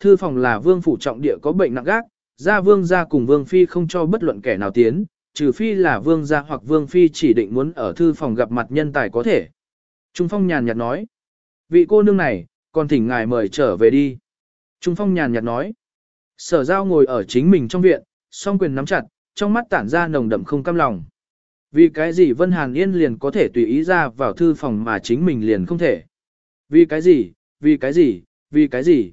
thư phòng là vương phủ trọng địa có bệnh nặng gác, gia vương gia cùng vương phi không cho bất luận kẻ nào tiến, trừ phi là vương gia hoặc vương phi chỉ định muốn ở thư phòng gặp mặt nhân tài có thể. Trung Phong nhàn nhạt nói, vị cô nương này, còn thỉnh ngài mời trở về đi. Trung Phong nhàn nhạt nói, sở giao ngồi ở chính mình trong viện, song quyền nắm chặt, trong mắt tản ra nồng đậm không cam lòng. Vì cái gì Vân Hàn Yên liền có thể tùy ý ra vào thư phòng mà chính mình liền không thể. Vì cái gì, vì cái gì, vì cái gì.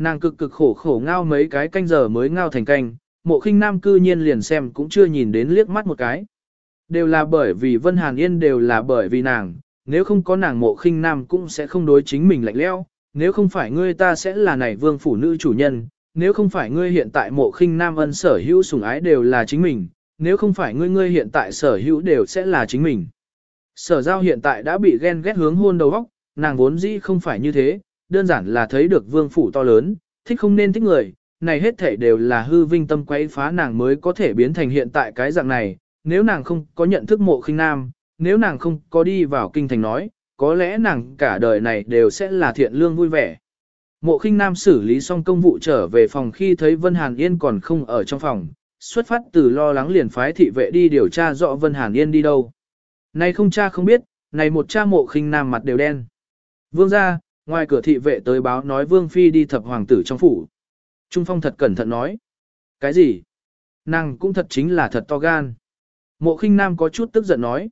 Nàng cực cực khổ khổ ngao mấy cái canh giờ mới ngao thành canh, mộ khinh nam cư nhiên liền xem cũng chưa nhìn đến liếc mắt một cái. Đều là bởi vì Vân Hàn Yên đều là bởi vì nàng, nếu không có nàng mộ khinh nam cũng sẽ không đối chính mình lạnh leo, nếu không phải ngươi ta sẽ là này vương phủ nữ chủ nhân, nếu không phải ngươi hiện tại mộ khinh nam ân sở hữu sủng ái đều là chính mình, nếu không phải ngươi ngươi hiện tại sở hữu đều sẽ là chính mình. Sở giao hiện tại đã bị ghen ghét hướng hôn đầu óc, nàng vốn dĩ không phải như thế, đơn giản là thấy được vương phủ to lớn, thích không nên thích người, này hết thể đều là hư vinh tâm quấy phá nàng mới có thể biến thành hiện tại cái dạng này, nếu nàng không có nhận thức mộ khinh nam, nếu nàng không có đi vào kinh thành nói, có lẽ nàng cả đời này đều sẽ là thiện lương vui vẻ. Mộ khinh nam xử lý xong công vụ trở về phòng khi thấy Vân Hàn Yên còn không ở trong phòng, xuất phát từ lo lắng liền phái thị vệ đi điều tra rõ Vân Hàn Yên đi đâu. Này không cha không biết, này một cha mộ khinh nam mặt đều đen. Vương ra, ngoài cửa thị vệ tới báo nói Vương Phi đi thập hoàng tử trong phủ. Trung Phong thật cẩn thận nói. Cái gì? Nàng cũng thật chính là thật to gan. Mộ khinh nam có chút tức giận nói.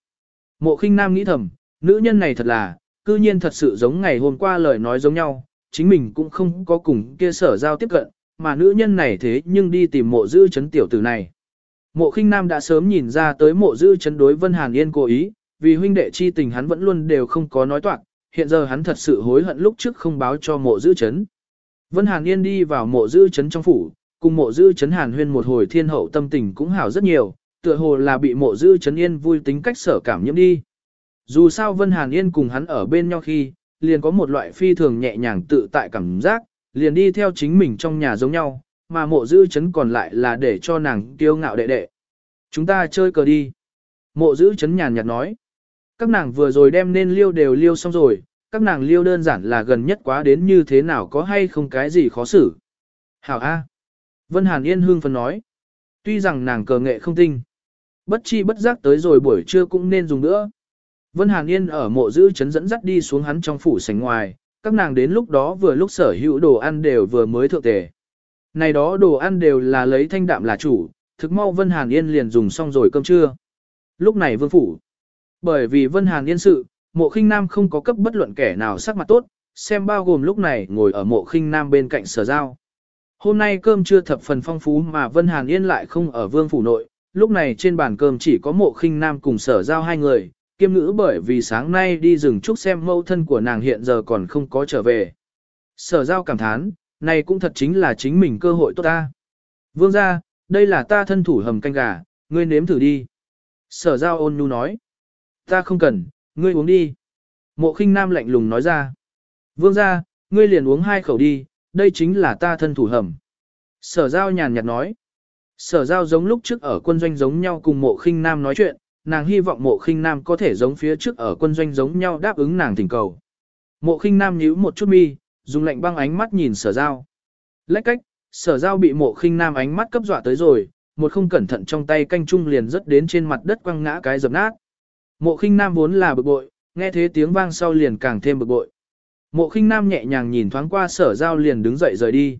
Mộ khinh nam nghĩ thầm, nữ nhân này thật là, cư nhiên thật sự giống ngày hôm qua lời nói giống nhau, chính mình cũng không có cùng kia sở giao tiếp cận, mà nữ nhân này thế nhưng đi tìm mộ dư chấn tiểu tử này. Mộ khinh nam đã sớm nhìn ra tới mộ dư chấn đối Vân Hàn Yên cố ý, vì huynh đệ chi tình hắn vẫn luôn đều không có nói toạc, hiện giờ hắn thật sự hối hận lúc trước không báo cho mộ giữ chấn. Vân Hàn Yên đi vào mộ giữ chấn trong phủ, cùng mộ giữ chấn Hàn huyên một hồi thiên hậu tâm tình cũng hảo rất nhiều, tựa hồ là bị mộ giữ chấn yên vui tính cách sở cảm nhiễm đi. Dù sao Vân Hàn Yên cùng hắn ở bên nhau khi, liền có một loại phi thường nhẹ nhàng tự tại cảm giác, liền đi theo chính mình trong nhà giống nhau, mà mộ giữ chấn còn lại là để cho nàng kiêu ngạo đệ đệ. Chúng ta chơi cờ đi. Mộ giữ chấn nhàn nhạt nói. Các nàng vừa rồi đem nên liêu đều liêu xong rồi, các nàng liêu đơn giản là gần nhất quá đến như thế nào có hay không cái gì khó xử. Hảo A. Vân Hàn Yên hương phần nói. Tuy rằng nàng cờ nghệ không tinh. Bất chi bất giác tới rồi buổi trưa cũng nên dùng nữa. Vân Hàn Yên ở mộ giữ chấn dẫn dắt đi xuống hắn trong phủ sảnh ngoài, các nàng đến lúc đó vừa lúc sở hữu đồ ăn đều vừa mới thượng tề. Này đó đồ ăn đều là lấy thanh đạm là chủ, thực mau Vân Hàn Yên liền dùng xong rồi cơm trưa. Lúc này vương phủ. Bởi vì Vân Hàn Yên sự, mộ khinh nam không có cấp bất luận kẻ nào sắc mặt tốt, xem bao gồm lúc này ngồi ở mộ khinh nam bên cạnh sở giao. Hôm nay cơm trưa thập phần phong phú mà Vân Hàn Yên lại không ở vương phủ nội, lúc này trên bàn cơm chỉ có mộ khinh nam cùng sở giao hai người, kiêm ngữ bởi vì sáng nay đi rừng trúc xem mẫu thân của nàng hiện giờ còn không có trở về. Sở giao cảm thán, này cũng thật chính là chính mình cơ hội tốt ta. Vương ra, đây là ta thân thủ hầm canh gà, ngươi nếm thử đi. Sở giao ôn nhu nói. Ta không cần, ngươi uống đi. Mộ khinh nam lạnh lùng nói ra. Vương ra, ngươi liền uống hai khẩu đi, đây chính là ta thân thủ hầm. Sở giao nhàn nhạt nói. Sở giao giống lúc trước ở quân doanh giống nhau cùng mộ khinh nam nói chuyện, nàng hy vọng mộ khinh nam có thể giống phía trước ở quân doanh giống nhau đáp ứng nàng thỉnh cầu. Mộ khinh nam nhíu một chút mi, dùng lạnh băng ánh mắt nhìn sở giao. Lách cách, sở giao bị mộ khinh nam ánh mắt cấp dọa tới rồi, một không cẩn thận trong tay canh chung liền rớt đến trên mặt đất quăng ngã cái dập nát. Mộ khinh nam vốn là bực bội, nghe thế tiếng vang sau liền càng thêm bực bội. Mộ khinh nam nhẹ nhàng nhìn thoáng qua sở giao liền đứng dậy rời đi.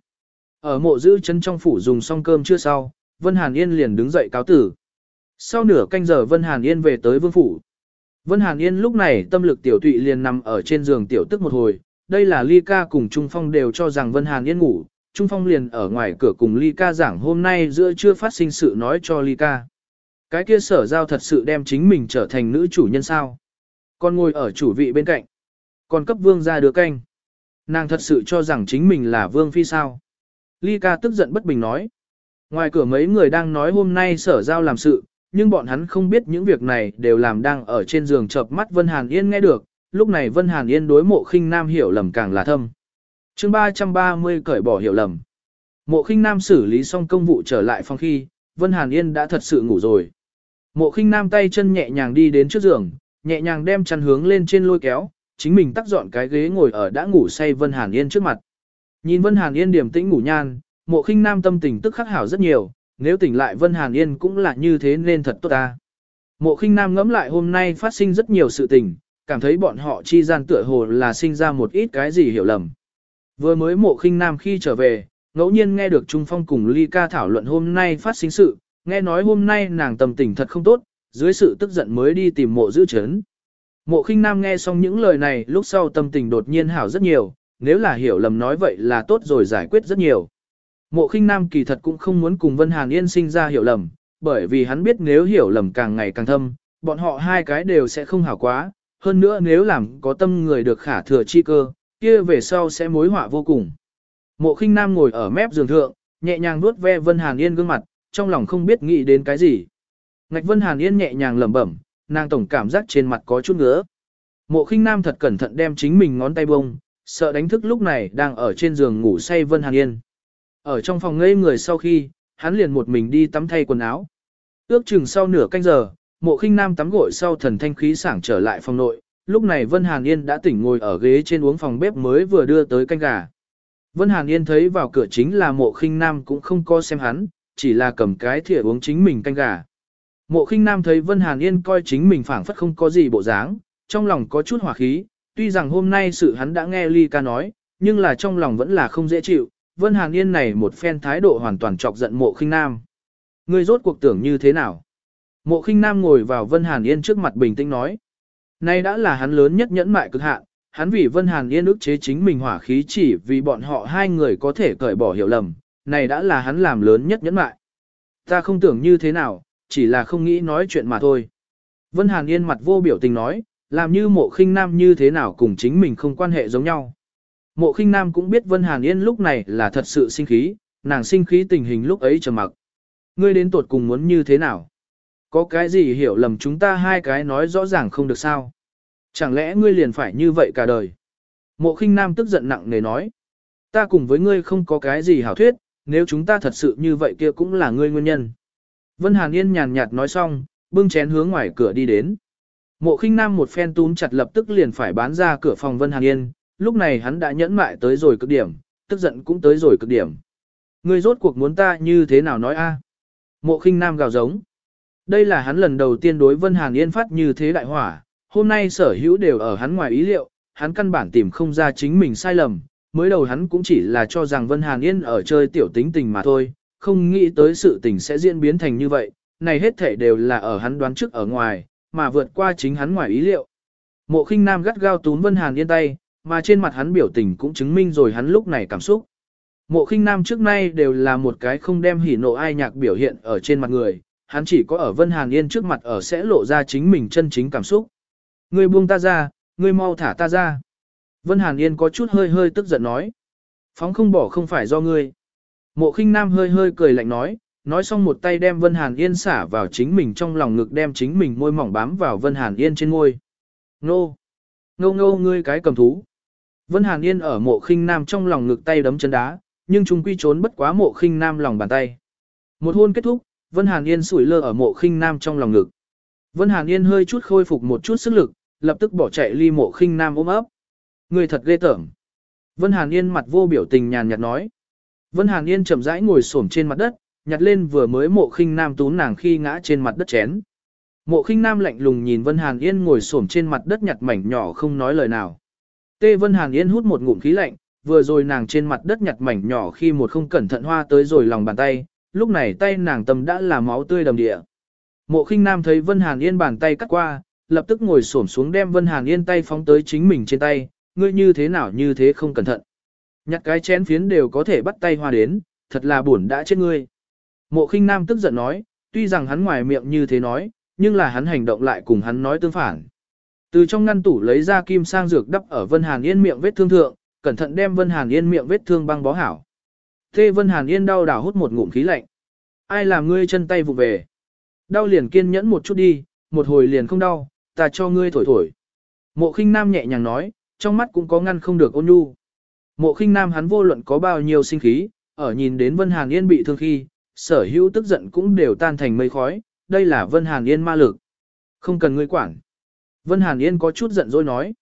Ở mộ giữ chân trong phủ dùng xong cơm chưa sau, Vân Hàn Yên liền đứng dậy cáo tử. Sau nửa canh giờ Vân Hàn Yên về tới vương phủ. Vân Hàn Yên lúc này tâm lực tiểu tụy liền nằm ở trên giường tiểu tức một hồi, đây là Ly Ca cùng Trung Phong đều cho rằng Vân Hàn Yên ngủ, Trung Phong liền ở ngoài cửa cùng Ly Ca giảng hôm nay giữa chưa phát sinh sự nói cho Ly Ca. Cái kia sở giao thật sự đem chính mình trở thành nữ chủ nhân sao. Còn ngồi ở chủ vị bên cạnh. Còn cấp vương ra đứa canh. Nàng thật sự cho rằng chính mình là vương phi sao. Ly Ca tức giận bất bình nói. Ngoài cửa mấy người đang nói hôm nay sở giao làm sự, nhưng bọn hắn không biết những việc này đều làm đang ở trên giường chợp mắt Vân Hàn Yên nghe được, lúc này Vân Hàn Yên đối mộ khinh nam hiểu lầm càng là thâm. chương 330 cởi bỏ hiểu lầm. Mộ khinh nam xử lý xong công vụ trở lại phòng khi, Vân Hàn Yên đã thật sự ngủ rồi. Mộ khinh nam tay chân nhẹ nhàng đi đến trước giường, nhẹ nhàng đem chăn hướng lên trên lôi kéo, chính mình tắt dọn cái ghế ngồi ở đã ngủ say Vân Hàn Yên trước mặt. Nhìn Vân Hàn Yên điềm tĩnh ngủ nhan, mộ khinh nam tâm tình tức khắc hảo rất nhiều, nếu tỉnh lại Vân Hàn Yên cũng là như thế nên thật tốt ta. Mộ khinh nam ngẫm lại hôm nay phát sinh rất nhiều sự tình, cảm thấy bọn họ chi gian tựa hồ là sinh ra một ít cái gì hiểu lầm. Vừa mới mộ khinh nam khi trở về, ngẫu nhiên nghe được Trung Phong cùng Ly ca thảo luận hôm nay phát sinh sự, nghe nói hôm nay nàng tâm tình thật không tốt, dưới sự tức giận mới đi tìm mộ giữ chấn. Mộ khinh nam nghe xong những lời này lúc sau tâm tình đột nhiên hảo rất nhiều, nếu là hiểu lầm nói vậy là tốt rồi giải quyết rất nhiều. Mộ khinh nam kỳ thật cũng không muốn cùng Vân Hàn Yên sinh ra hiểu lầm, bởi vì hắn biết nếu hiểu lầm càng ngày càng thâm, bọn họ hai cái đều sẽ không hảo quá, hơn nữa nếu làm có tâm người được khả thừa chi cơ, kia về sau sẽ mối họa vô cùng. Mộ khinh nam ngồi ở mép giường thượng, nhẹ nhàng vuốt ve Vân Hàn Yên gương mặt, trong lòng không biết nghĩ đến cái gì. Ngạch Vân Hàn Yên nhẹ nhàng lẩm bẩm, nàng tổng cảm giác trên mặt có chút ngứa. Mộ khinh nam thật cẩn thận đem chính mình ngón tay bông, sợ đánh thức lúc này đang ở trên giường ngủ say Vân Hàn Yên. Ở trong phòng ngây người sau khi, hắn liền một mình đi tắm thay quần áo. Ước chừng sau nửa canh giờ, mộ khinh nam tắm gội sau thần thanh khí sảng trở lại phòng nội, lúc này Vân Hàn Yên đã tỉnh ngồi ở ghế trên uống phòng bếp mới vừa đưa tới canh gà. Vân Hàn Yên thấy vào cửa chính là mộ khinh nam cũng không co xem hắn, chỉ là cầm cái thìa uống chính mình canh gà. Mộ khinh nam thấy Vân Hàn Yên coi chính mình phảng phất không có gì bộ dáng, trong lòng có chút hỏa khí, tuy rằng hôm nay sự hắn đã nghe Ly ca nói, nhưng là trong lòng vẫn là không dễ chịu, Vân Hàn Yên này một phen thái độ hoàn toàn chọc giận mộ khinh nam. Ngươi rốt cuộc tưởng như thế nào? Mộ khinh nam ngồi vào Vân Hàn Yên trước mặt bình tĩnh nói. Nay đã là hắn lớn nhất nhẫn mại cực hạn, hắn vì Vân Hàn Yên ức chế chính mình hỏa khí chỉ vì bọn họ hai người có thể cởi bỏ hiểu lầm, này đã là hắn làm lớn nhất nhẫn mại. Ta không tưởng như thế nào, chỉ là không nghĩ nói chuyện mà thôi. Vân Hàn Yên mặt vô biểu tình nói, làm như mộ khinh nam như thế nào cùng chính mình không quan hệ giống nhau. Mộ khinh nam cũng biết Vân Hàn Yên lúc này là thật sự sinh khí, nàng sinh khí tình hình lúc ấy trầm mặc. Ngươi đến tuột cùng muốn như thế nào? Có cái gì hiểu lầm chúng ta hai cái nói rõ ràng không được sao? Chẳng lẽ ngươi liền phải như vậy cả đời? Mộ khinh nam tức giận nặng nề nói. Ta cùng với ngươi không có cái gì hảo thuyết, nếu chúng ta thật sự như vậy kia cũng là ngươi nguyên nhân. Vân Hàn Yên nhàn nhạt nói xong, bưng chén hướng ngoài cửa đi đến. Mộ khinh nam một phen túm chặt lập tức liền phải bán ra cửa phòng Vân Hàn Yên, lúc này hắn đã nhẫn mại tới rồi cực điểm, tức giận cũng tới rồi cực điểm. Ngươi rốt cuộc muốn ta như thế nào nói a? Mộ khinh nam gào giống. Đây là hắn lần đầu tiên đối Vân Hàn Yên phát như thế đại hỏa, hôm nay sở hữu đều ở hắn ngoài ý liệu, hắn căn bản tìm không ra chính mình sai lầm, mới đầu hắn cũng chỉ là cho rằng Vân Hàn Yên ở chơi tiểu tính tình mà thôi, không nghĩ tới sự tình sẽ diễn biến thành như vậy, này hết thể đều là ở hắn đoán trước ở ngoài, mà vượt qua chính hắn ngoài ý liệu. Mộ khinh nam gắt gao túm Vân Hàn Yên tay, mà trên mặt hắn biểu tình cũng chứng minh rồi hắn lúc này cảm xúc. Mộ khinh nam trước nay đều là một cái không đem hỉ nộ ai nhạc biểu hiện ở trên mặt người, hắn chỉ có ở Vân Hàn Yên trước mặt ở sẽ lộ ra chính mình chân chính cảm xúc. Ngươi buông ta ra, ngươi mau thả ta ra. Vân Hàn Yên có chút hơi hơi tức giận nói. Phóng không bỏ không phải do ngươi. Mộ khinh nam hơi hơi cười lạnh nói, nói xong một tay đem Vân Hàn Yên xả vào chính mình trong lòng ngực đem chính mình môi mỏng bám vào Vân Hàn Yên trên môi. Nô! Ngô ngô ngươi cái cầm thú. Vân Hàn Yên ở mộ khinh nam trong lòng ngực tay đấm chân đá, nhưng chúng quy trốn bất quá mộ khinh nam lòng bàn tay. Một hôn kết thúc, Vân Hàn Yên sủi lơ ở mộ khinh nam trong lòng ngực. Vân Hàn Yên hơi chút khôi phục một chút sức lực, lập tức bỏ chạy ly mộ khinh nam ôm ấp. Người thật ghê tởm. Vân Hàn Yên mặt vô biểu tình nhàn nhạt nói. Vân Hàn Yên chậm rãi ngồi xổm trên mặt đất, nhặt lên vừa mới mộ khinh nam tú nàng khi ngã trên mặt đất chén. Mộ khinh nam lạnh lùng nhìn Vân Hàn Yên ngồi xổm trên mặt đất nhặt mảnh nhỏ không nói lời nào. Tê Vân Hàn Yên hút một ngụm khí lạnh, vừa rồi nàng trên mặt đất nhặt mảnh nhỏ khi một không cẩn thận hoa tới rồi lòng bàn tay, lúc này tay nàng tâm đã là máu tươi đầm địa. Mộ khinh nam thấy Vân Hàn Yên bàn tay cắt qua, lập tức ngồi xổm xuống đem Vân Hàn Yên tay phóng tới chính mình trên tay, ngươi như thế nào như thế không cẩn thận. Nhặt cái chén phiến đều có thể bắt tay hoa đến, thật là buồn đã chết ngươi. Mộ khinh nam tức giận nói, tuy rằng hắn ngoài miệng như thế nói, nhưng là hắn hành động lại cùng hắn nói tương phản. Từ trong ngăn tủ lấy ra kim sang dược đắp ở Vân Hàn Yên miệng vết thương thượng, cẩn thận đem Vân Hàn Yên miệng vết thương băng bó hảo. Thê Vân Hàn Yên đau đảo hút một ngụm khí lạnh. Ai làm ngươi chân tay vụ về? Đau liền kiên nhẫn một chút đi, một hồi liền không đau, ta cho ngươi thổi thổi. Mộ khinh nam nhẹ nhàng nói, trong mắt cũng có ngăn không được ôn nhu. Mộ khinh nam hắn vô luận có bao nhiêu sinh khí, ở nhìn đến Vân Hàn Yên bị thương khi, sở hữu tức giận cũng đều tan thành mây khói, đây là Vân Hàn Yên ma lực. Không cần ngươi quản. Vân Hàn Yên có chút giận dỗi nói.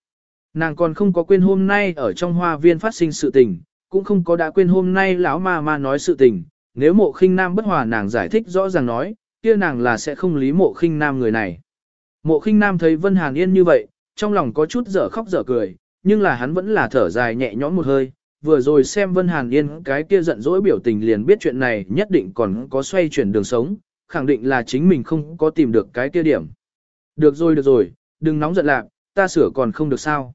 Nàng còn không có quên hôm nay ở trong hoa viên phát sinh sự tình, cũng không có đã quên hôm nay lão ma ma nói sự tình, nếu mộ khinh nam bất hòa nàng giải thích rõ ràng nói, kia nàng là sẽ không lý mộ khinh nam người này. Mộ khinh nam thấy Vân Hàn Yên như vậy, trong lòng có chút dở khóc dở cười, nhưng là hắn vẫn là thở dài nhẹ nhõm một hơi, vừa rồi xem Vân Hàn Yên cái kia giận dỗi biểu tình liền biết chuyện này nhất định còn có xoay chuyển đường sống, khẳng định là chính mình không có tìm được cái kia điểm. Được rồi được rồi, đừng nóng giận lạc, ta sửa còn không được sao.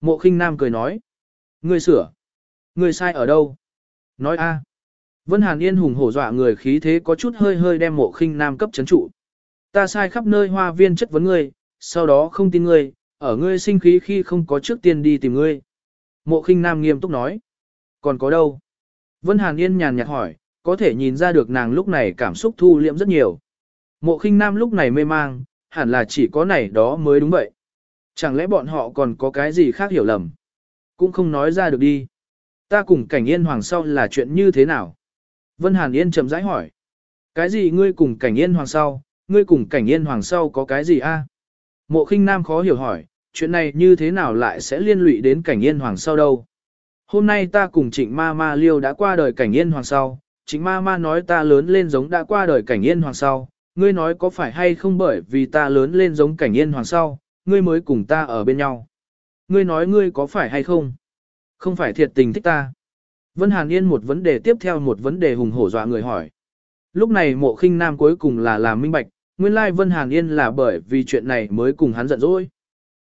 Mộ khinh nam cười nói. Ngươi sửa. Ngươi sai ở đâu? Nói a. Vân Hàn Yên hùng hổ dọa người khí thế có chút hơi hơi đem mộ khinh nam cấp chấn trụ. Ta sai khắp nơi hoa viên chất vấn ngươi, sau đó không tin ngươi, ở ngươi sinh khí khi không có trước tiên đi tìm ngươi. Mộ khinh nam nghiêm túc nói. Còn có đâu? Vân Hàn Yên nhàn nhạt hỏi, có thể nhìn ra được nàng lúc này cảm xúc thu liệm rất nhiều. Mộ khinh nam lúc này mê mang, hẳn là chỉ có này đó mới đúng vậy. Chẳng lẽ bọn họ còn có cái gì khác hiểu lầm? Cũng không nói ra được đi. Ta cùng cảnh yên hoàng sau là chuyện như thế nào? Vân Hàn Yên chậm rãi hỏi. Cái gì ngươi cùng cảnh yên hoàng sau, ngươi cùng cảnh yên hoàng sau có cái gì a? Mộ khinh nam khó hiểu hỏi, chuyện này như thế nào lại sẽ liên lụy đến cảnh yên hoàng sau đâu? Hôm nay ta cùng trịnh ma ma liêu đã qua đời cảnh yên hoàng sau, trịnh ma ma nói ta lớn lên giống đã qua đời cảnh yên hoàng sau, ngươi nói có phải hay không bởi vì ta lớn lên giống cảnh yên hoàng sau, ngươi mới cùng ta ở bên nhau. Ngươi nói ngươi có phải hay không? Không phải thiệt tình thích ta. Vân Hàn Yên một vấn đề tiếp theo một vấn đề hùng hổ dọa người hỏi. Lúc này mộ khinh nam cuối cùng là làm minh bạch, nguyên lai Vân Hàn Yên là bởi vì chuyện này mới cùng hắn giận dỗi.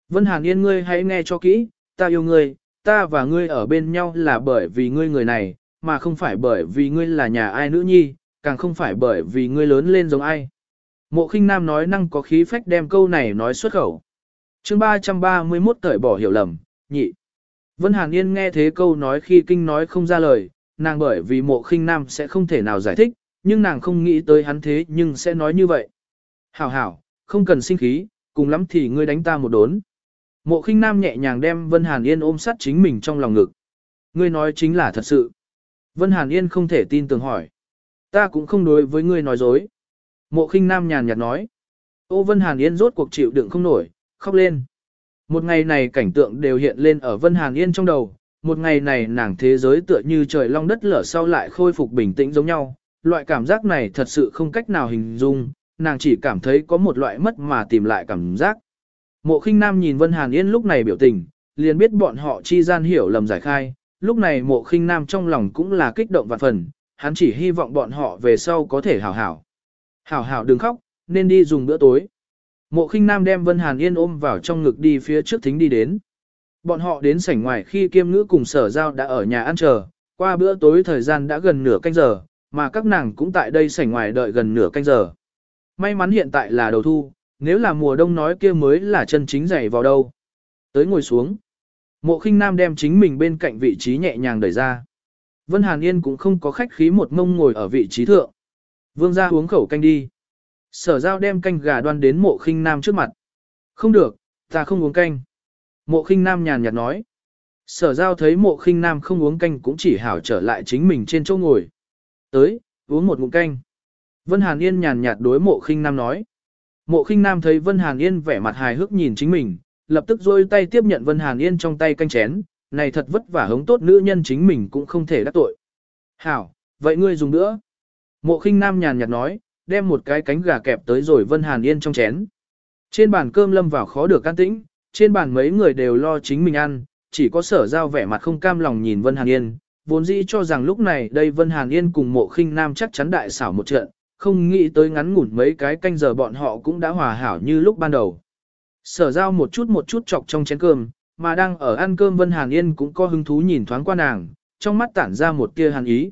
Vân Hàn Yên ngươi hãy nghe cho kỹ, ta yêu ngươi, ta và ngươi ở bên nhau là bởi vì ngươi người này, mà không phải bởi vì ngươi là nhà ai nữ nhi, càng không phải bởi vì ngươi lớn lên giống ai. Mộ khinh nam nói năng có khí phách đem câu này nói xuất khẩu. chương 331 tởi bỏ hiểu lầm, nhị. Vân Hàn Yên nghe thế câu nói khi kinh nói không ra lời, nàng bởi vì mộ khinh nam sẽ không thể nào giải thích, nhưng nàng không nghĩ tới hắn thế nhưng sẽ nói như vậy. Hảo hảo, không cần sinh khí, cùng lắm thì ngươi đánh ta một đốn. Mộ khinh nam nhẹ nhàng đem Vân Hàn Yên ôm sát chính mình trong lòng ngực. Ngươi nói chính là thật sự. Vân Hàn Yên không thể tin tưởng hỏi. Ta cũng không đối với ngươi nói dối. Mộ khinh nam nhàn nhạt nói. Ô Vân Hàn Yên rốt cuộc chịu đựng không nổi, khóc lên. Một ngày này cảnh tượng đều hiện lên ở Vân Hàn Yên trong đầu, một ngày này nàng thế giới tựa như trời long đất lở sau lại khôi phục bình tĩnh giống nhau, loại cảm giác này thật sự không cách nào hình dung, nàng chỉ cảm thấy có một loại mất mà tìm lại cảm giác. Mộ khinh nam nhìn Vân Hàn Yên lúc này biểu tình, liền biết bọn họ chi gian hiểu lầm giải khai, lúc này mộ khinh nam trong lòng cũng là kích động vạn phần, hắn chỉ hy vọng bọn họ về sau có thể hảo hảo. Hảo hảo đừng khóc, nên đi dùng bữa tối. Mộ khinh nam đem Vân Hàn Yên ôm vào trong ngực đi phía trước thính đi đến. Bọn họ đến sảnh ngoài khi kiêm ngữ cùng sở giao đã ở nhà ăn chờ, qua bữa tối thời gian đã gần nửa canh giờ, mà các nàng cũng tại đây sảnh ngoài đợi gần nửa canh giờ. May mắn hiện tại là đầu thu, nếu là mùa đông nói kia mới là chân chính dày vào đâu. Tới ngồi xuống. Mộ khinh nam đem chính mình bên cạnh vị trí nhẹ nhàng đẩy ra. Vân Hàn Yên cũng không có khách khí một mông ngồi ở vị trí thượng. Vương ra uống khẩu canh đi. Sở giao đem canh gà đoan đến mộ khinh nam trước mặt. Không được, ta không uống canh. Mộ khinh nam nhàn nhạt nói. Sở giao thấy mộ khinh nam không uống canh cũng chỉ hảo trở lại chính mình trên chỗ ngồi. Tới, uống một ngụm canh. Vân Hàn Yên nhàn nhạt đối mộ khinh nam nói. Mộ khinh nam thấy Vân Hàn Yên vẻ mặt hài hước nhìn chính mình, lập tức rôi tay tiếp nhận Vân Hàn Yên trong tay canh chén, này thật vất vả hống tốt nữ nhân chính mình cũng không thể đắc tội. Hảo, vậy ngươi dùng nữa. Mộ khinh nam nhàn nhạt nói, đem một cái cánh gà kẹp tới rồi Vân Hàn Yên trong chén. Trên bàn cơm lâm vào khó được can tĩnh, trên bàn mấy người đều lo chính mình ăn, chỉ có sở giao vẻ mặt không cam lòng nhìn Vân Hàn Yên, vốn dĩ cho rằng lúc này đây Vân Hàn Yên cùng mộ khinh nam chắc chắn đại xảo một trận, không nghĩ tới ngắn ngủn mấy cái canh giờ bọn họ cũng đã hòa hảo như lúc ban đầu. Sở giao một chút một chút chọc trong chén cơm, mà đang ở ăn cơm Vân Hàn Yên cũng có hứng thú nhìn thoáng qua nàng, trong mắt tản ra một tia hàn ý.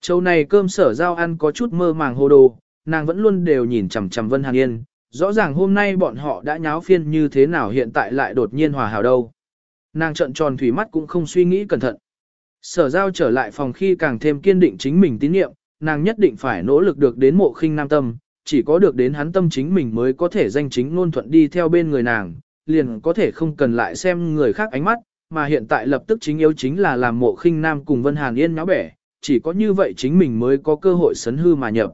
Châu này cơm sở giao ăn có chút mơ màng hồ đồ, nàng vẫn luôn đều nhìn chằm chằm Vân Hàn Yên, rõ ràng hôm nay bọn họ đã nháo phiên như thế nào hiện tại lại đột nhiên hòa hảo đâu. Nàng trợn tròn thủy mắt cũng không suy nghĩ cẩn thận. Sở giao trở lại phòng khi càng thêm kiên định chính mình tín nhiệm, nàng nhất định phải nỗ lực được đến mộ khinh nam tâm, chỉ có được đến hắn tâm chính mình mới có thể danh chính ngôn thuận đi theo bên người nàng, liền có thể không cần lại xem người khác ánh mắt, mà hiện tại lập tức chính yếu chính là làm mộ khinh nam cùng Vân Hàn Yên nháo bẻ, chỉ có như vậy chính mình mới có cơ hội sấn hư mà nhập.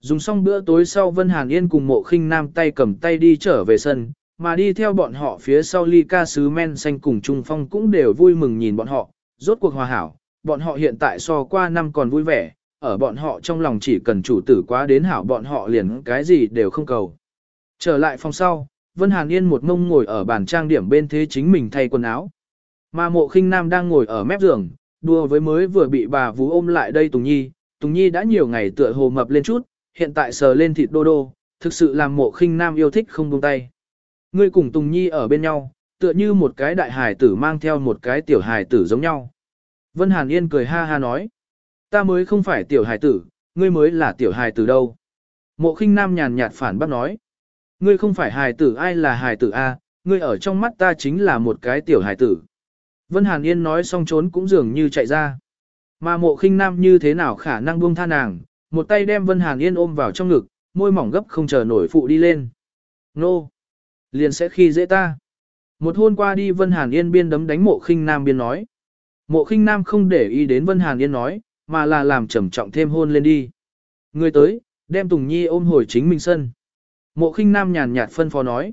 Dùng xong bữa tối sau Vân Hàn Yên cùng mộ khinh nam tay cầm tay đi trở về sân, mà đi theo bọn họ phía sau ly ca sứ men xanh cùng Trung Phong cũng đều vui mừng nhìn bọn họ, rốt cuộc hòa hảo, bọn họ hiện tại so qua năm còn vui vẻ, ở bọn họ trong lòng chỉ cần chủ tử quá đến hảo bọn họ liền cái gì đều không cầu. Trở lại phòng sau, Vân Hàn Yên một mông ngồi ở bàn trang điểm bên thế chính mình thay quần áo. Mà mộ khinh nam đang ngồi ở mép giường, đùa với mới vừa bị bà vú ôm lại đây Tùng Nhi. Tùng Nhi đã nhiều ngày tựa hồ mập lên chút, hiện tại sờ lên thịt đô đô, thực sự làm mộ khinh nam yêu thích không buông tay. Ngươi cùng Tùng Nhi ở bên nhau, tựa như một cái đại hài tử mang theo một cái tiểu hài tử giống nhau. Vân Hàn Yên cười ha ha nói. Ta mới không phải tiểu hài tử, ngươi mới là tiểu hài tử đâu. Mộ khinh nam nhàn nhạt phản bác nói. Ngươi không phải hài tử ai là hài tử a? ngươi ở trong mắt ta chính là một cái tiểu hài tử. Vân Hàn Yên nói xong trốn cũng dường như chạy ra. Mà mộ khinh nam như thế nào khả năng buông tha nàng, một tay đem Vân Hàn Yên ôm vào trong ngực, môi mỏng gấp không chờ nổi phụ đi lên. Nô! Liền sẽ khi dễ ta. Một hôn qua đi Vân Hàn Yên biên đấm đánh mộ khinh nam biên nói. Mộ khinh nam không để ý đến Vân Hàn Yên nói, mà là làm trầm trọng thêm hôn lên đi. Người tới, đem Tùng Nhi ôm hồi chính mình sân. Mộ khinh nam nhàn nhạt phân phó nói.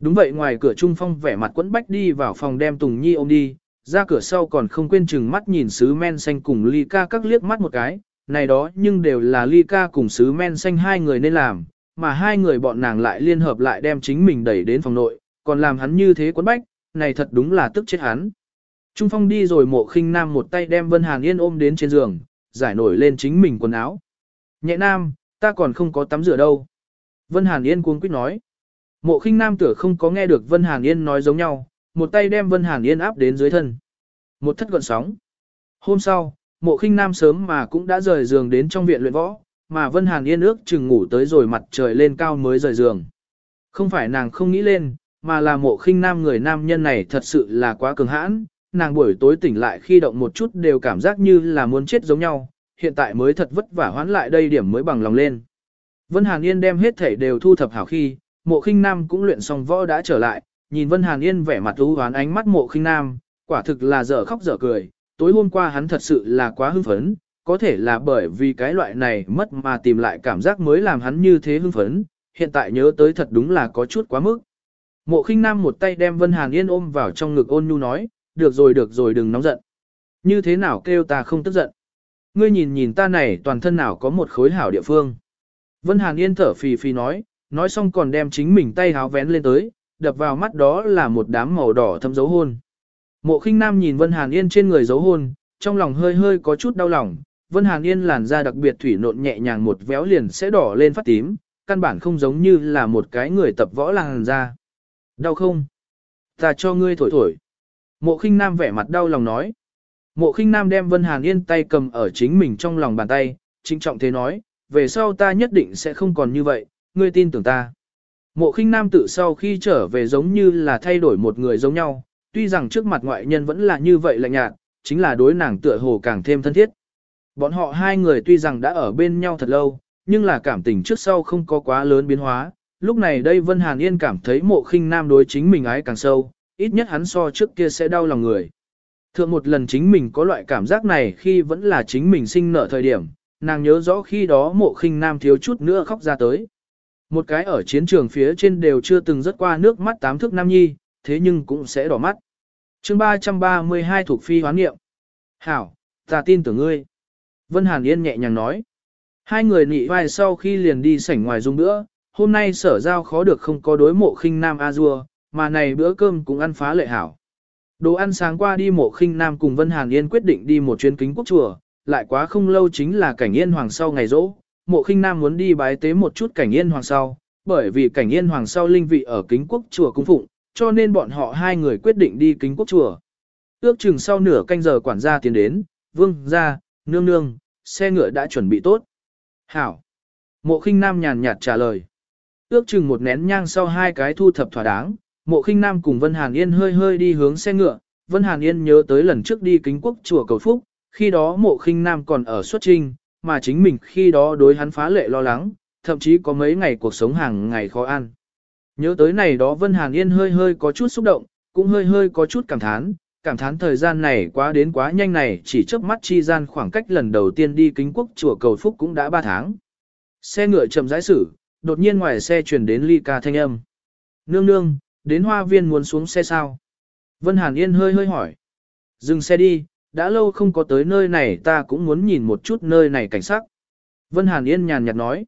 Đúng vậy ngoài cửa Trung Phong vẻ mặt quẫn bách đi vào phòng đem Tùng Nhi ôm đi, ra cửa sau còn không quên chừng mắt nhìn sứ men xanh cùng ly ca các liếc mắt một cái, này đó nhưng đều là ly ca cùng sứ men xanh hai người nên làm, mà hai người bọn nàng lại liên hợp lại đem chính mình đẩy đến phòng nội, còn làm hắn như thế quấn bách, này thật đúng là tức chết hắn. Trung Phong đi rồi mộ khinh nam một tay đem Vân Hàn Yên ôm đến trên giường, giải nổi lên chính mình quần áo. Nhẹ nam, ta còn không có tắm rửa đâu. Vân Hàn Yên cuống quýt nói. Mộ khinh nam tựa không có nghe được Vân Hàn Yên nói giống nhau, một tay đem Vân Hàn Yên áp đến dưới thân. Một thất gọn sóng. Hôm sau, mộ khinh nam sớm mà cũng đã rời giường đến trong viện luyện võ, mà Vân Hàn Yên ước chừng ngủ tới rồi mặt trời lên cao mới rời giường. Không phải nàng không nghĩ lên, mà là mộ khinh nam người nam nhân này thật sự là quá cường hãn, nàng buổi tối tỉnh lại khi động một chút đều cảm giác như là muốn chết giống nhau, hiện tại mới thật vất vả hoán lại đây điểm mới bằng lòng lên. Vân Hàn Yên đem hết thể đều thu thập hảo khi, mộ khinh nam cũng luyện xong võ đã trở lại, nhìn Vân Hàn Yên vẻ mặt u hoán ánh mắt mộ khinh nam, quả thực là dở khóc dở cười, tối hôm qua hắn thật sự là quá hưng phấn, có thể là bởi vì cái loại này mất mà tìm lại cảm giác mới làm hắn như thế hưng phấn, hiện tại nhớ tới thật đúng là có chút quá mức. Mộ khinh nam một tay đem Vân Hàn Yên ôm vào trong ngực ôn nhu nói, được rồi được rồi đừng nóng giận. Như thế nào kêu ta không tức giận. Ngươi nhìn nhìn ta này toàn thân nào có một khối hảo địa phương. Vân Hàn Yên thở phì phì nói, nói xong còn đem chính mình tay háo vén lên tới, đập vào mắt đó là một đám màu đỏ thâm dấu hôn. Mộ khinh nam nhìn Vân Hàn Yên trên người dấu hôn, trong lòng hơi hơi có chút đau lòng. Vân Hàn Yên làn da đặc biệt thủy nộn nhẹ nhàng một véo liền sẽ đỏ lên phát tím, căn bản không giống như là một cái người tập võ làn da. Đau không? Ta cho ngươi thổi thổi. Mộ khinh nam vẻ mặt đau lòng nói. Mộ khinh nam đem Vân Hàn Yên tay cầm ở chính mình trong lòng bàn tay, trinh trọng thế nói, về sau ta nhất định sẽ không còn như vậy, ngươi tin tưởng ta. Mộ khinh nam tự sau khi trở về giống như là thay đổi một người giống nhau, tuy rằng trước mặt ngoại nhân vẫn là như vậy lạnh nhạt, chính là đối nàng tựa hồ càng thêm thân thiết. Bọn họ hai người tuy rằng đã ở bên nhau thật lâu, nhưng là cảm tình trước sau không có quá lớn biến hóa. Lúc này đây Vân Hàn Yên cảm thấy mộ khinh nam đối chính mình ái càng sâu, ít nhất hắn so trước kia sẽ đau lòng người. Thượng một lần chính mình có loại cảm giác này khi vẫn là chính mình sinh nợ thời điểm, nàng nhớ rõ khi đó mộ khinh nam thiếu chút nữa khóc ra tới. Một cái ở chiến trường phía trên đều chưa từng rớt qua nước mắt tám thước nam nhi, thế nhưng cũng sẽ đỏ mắt. chương 332 thuộc phi hoán nghiệm. Hảo, ta tin tưởng ngươi. Vân Hàn Yên nhẹ nhàng nói. Hai người nị vai sau khi liền đi sảnh ngoài dùng nữa, hôm nay sở giao khó được không có đối mộ khinh nam a dua, mà này bữa cơm cũng ăn phá lệ hảo. Đồ ăn sáng qua đi mộ khinh nam cùng Vân Hàn Yên quyết định đi một chuyến kính quốc chùa, lại quá không lâu chính là cảnh yên hoàng sau ngày rỗ, mộ khinh nam muốn đi bái tế một chút cảnh yên hoàng sau, bởi vì cảnh yên hoàng sau linh vị ở kính quốc chùa cung phụng, cho nên bọn họ hai người quyết định đi kính quốc chùa. Ước chừng sau nửa canh giờ quản gia tiến đến, vương, ra, nương nương, xe ngựa đã chuẩn bị tốt. Hảo. Mộ khinh nam nhàn nhạt trả lời. Ước chừng một nén nhang sau hai cái thu thập thỏa đáng, mộ khinh nam cùng Vân Hàn Yên hơi hơi đi hướng xe ngựa. Vân Hàn Yên nhớ tới lần trước đi kính quốc chùa cầu phúc, khi đó mộ khinh nam còn ở xuất trinh, mà chính mình khi đó đối hắn phá lệ lo lắng, thậm chí có mấy ngày cuộc sống hàng ngày khó ăn. Nhớ tới này đó Vân Hàn Yên hơi hơi có chút xúc động, cũng hơi hơi có chút cảm thán, cảm thán thời gian này quá đến quá nhanh này chỉ trước mắt chi gian khoảng cách lần đầu tiên đi kính quốc chùa cầu phúc cũng đã 3 tháng. Xe ngựa chậm rãi xử, đột nhiên ngoài xe truyền đến ly ca thanh âm. Nương nương, đến hoa viên muốn xuống xe sao? Vân Hàn Yên hơi hơi hỏi. Dừng xe đi, đã lâu không có tới nơi này ta cũng muốn nhìn một chút nơi này cảnh sắc. Vân Hàn Yên nhàn nhạt nói,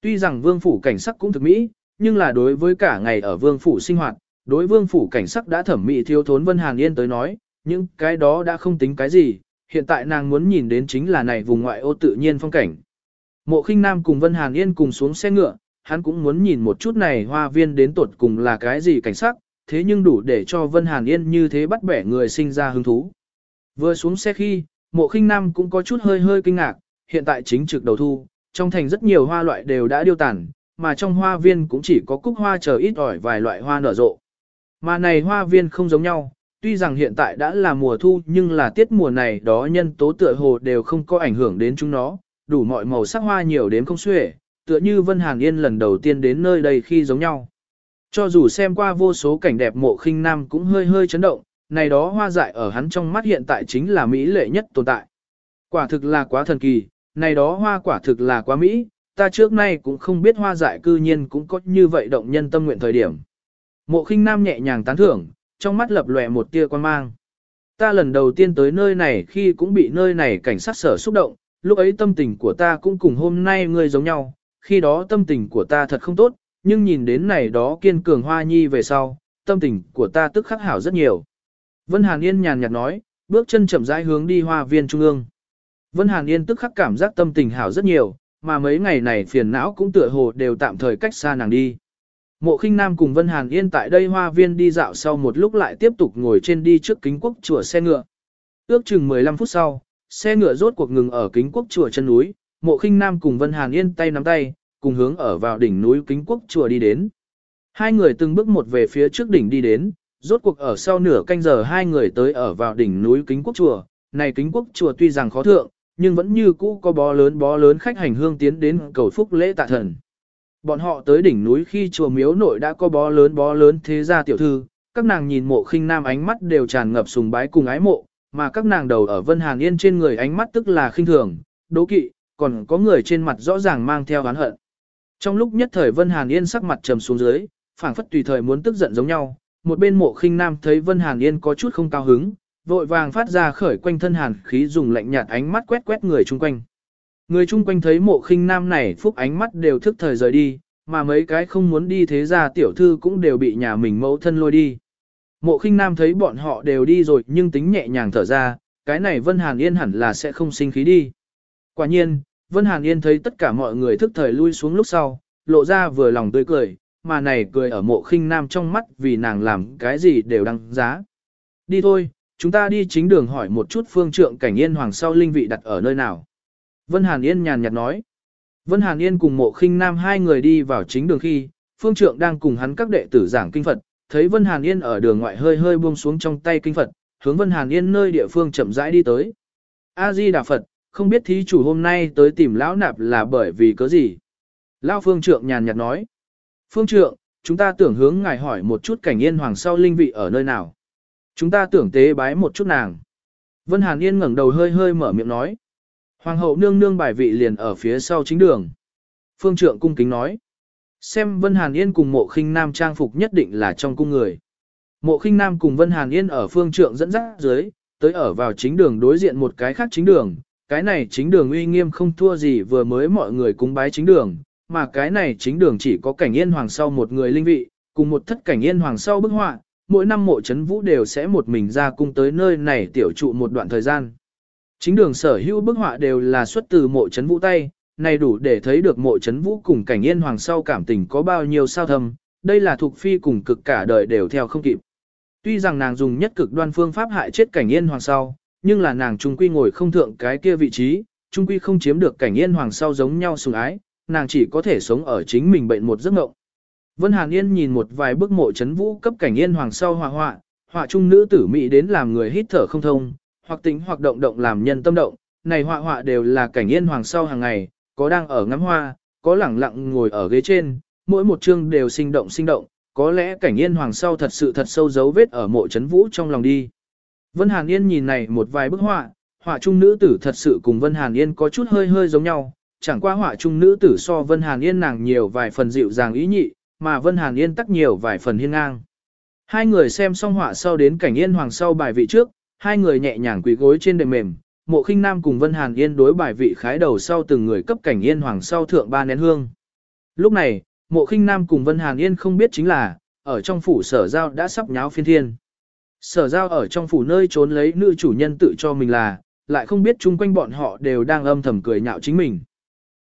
tuy rằng vương phủ cảnh sắc cũng thực mỹ, nhưng là đối với cả ngày ở vương phủ sinh hoạt, đối vương phủ cảnh sắc đã thẩm mỹ thiếu thốn Vân Hàn Yên tới nói, những cái đó đã không tính cái gì, hiện tại nàng muốn nhìn đến chính là này vùng ngoại ô tự nhiên phong cảnh. Mộ khinh nam cùng Vân Hàn Yên cùng xuống xe ngựa, hắn cũng muốn nhìn một chút này hoa viên đến tột cùng là cái gì cảnh sắc, thế nhưng đủ để cho Vân Hàn Yên như thế bắt bẻ người sinh ra hứng thú. Vừa xuống xe khi, mộ khinh nam cũng có chút hơi hơi kinh ngạc, hiện tại chính trực đầu thu, trong thành rất nhiều hoa loại đều đã điêu tàn, mà trong hoa viên cũng chỉ có cúc hoa chờ ít ỏi vài loại hoa nở rộ. Mà này hoa viên không giống nhau, tuy rằng hiện tại đã là mùa thu nhưng là tiết mùa này đó nhân tố tựa hồ đều không có ảnh hưởng đến chúng nó, đủ mọi màu sắc hoa nhiều đến không xuể, tựa như Vân Hàn Yên lần đầu tiên đến nơi đây khi giống nhau. Cho dù xem qua vô số cảnh đẹp mộ khinh nam cũng hơi hơi chấn động, này đó hoa dại ở hắn trong mắt hiện tại chính là mỹ lệ nhất tồn tại. Quả thực là quá thần kỳ, này đó hoa quả thực là quá mỹ, ta trước nay cũng không biết hoa dại cư nhiên cũng có như vậy động nhân tâm nguyện thời điểm. Mộ khinh nam nhẹ nhàng tán thưởng, trong mắt lập lòe một tia quan mang. Ta lần đầu tiên tới nơi này khi cũng bị nơi này cảnh sát sở xúc động, lúc ấy tâm tình của ta cũng cùng hôm nay ngươi giống nhau, khi đó tâm tình của ta thật không tốt, nhưng nhìn đến này đó kiên cường hoa nhi về sau, tâm tình của ta tức khắc hảo rất nhiều. Vân Hàn Yên nhàn nhạt nói, bước chân chậm rãi hướng đi hoa viên trung ương. Vân Hàn Yên tức khắc cảm giác tâm tình hảo rất nhiều, mà mấy ngày này phiền não cũng tựa hồ đều tạm thời cách xa nàng đi. Mộ khinh nam cùng Vân Hàn Yên tại đây hoa viên đi dạo sau một lúc lại tiếp tục ngồi trên đi trước kính quốc chùa xe ngựa. Ước chừng 15 phút sau, xe ngựa rốt cuộc ngừng ở kính quốc chùa chân núi, mộ khinh nam cùng Vân Hàn Yên tay nắm tay, cùng hướng ở vào đỉnh núi kính quốc chùa đi đến. Hai người từng bước một về phía trước đỉnh đi đến, rốt cuộc ở sau nửa canh giờ hai người tới ở vào đỉnh núi kính quốc chùa. Này kính quốc chùa tuy rằng khó thượng, nhưng vẫn như cũ có bó lớn bó lớn khách hành hương tiến đến cầu phúc lễ tạ thần. Bọn họ tới đỉnh núi khi chùa miếu nội đã có bó lớn bó lớn thế gia tiểu thư, các nàng nhìn mộ khinh nam ánh mắt đều tràn ngập sùng bái cùng ái mộ, mà các nàng đầu ở Vân Hàn Yên trên người ánh mắt tức là khinh thường, đố kỵ, còn có người trên mặt rõ ràng mang theo oán hận. Trong lúc nhất thời Vân Hàn Yên sắc mặt trầm xuống dưới, phảng phất tùy thời muốn tức giận giống nhau, một bên mộ khinh nam thấy Vân Hàn Yên có chút không cao hứng, vội vàng phát ra khởi quanh thân hàn khí dùng lạnh nhạt ánh mắt quét quét người chung quanh. Người chung quanh thấy mộ khinh nam này phúc ánh mắt đều thức thời rời đi, mà mấy cái không muốn đi thế ra tiểu thư cũng đều bị nhà mình mẫu thân lôi đi. Mộ khinh nam thấy bọn họ đều đi rồi nhưng tính nhẹ nhàng thở ra, cái này Vân Hàn Yên hẳn là sẽ không sinh khí đi. Quả nhiên, Vân Hàn Yên thấy tất cả mọi người thức thời lui xuống lúc sau, lộ ra vừa lòng tươi cười, mà này cười ở mộ khinh nam trong mắt vì nàng làm cái gì đều đăng giá. Đi thôi, chúng ta đi chính đường hỏi một chút phương trượng cảnh yên hoàng sau linh vị đặt ở nơi nào. Vân Hàn Yên nhàn nhạt nói. Vân Hàn Yên cùng mộ khinh nam hai người đi vào chính đường khi, phương trượng đang cùng hắn các đệ tử giảng kinh Phật, thấy Vân Hàn Yên ở đường ngoại hơi hơi buông xuống trong tay kinh Phật, hướng Vân Hàn Yên nơi địa phương chậm rãi đi tới. A-di Đà Phật, không biết thí chủ hôm nay tới tìm lão nạp là bởi vì cớ gì? Lão phương trượng nhàn nhạt nói. Phương trượng, chúng ta tưởng hướng ngài hỏi một chút cảnh yên hoàng sau linh vị ở nơi nào. Chúng ta tưởng tế bái một chút nàng. Vân Hàn Yên ngẩng đầu hơi hơi mở miệng nói. Hoàng hậu nương nương bài vị liền ở phía sau chính đường. Phương trượng cung kính nói. Xem Vân Hàn Yên cùng mộ khinh nam trang phục nhất định là trong cung người. Mộ khinh nam cùng Vân Hàn Yên ở phương trượng dẫn dắt dưới, tới ở vào chính đường đối diện một cái khác chính đường. Cái này chính đường uy nghiêm không thua gì vừa mới mọi người cúng bái chính đường, mà cái này chính đường chỉ có cảnh yên hoàng sau một người linh vị, cùng một thất cảnh yên hoàng sau bức họa, mỗi năm mộ chấn vũ đều sẽ một mình ra cung tới nơi này tiểu trụ một đoạn thời gian. Chính đường sở hữu bức họa đều là xuất từ mộ chấn vũ tay, này đủ để thấy được mộ chấn vũ cùng cảnh yên hoàng sau cảm tình có bao nhiêu sao thâm, đây là thuộc phi cùng cực cả đời đều theo không kịp. Tuy rằng nàng dùng nhất cực đoan phương pháp hại chết cảnh yên hoàng sau, nhưng là nàng trung quy ngồi không thượng cái kia vị trí, trung quy không chiếm được cảnh yên hoàng sau giống nhau sùng ái, nàng chỉ có thể sống ở chính mình bệnh một giấc mộng. Vân Hàn Yên nhìn một vài bức mộ chấn vũ cấp cảnh yên hoàng sau hòa họa, họa trung nữ tử mỹ đến làm người hít thở không thông, hoặc tính hoặc động động làm nhân tâm động, này họa họa đều là cảnh yên hoàng sau hàng ngày, có đang ở ngắm hoa, có lẳng lặng ngồi ở ghế trên, mỗi một chương đều sinh động sinh động, có lẽ cảnh yên hoàng sau thật sự thật sâu dấu vết ở mộ chấn vũ trong lòng đi. Vân Hàn Yên nhìn này một vài bức họa, họa trung nữ tử thật sự cùng Vân Hàn Yên có chút hơi hơi giống nhau, chẳng qua họa trung nữ tử so Vân Hàn Yên nàng nhiều vài phần dịu dàng ý nhị, mà Vân Hàn Yên tắc nhiều vài phần hiên ngang. Hai người xem xong họa sau đến cảnh yên hoàng sau bài vị trước, hai người nhẹ nhàng quỳ gối trên đệm mềm, mộ khinh nam cùng Vân Hàn Yên đối bài vị khái đầu sau từng người cấp cảnh yên hoàng sau thượng ba nén hương. Lúc này, mộ khinh nam cùng Vân Hàn Yên không biết chính là, ở trong phủ sở giao đã sắp nháo phiên thiên. Sở giao ở trong phủ nơi trốn lấy nữ chủ nhân tự cho mình là, lại không biết chung quanh bọn họ đều đang âm thầm cười nhạo chính mình.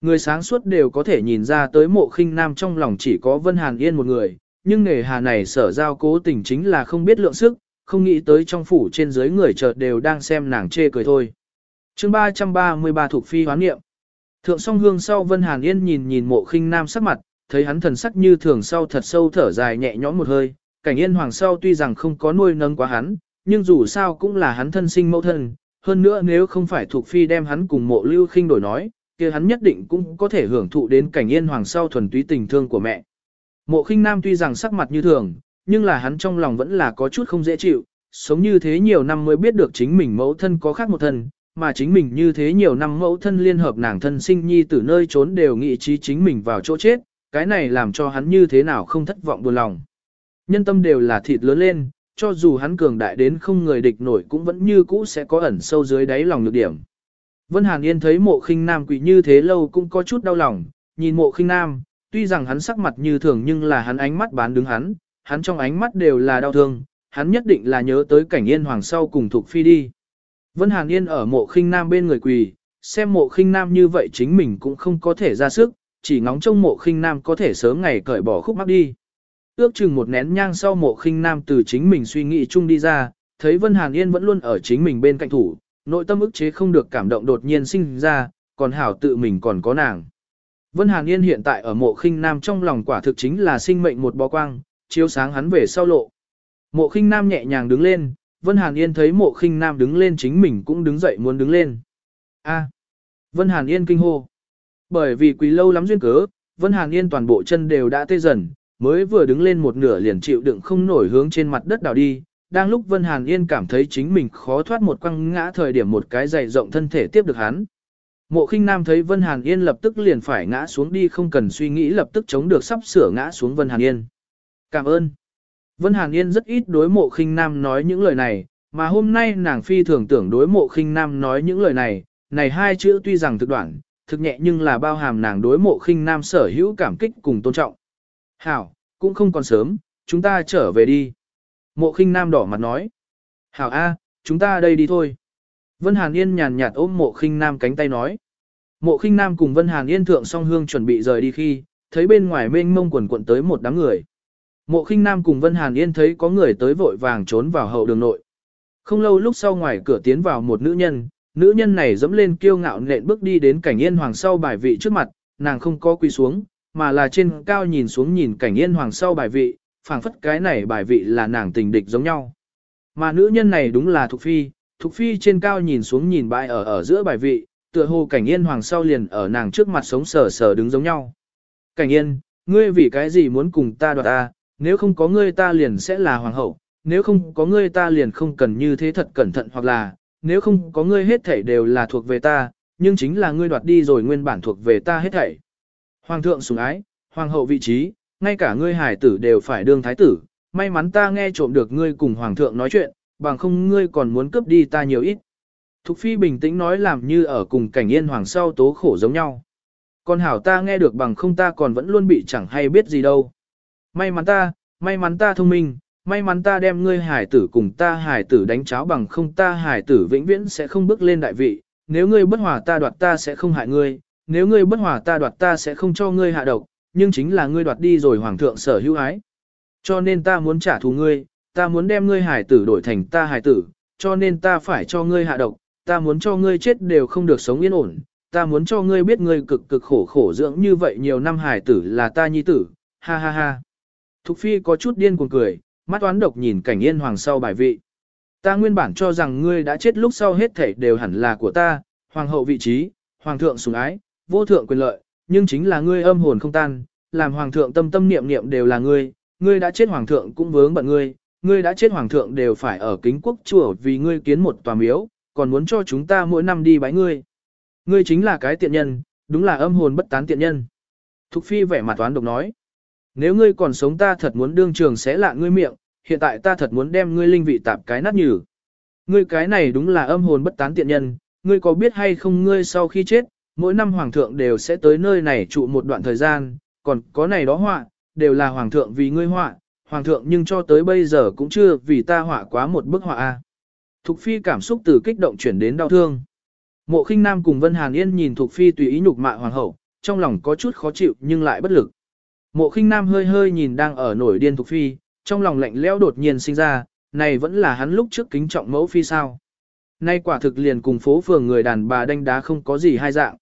Người sáng suốt đều có thể nhìn ra tới mộ khinh nam trong lòng chỉ có Vân Hàn Yên một người, nhưng nghề hà này sở giao cố tình chính là không biết lượng sức, không nghĩ tới trong phủ trên dưới người chợt đều đang xem nàng chê cười thôi. chương 333 thuộc phi hoán nghiệm. Thượng song hương sau Vân Hàn Yên nhìn nhìn mộ khinh nam sắc mặt, thấy hắn thần sắc như thường sau thật sâu thở dài nhẹ nhõm một hơi, cảnh yên hoàng sau tuy rằng không có nuôi nấng quá hắn, nhưng dù sao cũng là hắn thân sinh mẫu thân, hơn nữa nếu không phải thuộc phi đem hắn cùng mộ lưu khinh đổi nói, kia hắn nhất định cũng có thể hưởng thụ đến cảnh yên hoàng sau thuần túy tình thương của mẹ. Mộ khinh nam tuy rằng sắc mặt như thường, nhưng là hắn trong lòng vẫn là có chút không dễ chịu, sống như thế nhiều năm mới biết được chính mình mẫu thân có khác một thân, mà chính mình như thế nhiều năm mẫu thân liên hợp nàng thân sinh nhi từ nơi trốn đều nghĩ trí chính mình vào chỗ chết, cái này làm cho hắn như thế nào không thất vọng buồn lòng. Nhân tâm đều là thịt lớn lên, cho dù hắn cường đại đến không người địch nổi cũng vẫn như cũ sẽ có ẩn sâu dưới đáy lòng nhược điểm. Vân Hàn Yên thấy mộ khinh nam quỷ như thế lâu cũng có chút đau lòng, nhìn mộ khinh nam, tuy rằng hắn sắc mặt như thường nhưng là hắn ánh mắt bán đứng hắn, hắn trong ánh mắt đều là đau thương, hắn nhất định là nhớ tới cảnh yên hoàng sau cùng thuộc phi đi. Vân Hàn Yên ở mộ khinh nam bên người quỳ, xem mộ khinh nam như vậy chính mình cũng không có thể ra sức, chỉ ngóng trông mộ khinh nam có thể sớm ngày cởi bỏ khúc mắc đi. Ước chừng một nén nhang sau mộ khinh nam từ chính mình suy nghĩ chung đi ra, thấy Vân Hàn Yên vẫn luôn ở chính mình bên cạnh thủ, nội tâm ức chế không được cảm động đột nhiên sinh ra, còn hảo tự mình còn có nàng. Vân Hàn Yên hiện tại ở mộ khinh nam trong lòng quả thực chính là sinh mệnh một bó quang, chiếu sáng hắn về sau lộ. Mộ khinh nam nhẹ nhàng đứng lên, Vân Hàn Yên thấy mộ khinh nam đứng lên chính mình cũng đứng dậy muốn đứng lên. A. Vân Hàn Yên kinh hô. Bởi vì quỳ lâu lắm duyên cớ, Vân Hàn Yên toàn bộ chân đều đã tê dần, mới vừa đứng lên một nửa liền chịu đựng không nổi hướng trên mặt đất đảo đi. Đang lúc Vân Hàn Yên cảm thấy chính mình khó thoát một quăng ngã thời điểm một cái dày rộng thân thể tiếp được hắn. Mộ khinh nam thấy Vân Hàn Yên lập tức liền phải ngã xuống đi không cần suy nghĩ lập tức chống được sắp sửa ngã xuống Vân Hàn Yên. Cảm ơn. Vân Hàn Yên rất ít đối mộ khinh nam nói những lời này, mà hôm nay nàng phi thường tưởng đối mộ khinh nam nói những lời này, này hai chữ tuy rằng thực đoạn, thực nhẹ nhưng là bao hàm nàng đối mộ khinh nam sở hữu cảm kích cùng tôn trọng. Hảo, cũng không còn sớm, chúng ta trở về đi. Mộ khinh nam đỏ mặt nói. Hảo A, chúng ta đây đi thôi. Vân Hàn Yên nhàn nhạt ôm mộ khinh nam cánh tay nói. Mộ khinh nam cùng Vân Hàn Yên thượng song hương chuẩn bị rời đi khi, thấy bên ngoài mênh mông quần quận tới một đám người. Mộ khinh nam cùng Vân Hàn Yên thấy có người tới vội vàng trốn vào hậu đường nội. Không lâu lúc sau ngoài cửa tiến vào một nữ nhân, nữ nhân này dẫm lên kiêu ngạo nện bước đi đến cảnh yên hoàng sau bài vị trước mặt, nàng không có quỳ xuống, mà là trên cao nhìn xuống nhìn cảnh yên hoàng sau bài vị, phảng phất cái này bài vị là nàng tình địch giống nhau. Mà nữ nhân này đúng là Thục Phi, Thục Phi trên cao nhìn xuống nhìn bãi ở ở giữa bài vị, tựa hồ cảnh yên hoàng sau liền ở nàng trước mặt sống sờ sờ đứng giống nhau. Cảnh yên, ngươi vì cái gì muốn cùng ta đoạt ta, nếu không có ngươi ta liền sẽ là hoàng hậu, nếu không có ngươi ta liền không cần như thế thật cẩn thận hoặc là, nếu không có ngươi hết thảy đều là thuộc về ta, nhưng chính là ngươi đoạt đi rồi nguyên bản thuộc về ta hết thảy. Hoàng thượng sủng ái, hoàng hậu vị trí, ngay cả ngươi hải tử đều phải đương thái tử, may mắn ta nghe trộm được ngươi cùng hoàng thượng nói chuyện, bằng không ngươi còn muốn cướp đi ta nhiều ít. Thục phi bình tĩnh nói làm như ở cùng cảnh yên hoàng sau tố khổ giống nhau. Còn hảo ta nghe được bằng không ta còn vẫn luôn bị chẳng hay biết gì đâu. May mắn ta, may mắn ta thông minh, may mắn ta đem ngươi hải tử cùng ta hải tử đánh cháo bằng không ta hải tử vĩnh viễn sẽ không bước lên đại vị, nếu ngươi bất hòa ta đoạt ta sẽ không hại ngươi, nếu ngươi bất hòa ta đoạt ta sẽ không cho ngươi hạ độc, nhưng chính là ngươi đoạt đi rồi hoàng thượng sở hữu ái. Cho nên ta muốn trả thù ngươi, ta muốn đem ngươi hải tử đổi thành ta hải tử, cho nên ta phải cho ngươi hạ độc, ta muốn cho ngươi chết đều không được sống yên ổn, ta muốn cho ngươi biết ngươi cực cực khổ khổ dưỡng như vậy nhiều năm hải tử là ta nhi tử, ha ha ha. Thục phi có chút điên cuồng cười, mắt toán độc nhìn cảnh yên hoàng sau bài vị. Ta nguyên bản cho rằng ngươi đã chết lúc sau hết thể đều hẳn là của ta, hoàng hậu vị trí, hoàng thượng sủng ái, vô thượng quyền lợi, nhưng chính là ngươi âm hồn không tan, làm hoàng thượng tâm tâm niệm niệm đều là ngươi, ngươi đã chết hoàng thượng cũng vướng bận ngươi, ngươi đã chết hoàng thượng đều phải ở kính quốc chùa vì ngươi kiến một tòa miếu, còn muốn cho chúng ta mỗi năm đi bái ngươi. Ngươi chính là cái tiện nhân, đúng là âm hồn bất tán tiện nhân. Thục phi vẻ mặt toán độc nói. Nếu ngươi còn sống ta thật muốn đương trường sẽ lạ ngươi miệng, hiện tại ta thật muốn đem ngươi linh vị tạp cái nát nhừ. Ngươi cái này đúng là âm hồn bất tán tiện nhân, ngươi có biết hay không ngươi sau khi chết, mỗi năm hoàng thượng đều sẽ tới nơi này trụ một đoạn thời gian, còn có này đó họa, đều là hoàng thượng vì ngươi họa, hoàng thượng nhưng cho tới bây giờ cũng chưa vì ta họa quá một bức họa a. Thục phi cảm xúc từ kích động chuyển đến đau thương. Mộ khinh nam cùng Vân Hàn Yên nhìn Thục phi tùy ý nhục mạ hoàng hậu, trong lòng có chút khó chịu nhưng lại bất lực. Mộ khinh nam hơi hơi nhìn đang ở nổi điên Thục phi, trong lòng lạnh lẽo đột nhiên sinh ra, này vẫn là hắn lúc trước kính trọng mẫu phi sao. Nay quả thực liền cùng phố phường người đàn bà đánh đá không có gì hai dạng.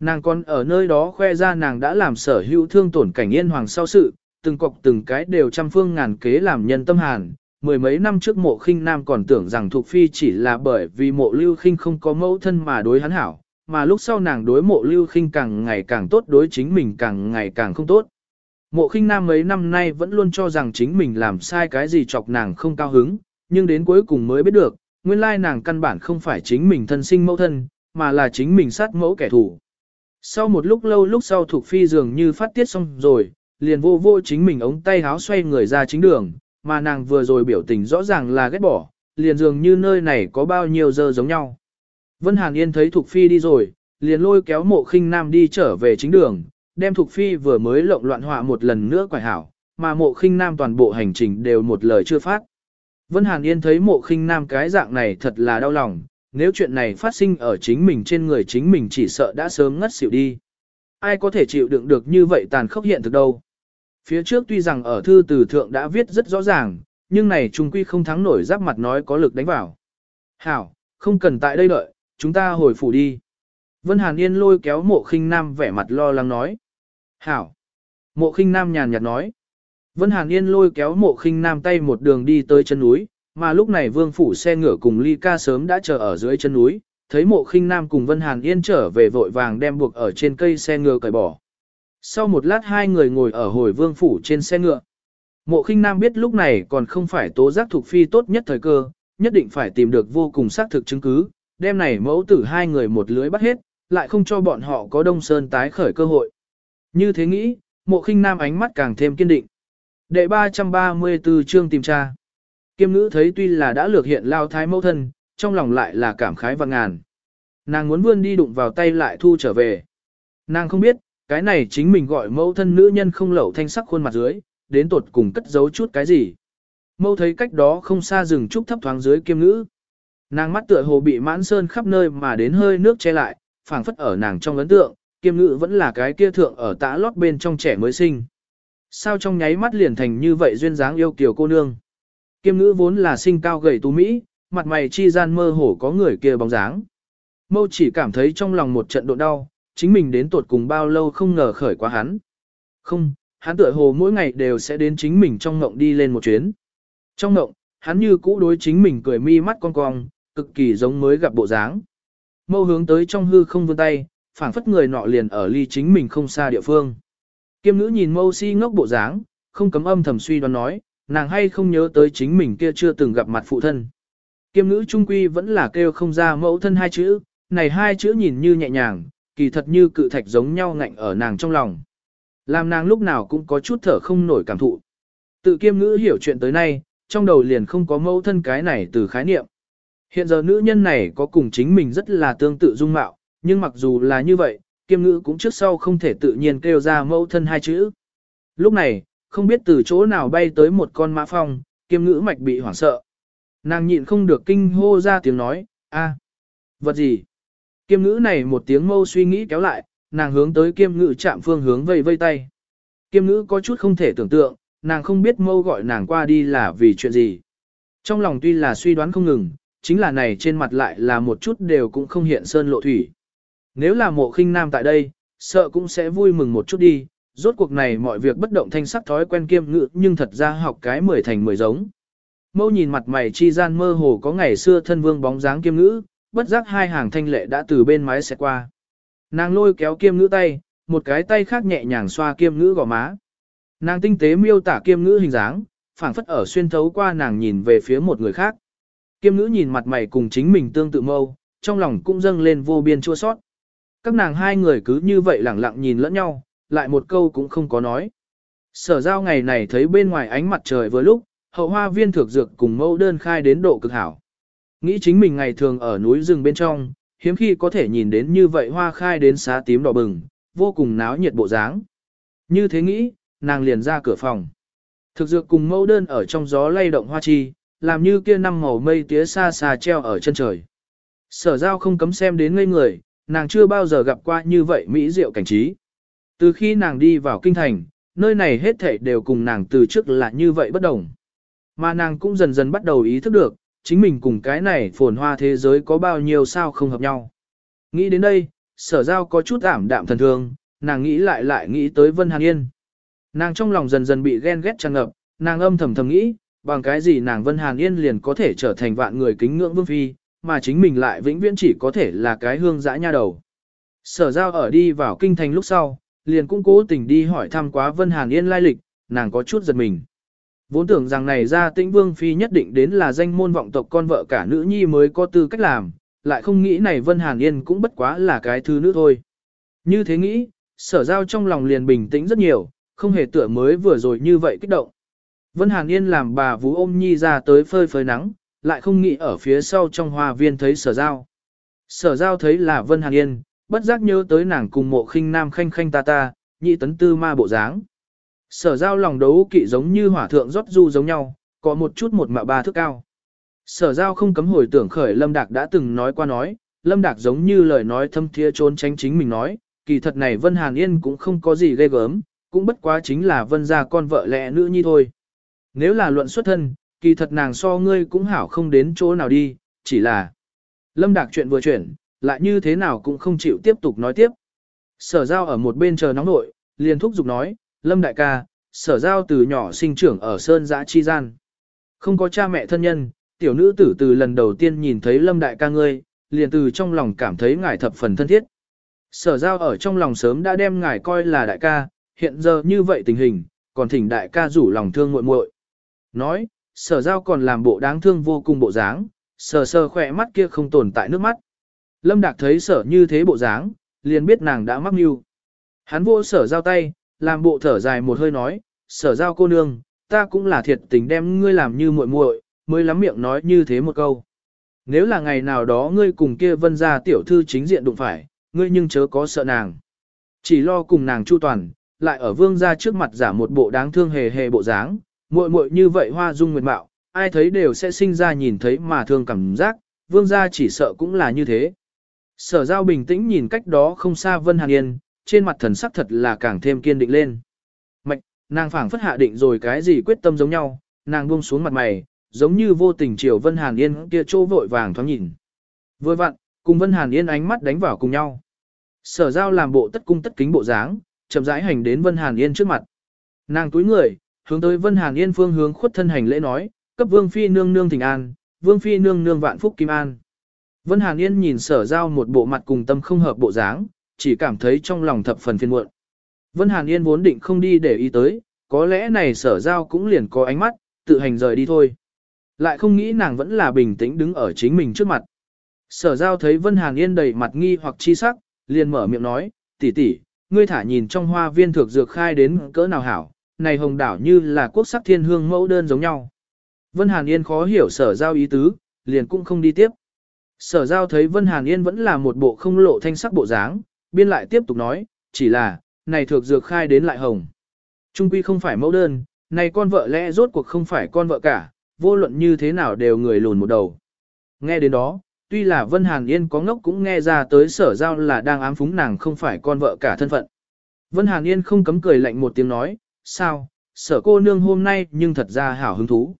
Nàng còn ở nơi đó khoe ra nàng đã làm sở hữu thương tổn cảnh yên hoàng sau sự, từng cọc từng cái đều trăm phương ngàn kế làm nhân tâm hàn. Mười mấy năm trước mộ khinh nam còn tưởng rằng thuộc Phi chỉ là bởi vì mộ lưu khinh không có mẫu thân mà đối hắn hảo, mà lúc sau nàng đối mộ lưu khinh càng ngày càng tốt đối chính mình càng ngày càng không tốt. Mộ khinh nam mấy năm nay vẫn luôn cho rằng chính mình làm sai cái gì chọc nàng không cao hứng, nhưng đến cuối cùng mới biết được, nguyên lai nàng căn bản không phải chính mình thân sinh mẫu thân, mà là chính mình sát mẫu kẻ thù. Sau một lúc lâu lúc sau thuộc phi dường như phát tiết xong rồi, liền vô vô chính mình ống tay háo xoay người ra chính đường, mà nàng vừa rồi biểu tình rõ ràng là ghét bỏ, liền dường như nơi này có bao nhiêu giờ giống nhau. Vân Hàn Yên thấy Thục Phi đi rồi, liền lôi kéo mộ khinh nam đi trở về chính đường, đem Thục Phi vừa mới lộn loạn họa một lần nữa quải hảo, mà mộ khinh nam toàn bộ hành trình đều một lời chưa phát. Vân Hàn Yên thấy mộ khinh nam cái dạng này thật là đau lòng, nếu chuyện này phát sinh ở chính mình trên người chính mình chỉ sợ đã sớm ngất xỉu đi. Ai có thể chịu đựng được như vậy tàn khốc hiện thực đâu. Phía trước tuy rằng ở thư từ thượng đã viết rất rõ ràng, nhưng này trung quy không thắng nổi giáp mặt nói có lực đánh vào. Hảo, không cần tại đây đợi, chúng ta hồi phủ đi. Vân Hàn Yên lôi kéo mộ khinh nam vẻ mặt lo lắng nói. Hảo. Mộ khinh nam nhàn nhạt nói. Vân Hàn Yên lôi kéo mộ khinh nam tay một đường đi tới chân núi, mà lúc này vương phủ xe ngựa cùng ly ca sớm đã chờ ở dưới chân núi, thấy mộ khinh nam cùng Vân Hàn Yên trở về vội vàng đem buộc ở trên cây xe ngựa cởi bỏ. Sau một lát hai người ngồi ở hồi vương phủ trên xe ngựa. Mộ khinh nam biết lúc này còn không phải tố giác thuộc phi tốt nhất thời cơ, nhất định phải tìm được vô cùng xác thực chứng cứ, đem này mẫu tử hai người một lưới bắt hết, lại không cho bọn họ có đông sơn tái khởi cơ hội. Như thế nghĩ, mộ khinh nam ánh mắt càng thêm kiên định. Đệ 334 chương tìm tra. Kiêm nữ thấy tuy là đã lược hiện lao thái mẫu thân, trong lòng lại là cảm khái và ngàn. Nàng muốn vươn đi đụng vào tay lại thu trở về. Nàng không biết, cái này chính mình gọi mẫu thân nữ nhân không lẩu thanh sắc khuôn mặt dưới, đến tột cùng cất giấu chút cái gì. Mâu thấy cách đó không xa rừng trúc thấp thoáng dưới kiêm ngữ. Nàng mắt tựa hồ bị mãn sơn khắp nơi mà đến hơi nước che lại, phảng phất ở nàng trong ấn tượng, kiêm ngữ vẫn là cái kia thượng ở tã lót bên trong trẻ mới sinh. Sao trong nháy mắt liền thành như vậy duyên dáng yêu kiều cô nương. Kiêm ngữ vốn là sinh cao gầy tú Mỹ, mặt mày chi gian mơ hồ có người kia bóng dáng. Mâu chỉ cảm thấy trong lòng một trận độ đau, chính mình đến tuột cùng bao lâu không ngờ khởi quá hắn. Không, hắn tựa hồ mỗi ngày đều sẽ đến chính mình trong ngộng đi lên một chuyến. Trong ngộng, hắn như cũ đối chính mình cười mi mắt cong cong, cực kỳ giống mới gặp bộ dáng. Mâu hướng tới trong hư không vươn tay, phảng phất người nọ liền ở ly chính mình không xa địa phương. Kiêm nữ nhìn mâu si ngốc bộ dáng, không cấm âm thầm suy đoán nói, nàng hay không nhớ tới chính mình kia chưa từng gặp mặt phụ thân. Kiêm nữ trung quy vẫn là kêu không ra mẫu thân hai chữ, này hai chữ nhìn như nhẹ nhàng, kỳ thật như cự thạch giống nhau ngạnh ở nàng trong lòng. Làm nàng lúc nào cũng có chút thở không nổi cảm thụ. Tự kiêm ngữ hiểu chuyện tới nay, trong đầu liền không có mẫu thân cái này từ khái niệm. Hiện giờ nữ nhân này có cùng chính mình rất là tương tự dung mạo, nhưng mặc dù là như vậy, kiêm ngữ cũng trước sau không thể tự nhiên kêu ra mẫu thân hai chữ. Lúc này, không biết từ chỗ nào bay tới một con mã phong, kiêm ngữ mạch bị hoảng sợ. Nàng nhịn không được kinh hô ra tiếng nói, a, vật gì? Kiêm ngữ này một tiếng mâu suy nghĩ kéo lại, nàng hướng tới kiêm ngữ chạm phương hướng vây vây tay. Kiêm ngữ có chút không thể tưởng tượng, nàng không biết mâu gọi nàng qua đi là vì chuyện gì. Trong lòng tuy là suy đoán không ngừng, chính là này trên mặt lại là một chút đều cũng không hiện sơn lộ thủy. Nếu là mộ khinh nam tại đây, sợ cũng sẽ vui mừng một chút đi, rốt cuộc này mọi việc bất động thanh sắc thói quen kiêm ngự nhưng thật ra học cái mười thành mười giống. Mâu nhìn mặt mày chi gian mơ hồ có ngày xưa thân vương bóng dáng kiêm ngữ, bất giác hai hàng thanh lệ đã từ bên mái xẹt qua. Nàng lôi kéo kiêm ngữ tay, một cái tay khác nhẹ nhàng xoa kiêm ngữ gò má. Nàng tinh tế miêu tả kiêm ngữ hình dáng, phảng phất ở xuyên thấu qua nàng nhìn về phía một người khác. Kiêm ngữ nhìn mặt mày cùng chính mình tương tự mâu, trong lòng cũng dâng lên vô biên chua sót. Các nàng hai người cứ như vậy lẳng lặng nhìn lẫn nhau, lại một câu cũng không có nói. Sở giao ngày này thấy bên ngoài ánh mặt trời vừa lúc, hậu hoa viên thực dược cùng mẫu đơn khai đến độ cực hảo. Nghĩ chính mình ngày thường ở núi rừng bên trong, hiếm khi có thể nhìn đến như vậy hoa khai đến xá tím đỏ bừng, vô cùng náo nhiệt bộ dáng. Như thế nghĩ, nàng liền ra cửa phòng. Thực dược cùng mẫu đơn ở trong gió lay động hoa chi, làm như kia năm màu mây tía xa xa treo ở chân trời. Sở giao không cấm xem đến ngây người, nàng chưa bao giờ gặp qua như vậy mỹ diệu cảnh trí. Từ khi nàng đi vào kinh thành, nơi này hết thảy đều cùng nàng từ trước là như vậy bất đồng. Mà nàng cũng dần dần bắt đầu ý thức được, chính mình cùng cái này phồn hoa thế giới có bao nhiêu sao không hợp nhau. Nghĩ đến đây, sở giao có chút ảm đạm thần thương, nàng nghĩ lại lại nghĩ tới Vân Hàn Yên. Nàng trong lòng dần dần bị ghen ghét tràn ngập, nàng âm thầm thầm nghĩ, bằng cái gì nàng Vân Hàn Yên liền có thể trở thành vạn người kính ngưỡng vương phi, mà chính mình lại vĩnh viễn chỉ có thể là cái hương dã nha đầu. Sở giao ở đi vào kinh thành lúc sau, liền cũng cố tình đi hỏi thăm quá Vân Hàn Yên lai lịch, nàng có chút giật mình. Vốn tưởng rằng này ra tĩnh vương phi nhất định đến là danh môn vọng tộc con vợ cả nữ nhi mới có tư cách làm, lại không nghĩ này Vân Hàn Yên cũng bất quá là cái thứ nữ thôi. Như thế nghĩ, sở giao trong lòng liền bình tĩnh rất nhiều, không hề tựa mới vừa rồi như vậy kích động. Vân Hàn Yên làm bà vú ôm nhi ra tới phơi phơi nắng, lại không nghĩ ở phía sau trong hoa viên thấy sở giao. Sở giao thấy là Vân Hàn Yên, bất giác nhớ tới nàng cùng mộ khinh nam khanh khanh ta ta, nhị tấn tư ma bộ dáng. Sở giao lòng đấu kỵ giống như hỏa thượng rót du giống nhau, có một chút một mạ ba thước cao. Sở giao không cấm hồi tưởng khởi Lâm Đạc đã từng nói qua nói, Lâm Đạc giống như lời nói thâm thiê trốn tránh chính mình nói, kỳ thật này Vân Hàn Yên cũng không có gì ghê gớm, cũng bất quá chính là Vân gia con vợ lẽ nữ nhi thôi. Nếu là luận xuất thân, kỳ thật nàng so ngươi cũng hảo không đến chỗ nào đi, chỉ là Lâm Đạc chuyện vừa chuyển, lại như thế nào cũng không chịu tiếp tục nói tiếp. Sở giao ở một bên chờ nóng nội, liền thúc giục nói, Lâm đại ca, sở giao từ nhỏ sinh trưởng ở Sơn Giã Chi Gian. Không có cha mẹ thân nhân, tiểu nữ tử từ lần đầu tiên nhìn thấy Lâm đại ca ngươi, liền từ trong lòng cảm thấy ngài thập phần thân thiết. Sở giao ở trong lòng sớm đã đem ngài coi là đại ca, hiện giờ như vậy tình hình, còn thỉnh đại ca rủ lòng thương muội muội. Nói, sở giao còn làm bộ đáng thương vô cùng bộ dáng, sờ sờ khỏe mắt kia không tồn tại nước mắt. Lâm Đạc thấy sở như thế bộ dáng, liền biết nàng đã mắc mưu. Hắn vô sở giao tay, làm bộ thở dài một hơi nói, sở giao cô nương, ta cũng là thiệt tình đem ngươi làm như muội muội, mới lắm miệng nói như thế một câu. Nếu là ngày nào đó ngươi cùng kia vân gia tiểu thư chính diện đụng phải, ngươi nhưng chớ có sợ nàng. Chỉ lo cùng nàng chu toàn, lại ở vương gia trước mặt giả một bộ đáng thương hề hề bộ dáng, muội muội như vậy hoa dung nguyệt mạo, ai thấy đều sẽ sinh ra nhìn thấy mà thương cảm giác, vương gia chỉ sợ cũng là như thế. Sở giao bình tĩnh nhìn cách đó không xa Vân Hàn Yên, trên mặt thần sắc thật là càng thêm kiên định lên. Mạch, nàng phảng phất hạ định rồi cái gì quyết tâm giống nhau, nàng buông xuống mặt mày, giống như vô tình chiều Vân Hàn Yên kia trô vội vàng thoáng nhìn. Vừa vặn, cùng Vân Hàn Yên ánh mắt đánh vào cùng nhau. Sở giao làm bộ tất cung tất kính bộ dáng, chậm rãi hành đến Vân Hàn Yên trước mặt. Nàng túi người, hướng tới Vân Hàn Yên phương hướng khuất thân hành lễ nói, cấp Vương Phi nương nương thỉnh an, Vương Phi nương nương vạn phúc kim an. Vân Hàn Yên nhìn sở giao một bộ mặt cùng tâm không hợp bộ dáng, chỉ cảm thấy trong lòng thập phần phiền muộn. Vân Hàn Yên vốn định không đi để ý tới, có lẽ này sở giao cũng liền có ánh mắt, tự hành rời đi thôi. Lại không nghĩ nàng vẫn là bình tĩnh đứng ở chính mình trước mặt. Sở giao thấy Vân Hàn Yên đầy mặt nghi hoặc chi sắc, liền mở miệng nói, tỷ tỷ, ngươi thả nhìn trong hoa viên thực dược khai đến cỡ nào hảo, này hồng đảo như là quốc sắc thiên hương mẫu đơn giống nhau. Vân Hàn Yên khó hiểu sở giao ý tứ, liền cũng không đi tiếp. Sở giao thấy Vân Hàn Yên vẫn là một bộ không lộ thanh sắc bộ dáng, biên lại tiếp tục nói, chỉ là, này thuộc dược khai đến lại hồng. Trung quy không phải mẫu đơn, này con vợ lẽ rốt cuộc không phải con vợ cả, vô luận như thế nào đều người lùn một đầu. Nghe đến đó, tuy là Vân Hàn Yên có ngốc cũng nghe ra tới sở giao là đang ám phúng nàng không phải con vợ cả thân phận. Vân Hàn Yên không cấm cười lạnh một tiếng nói, sao, sở cô nương hôm nay nhưng thật ra hảo hứng thú.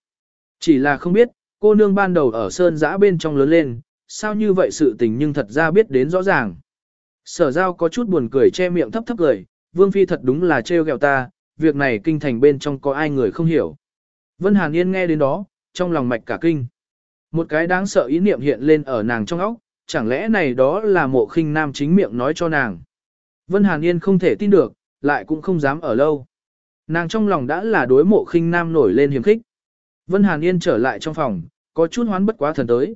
Chỉ là không biết, cô nương ban đầu ở sơn giã bên trong lớn lên, sao như vậy sự tình nhưng thật ra biết đến rõ ràng. Sở giao có chút buồn cười che miệng thấp thấp cười, vương phi thật đúng là trêu ghẹo ta, việc này kinh thành bên trong có ai người không hiểu. Vân Hàn Yên nghe đến đó, trong lòng mạch cả kinh. Một cái đáng sợ ý niệm hiện lên ở nàng trong óc, chẳng lẽ này đó là mộ khinh nam chính miệng nói cho nàng. Vân Hàn Yên không thể tin được, lại cũng không dám ở lâu. Nàng trong lòng đã là đối mộ khinh nam nổi lên hiềm khích. Vân Hàn Yên trở lại trong phòng, có chút hoán bất quá thần tới.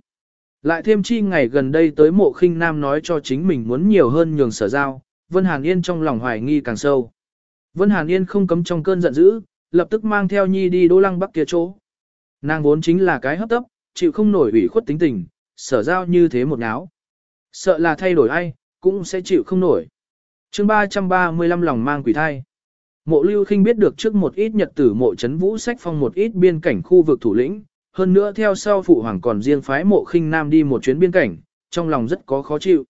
Lại thêm chi ngày gần đây tới mộ khinh nam nói cho chính mình muốn nhiều hơn nhường sở giao, Vân Hàn Yên trong lòng hoài nghi càng sâu. Vân Hàn Yên không cấm trong cơn giận dữ, lập tức mang theo nhi đi đô lăng bắc kia chỗ. Nàng vốn chính là cái hấp tấp, chịu không nổi ủy khuất tính tình, sở giao như thế một náo. Sợ là thay đổi ai, cũng sẽ chịu không nổi. chương 335 lòng mang quỷ thai. Mộ lưu khinh biết được trước một ít nhật tử mộ chấn vũ sách phong một ít biên cảnh khu vực thủ lĩnh, hơn nữa theo sau phụ hoàng còn riêng phái mộ khinh nam đi một chuyến biên cảnh, trong lòng rất có khó chịu.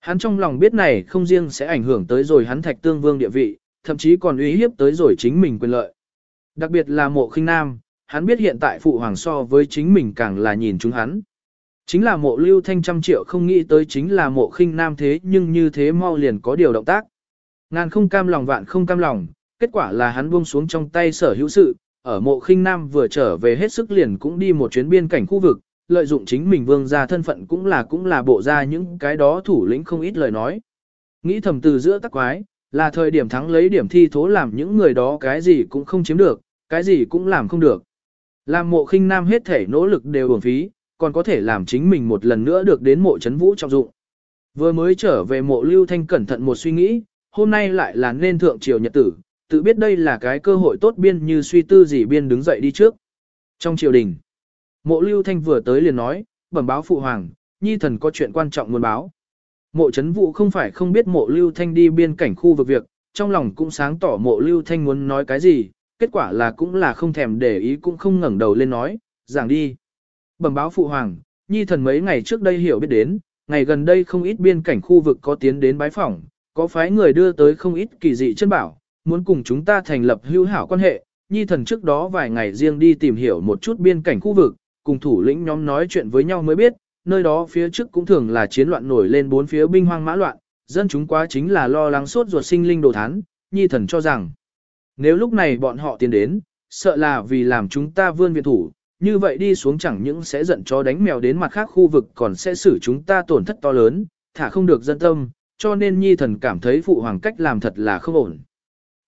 Hắn trong lòng biết này không riêng sẽ ảnh hưởng tới rồi hắn thạch tương vương địa vị, thậm chí còn uy hiếp tới rồi chính mình quyền lợi. Đặc biệt là mộ khinh nam, hắn biết hiện tại phụ hoàng so với chính mình càng là nhìn chúng hắn. Chính là mộ lưu thanh trăm triệu không nghĩ tới chính là mộ khinh nam thế nhưng như thế mau liền có điều động tác. Ngàn không cam lòng vạn không cam lòng, kết quả là hắn buông xuống trong tay sở hữu sự, ở mộ khinh nam vừa trở về hết sức liền cũng đi một chuyến biên cảnh khu vực, lợi dụng chính mình vương gia thân phận cũng là cũng là bộ ra những cái đó thủ lĩnh không ít lời nói. Nghĩ thầm từ giữa tắc quái, là thời điểm thắng lấy điểm thi thố làm những người đó cái gì cũng không chiếm được, cái gì cũng làm không được. Làm mộ khinh nam hết thể nỗ lực đều uổng phí, còn có thể làm chính mình một lần nữa được đến mộ chấn vũ trọng dụng. Vừa mới trở về mộ lưu thanh cẩn thận một suy nghĩ, hôm nay lại là nên thượng triều nhật tử, tự biết đây là cái cơ hội tốt biên như suy tư gì biên đứng dậy đi trước. Trong triều đình, mộ lưu thanh vừa tới liền nói, bẩm báo phụ hoàng, nhi thần có chuyện quan trọng muốn báo. Mộ chấn vụ không phải không biết mộ lưu thanh đi biên cảnh khu vực việc, trong lòng cũng sáng tỏ mộ lưu thanh muốn nói cái gì, kết quả là cũng là không thèm để ý cũng không ngẩng đầu lên nói, giảng đi. Bẩm báo phụ hoàng, nhi thần mấy ngày trước đây hiểu biết đến, ngày gần đây không ít biên cảnh khu vực có tiến đến bái phỏng, có phái người đưa tới không ít kỳ dị chân bảo, muốn cùng chúng ta thành lập hữu hảo quan hệ. Nhi thần trước đó vài ngày riêng đi tìm hiểu một chút biên cảnh khu vực, cùng thủ lĩnh nhóm nói chuyện với nhau mới biết, nơi đó phía trước cũng thường là chiến loạn nổi lên bốn phía binh hoang mã loạn, dân chúng quá chính là lo lắng sốt ruột sinh linh đồ thán, Nhi thần cho rằng, nếu lúc này bọn họ tiến đến, sợ là vì làm chúng ta vươn viện thủ, như vậy đi xuống chẳng những sẽ giận chó đánh mèo đến mặt khác khu vực còn sẽ xử chúng ta tổn thất to lớn, thả không được dân tâm, cho nên nhi thần cảm thấy phụ hoàng cách làm thật là không ổn.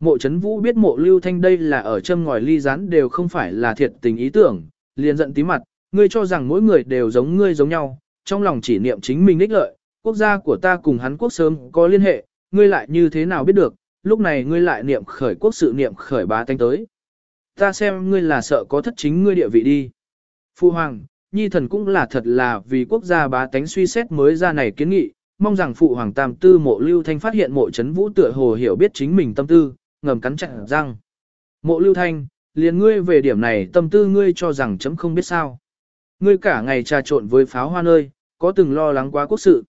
Mộ chấn vũ biết mộ lưu thanh đây là ở châm ngòi ly rán đều không phải là thiệt tình ý tưởng, liền giận tí mặt, ngươi cho rằng mỗi người đều giống ngươi giống nhau, trong lòng chỉ niệm chính mình ích lợi, quốc gia của ta cùng hắn quốc sớm có liên hệ, ngươi lại như thế nào biết được, lúc này ngươi lại niệm khởi quốc sự niệm khởi bá tánh tới. Ta xem ngươi là sợ có thất chính ngươi địa vị đi. Phu Hoàng, Nhi thần cũng là thật là vì quốc gia bá tánh suy xét mới ra này kiến nghị, mong rằng Phụ Hoàng Tam Tư mộ lưu thanh phát hiện mộ chấn vũ tựa hồ hiểu biết chính mình tâm tư, ngầm cắn chặt răng. Mộ lưu thanh, liền ngươi về điểm này tâm tư ngươi cho rằng chấm không biết sao. Ngươi cả ngày trà trộn với pháo hoa nơi, có từng lo lắng quá quốc sự.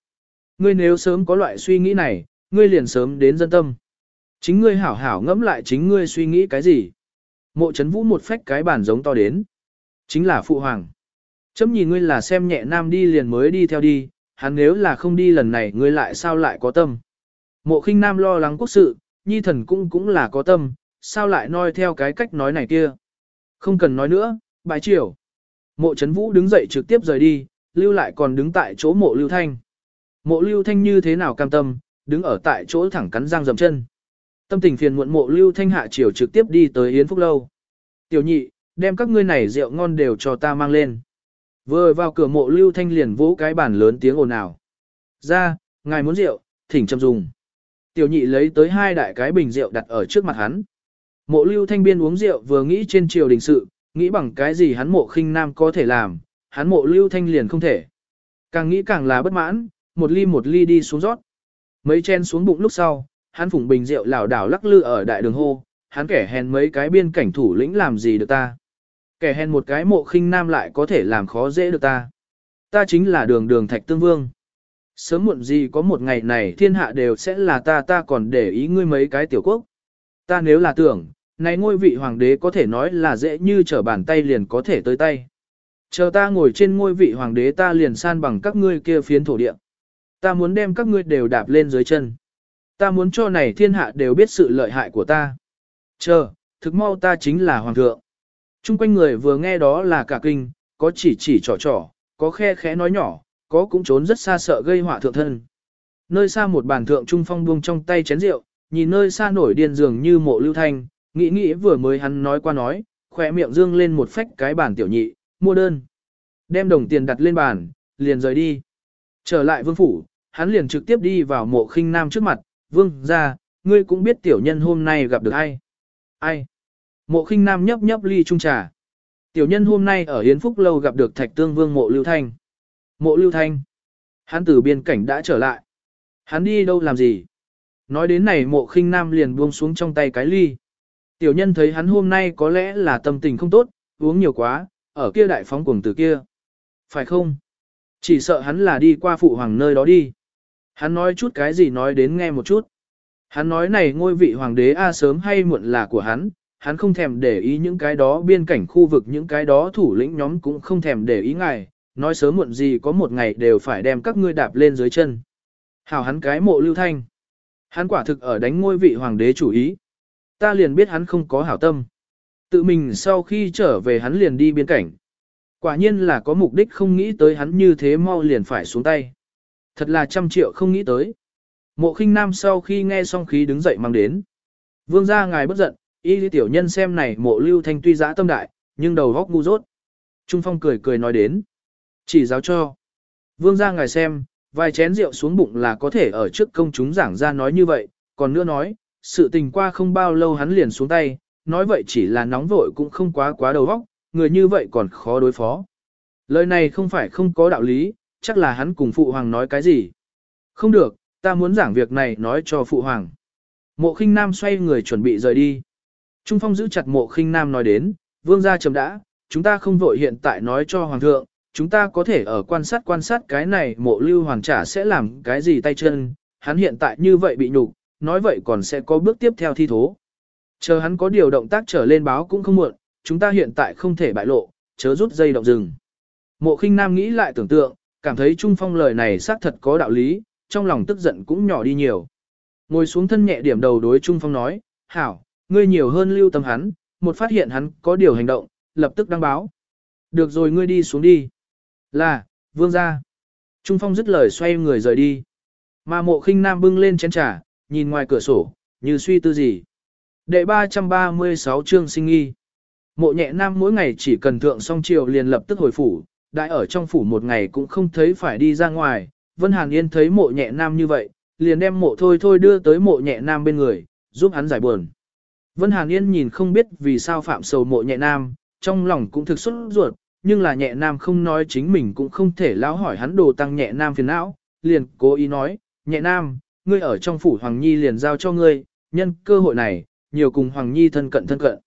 Ngươi nếu sớm có loại suy nghĩ này, ngươi liền sớm đến dân tâm. Chính ngươi hảo hảo ngẫm lại chính ngươi suy nghĩ cái gì. Mộ chấn vũ một phách cái bản giống to đến. Chính là phụ hoàng. Chấm nhìn ngươi là xem nhẹ nam đi liền mới đi theo đi, hắn nếu là không đi lần này ngươi lại sao lại có tâm. Mộ khinh nam lo lắng quốc sự, nhi thần cũng cũng là có tâm, sao lại noi theo cái cách nói này kia. Không cần nói nữa, bài triều. Mộ chấn vũ đứng dậy trực tiếp rời đi, lưu lại còn đứng tại chỗ mộ lưu thanh. Mộ lưu thanh như thế nào cam tâm, đứng ở tại chỗ thẳng cắn răng dầm chân. Tâm tình phiền muộn mộ lưu thanh hạ chiều trực tiếp đi tới Yến Phúc Lâu. Tiểu nhị, đem các ngươi này rượu ngon đều cho ta mang lên. Vừa vào cửa mộ lưu thanh liền vỗ cái bàn lớn tiếng ồn ào. Ra, ngài muốn rượu, thỉnh châm dùng. Tiểu nhị lấy tới hai đại cái bình rượu đặt ở trước mặt hắn. Mộ lưu thanh biên uống rượu vừa nghĩ trên triều đình sự, nghĩ bằng cái gì hắn mộ khinh nam có thể làm, hắn mộ lưu thanh liền không thể. Càng nghĩ càng là bất mãn, một ly một ly đi xuống rót. Mấy chen xuống bụng lúc sau, hắn phủng bình rượu lảo đảo lắc lư ở đại đường hô, hắn kẻ hèn mấy cái biên cảnh thủ lĩnh làm gì được ta. Kẻ hèn một cái mộ khinh nam lại có thể làm khó dễ được ta. Ta chính là đường đường thạch tương vương. Sớm muộn gì có một ngày này thiên hạ đều sẽ là ta ta còn để ý ngươi mấy cái tiểu quốc. Ta nếu là tưởng, này ngôi vị hoàng đế có thể nói là dễ như trở bàn tay liền có thể tới tay. Chờ ta ngồi trên ngôi vị hoàng đế ta liền san bằng các ngươi kia phiến thổ địa. Ta muốn đem các ngươi đều đạp lên dưới chân. Ta muốn cho này thiên hạ đều biết sự lợi hại của ta. Chờ, thực mau ta chính là hoàng thượng. Trung quanh người vừa nghe đó là cả kinh, có chỉ chỉ trò trò, có khe khẽ nói nhỏ, có cũng trốn rất xa sợ gây họa thượng thân. Nơi xa một bàn thượng trung phong buông trong tay chén rượu, nhìn nơi xa nổi điên dường như mộ lưu thanh, nghĩ nghĩ vừa mới hắn nói qua nói, khỏe miệng dương lên một phách cái bàn tiểu nhị, mua đơn. Đem đồng tiền đặt lên bàn, liền rời đi. Trở lại vương phủ, hắn liền trực tiếp đi vào mộ khinh nam trước mặt, vương ra, ngươi cũng biết tiểu nhân hôm nay gặp được ai. Ai? Mộ khinh nam nhấp nhấp ly trung trà. Tiểu nhân hôm nay ở yến Phúc Lâu gặp được thạch tương vương mộ lưu thanh. Mộ lưu thanh. Hắn từ biên cảnh đã trở lại. Hắn đi đâu làm gì? Nói đến này mộ khinh nam liền buông xuống trong tay cái ly. Tiểu nhân thấy hắn hôm nay có lẽ là tâm tình không tốt, uống nhiều quá, ở kia đại phóng cuồng từ kia. Phải không? Chỉ sợ hắn là đi qua phụ hoàng nơi đó đi. Hắn nói chút cái gì nói đến nghe một chút. Hắn nói này ngôi vị hoàng đế A sớm hay muộn là của hắn, hắn không thèm để ý những cái đó biên cảnh khu vực những cái đó thủ lĩnh nhóm cũng không thèm để ý ngài, nói sớm muộn gì có một ngày đều phải đem các ngươi đạp lên dưới chân. Hảo hắn cái mộ lưu thanh. Hắn quả thực ở đánh ngôi vị hoàng đế chủ ý. Ta liền biết hắn không có hảo tâm. Tự mình sau khi trở về hắn liền đi biên cảnh. Quả nhiên là có mục đích không nghĩ tới hắn như thế mau liền phải xuống tay. Thật là trăm triệu không nghĩ tới. Mộ khinh nam sau khi nghe xong khí đứng dậy mang đến. Vương gia ngài bất giận, y tiểu nhân xem này mộ lưu thanh tuy giã tâm đại, nhưng đầu góc ngu dốt. Trung phong cười cười nói đến. Chỉ giáo cho. Vương gia ngài xem, vài chén rượu xuống bụng là có thể ở trước công chúng giảng ra nói như vậy, còn nữa nói, sự tình qua không bao lâu hắn liền xuống tay, nói vậy chỉ là nóng vội cũng không quá quá đầu óc, người như vậy còn khó đối phó. Lời này không phải không có đạo lý, chắc là hắn cùng phụ hoàng nói cái gì. Không được, ta muốn giảng việc này nói cho phụ hoàng. Mộ khinh nam xoay người chuẩn bị rời đi. Trung phong giữ chặt mộ khinh nam nói đến, vương gia chấm đã, chúng ta không vội hiện tại nói cho hoàng thượng, chúng ta có thể ở quan sát quan sát cái này mộ lưu hoàng trả sẽ làm cái gì tay chân, hắn hiện tại như vậy bị nhục, nói vậy còn sẽ có bước tiếp theo thi thố. Chờ hắn có điều động tác trở lên báo cũng không muộn, chúng ta hiện tại không thể bại lộ, chớ rút dây động rừng. Mộ khinh nam nghĩ lại tưởng tượng, cảm thấy Trung Phong lời này xác thật có đạo lý, trong lòng tức giận cũng nhỏ đi nhiều. Ngồi xuống thân nhẹ điểm đầu đối Trung Phong nói, hảo, ngươi nhiều hơn lưu tâm hắn, một phát hiện hắn có điều hành động, lập tức đăng báo. Được rồi ngươi đi xuống đi. Là, vương gia. Trung Phong dứt lời xoay người rời đi. Mà mộ khinh nam bưng lên chén trà, nhìn ngoài cửa sổ, như suy tư gì. Đệ 336 chương sinh nghi. Mộ nhẹ nam mỗi ngày chỉ cần thượng xong chiều liền lập tức hồi phủ, đại ở trong phủ một ngày cũng không thấy phải đi ra ngoài. Vân Hàn Yên thấy mộ nhẹ nam như vậy, liền đem mộ thôi thôi đưa tới mộ nhẹ nam bên người, giúp hắn giải buồn. Vân Hàn Yên nhìn không biết vì sao phạm sầu mộ nhẹ nam, trong lòng cũng thực xuất ruột, nhưng là nhẹ nam không nói chính mình cũng không thể lão hỏi hắn đồ tăng nhẹ nam phiền não, liền cố ý nói, nhẹ nam, ngươi ở trong phủ Hoàng Nhi liền giao cho ngươi, nhân cơ hội này, nhiều cùng Hoàng Nhi thân cận thân cận.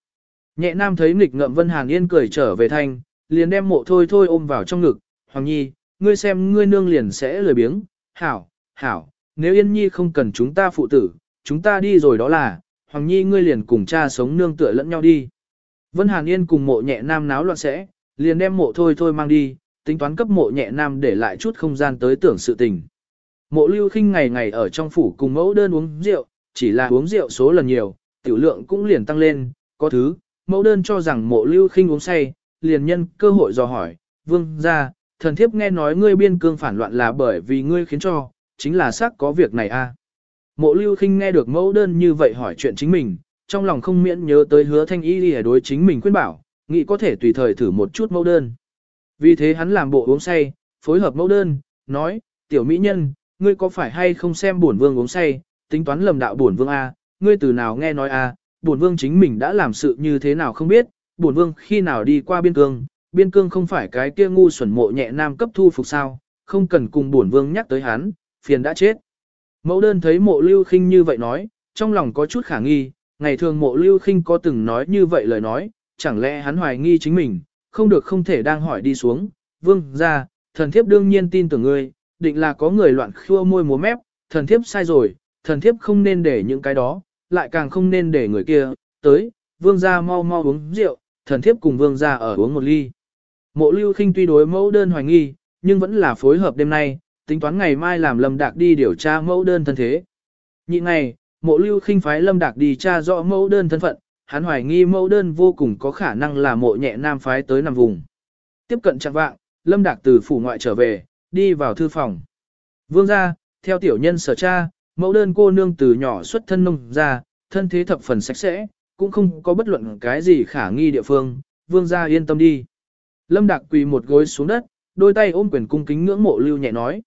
Nhẹ nam thấy nghịch ngậm Vân Hàn Yên cười trở về thanh, liền đem mộ thôi thôi ôm vào trong ngực, Hoàng Nhi, ngươi xem ngươi nương liền sẽ lười biếng, hảo, hảo, nếu Yên Nhi không cần chúng ta phụ tử, chúng ta đi rồi đó là, Hoàng Nhi ngươi liền cùng cha sống nương tựa lẫn nhau đi. Vân Hàn Yên cùng mộ nhẹ nam náo loạn sẽ, liền đem mộ thôi thôi mang đi, tính toán cấp mộ nhẹ nam để lại chút không gian tới tưởng sự tình. Mộ lưu khinh ngày ngày ở trong phủ cùng mẫu đơn uống rượu, chỉ là uống rượu số lần nhiều, tiểu lượng cũng liền tăng lên, có thứ, mẫu đơn cho rằng mộ lưu khinh uống say, liền nhân cơ hội dò hỏi, vương ra, thần thiếp nghe nói ngươi biên cương phản loạn là bởi vì ngươi khiến cho, chính là xác có việc này a. À. Mộ lưu khinh nghe được mẫu đơn như vậy hỏi chuyện chính mình, trong lòng không miễn nhớ tới hứa thanh y đi đối chính mình khuyên bảo, nghĩ có thể tùy thời thử một chút mẫu đơn. Vì thế hắn làm bộ uống say, phối hợp mẫu đơn, nói, tiểu mỹ nhân, ngươi có phải hay không xem bổn vương uống say, tính toán lầm đạo bổn vương A, ngươi từ nào nghe nói A, bổn vương chính mình đã làm sự như thế nào không biết, bổn vương khi nào đi qua biên cương, biên cương không phải cái kia ngu xuẩn mộ nhẹ nam cấp thu phục sao, không cần cùng bổn vương nhắc tới hắn, phiền đã chết. Mẫu đơn thấy mộ lưu khinh như vậy nói, trong lòng có chút khả nghi, ngày thường mộ lưu khinh có từng nói như vậy lời nói, chẳng lẽ hắn hoài nghi chính mình, không được không thể đang hỏi đi xuống, vương ra, thần thiếp đương nhiên tin tưởng ngươi, định là có người loạn khua môi múa mép, thần thiếp sai rồi, thần thiếp không nên để những cái đó, lại càng không nên để người kia, tới, vương gia mau mau uống rượu, thần thiếp cùng vương gia ở uống một ly. Mộ lưu khinh tuy đối mẫu đơn hoài nghi, nhưng vẫn là phối hợp đêm nay, tính toán ngày mai làm lâm đạc đi điều tra mẫu đơn thân thế. Nhị ngày, mộ lưu khinh phái lâm đạc đi tra rõ mẫu đơn thân phận, hắn hoài nghi mẫu đơn vô cùng có khả năng là mộ nhẹ nam phái tới nằm vùng. Tiếp cận chặt vạng, lâm đạc từ phủ ngoại trở về, đi vào thư phòng. Vương gia, theo tiểu nhân sở cha, mẫu đơn cô nương từ nhỏ xuất thân nông ra, thân thế thập phần sạch sẽ, cũng không có bất luận cái gì khả nghi địa phương, vương gia yên tâm đi. Lâm Đạc quỳ một gối xuống đất, đôi tay ôm quyền cung kính ngưỡng mộ lưu nhẹ nói.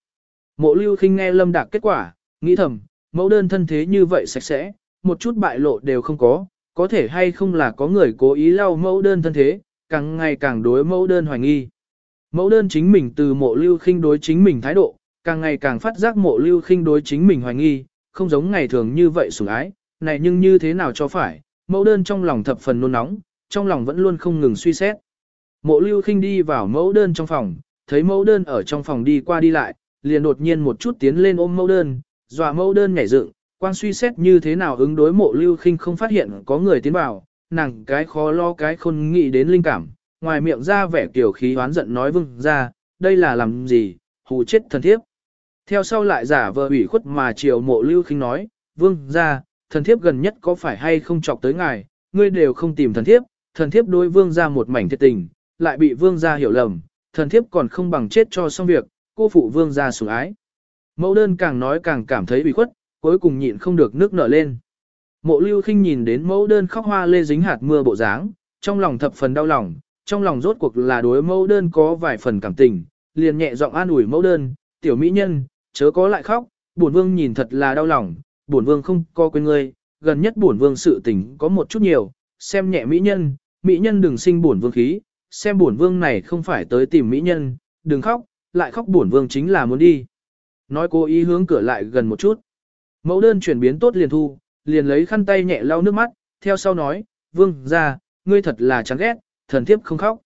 Mộ lưu khinh nghe Lâm Đạc kết quả, nghĩ thầm, mẫu đơn thân thế như vậy sạch sẽ, một chút bại lộ đều không có, có thể hay không là có người cố ý lau mẫu đơn thân thế, càng ngày càng đối mẫu đơn hoài nghi. Mẫu đơn chính mình từ mộ lưu khinh đối chính mình thái độ, càng ngày càng phát giác mộ lưu khinh đối chính mình hoài nghi, không giống ngày thường như vậy sủng ái, này nhưng như thế nào cho phải, mẫu đơn trong lòng thập phần nôn nóng, trong lòng vẫn luôn không ngừng suy xét. Mộ lưu khinh đi vào mẫu đơn trong phòng, thấy mẫu đơn ở trong phòng đi qua đi lại, liền đột nhiên một chút tiến lên ôm mẫu đơn, dọa mẫu đơn nhảy dựng, quan suy xét như thế nào ứng đối mộ lưu khinh không phát hiện có người tiến vào, nàng cái khó lo cái khôn nghĩ đến linh cảm, ngoài miệng ra vẻ kiểu khí hoán giận nói vương ra, đây là làm gì, hù chết thần thiếp. Theo sau lại giả vờ ủy khuất mà chiều mộ lưu khinh nói, vương ra, thần thiếp gần nhất có phải hay không chọc tới ngài, ngươi đều không tìm thần thiếp, thần thiếp đối vương ra một mảnh thiệt tình, lại bị vương ra hiểu lầm, thần thiếp còn không bằng chết cho xong việc, cô phụ vương ra sủng ái. Mẫu đơn càng nói càng cảm thấy ủy khuất, cuối cùng nhịn không được nước nở lên. Mộ lưu khinh nhìn đến mẫu đơn khóc hoa lê dính hạt mưa bộ dáng, trong lòng thập phần đau lòng, trong lòng rốt cuộc là đối mẫu đơn có vài phần cảm tình, liền nhẹ giọng an ủi mẫu đơn, tiểu mỹ nhân, chớ có lại khóc, bổn vương nhìn thật là đau lòng, bổn vương không có quên ngươi, gần nhất bổn vương sự tình có một chút nhiều, xem nhẹ mỹ nhân, mỹ nhân đừng sinh bổn vương khí, xem bổn vương này không phải tới tìm mỹ nhân, đừng khóc, lại khóc bổn vương chính là muốn đi. Nói cố ý hướng cửa lại gần một chút. Mẫu đơn chuyển biến tốt liền thu, liền lấy khăn tay nhẹ lau nước mắt, theo sau nói, vương ra, ngươi thật là chán ghét, thần thiếp không khóc.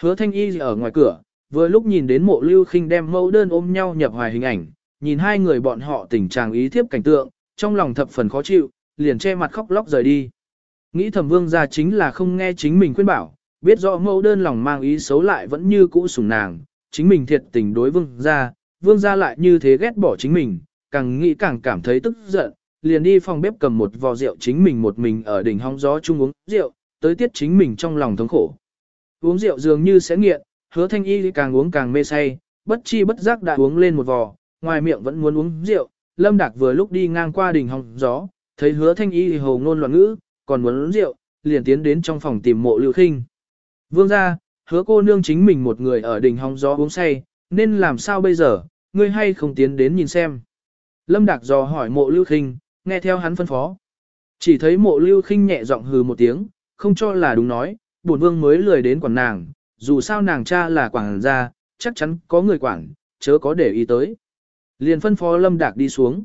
Hứa thanh y ở ngoài cửa, vừa lúc nhìn đến mộ lưu khinh đem mẫu đơn ôm nhau nhập hoài hình ảnh, nhìn hai người bọn họ tình trạng ý thiếp cảnh tượng, trong lòng thập phần khó chịu, liền che mặt khóc lóc rời đi. Nghĩ thẩm vương ra chính là không nghe chính mình khuyên bảo, biết rõ mẫu đơn lòng mang ý xấu lại vẫn như cũ sủng nàng, chính mình thiệt tình đối vương ra, vương ra lại như thế ghét bỏ chính mình, càng nghĩ càng cảm thấy tức giận, liền đi phòng bếp cầm một vò rượu chính mình một mình ở đỉnh hóng gió chung uống rượu, tới tiết chính mình trong lòng thống khổ. Uống rượu dường như sẽ nghiện, hứa thanh y càng uống càng mê say, bất chi bất giác đã uống lên một vò, ngoài miệng vẫn muốn uống rượu, lâm đạc vừa lúc đi ngang qua đỉnh hóng gió, thấy hứa thanh y hồ ngôn loạn ngữ, còn muốn uống rượu, liền tiến đến trong phòng tìm mộ lưu khinh. Vương ra, hứa cô nương chính mình một người ở đỉnh hóng gió uống say, nên làm sao bây giờ, ngươi hay không tiến đến nhìn xem. Lâm Đạc dò hỏi mộ lưu khinh, nghe theo hắn phân phó. Chỉ thấy mộ lưu khinh nhẹ giọng hừ một tiếng, không cho là đúng nói, bổn vương mới lười đến quản nàng, dù sao nàng cha là quản gia, chắc chắn có người quản, chớ có để ý tới. Liền phân phó Lâm Đạc đi xuống.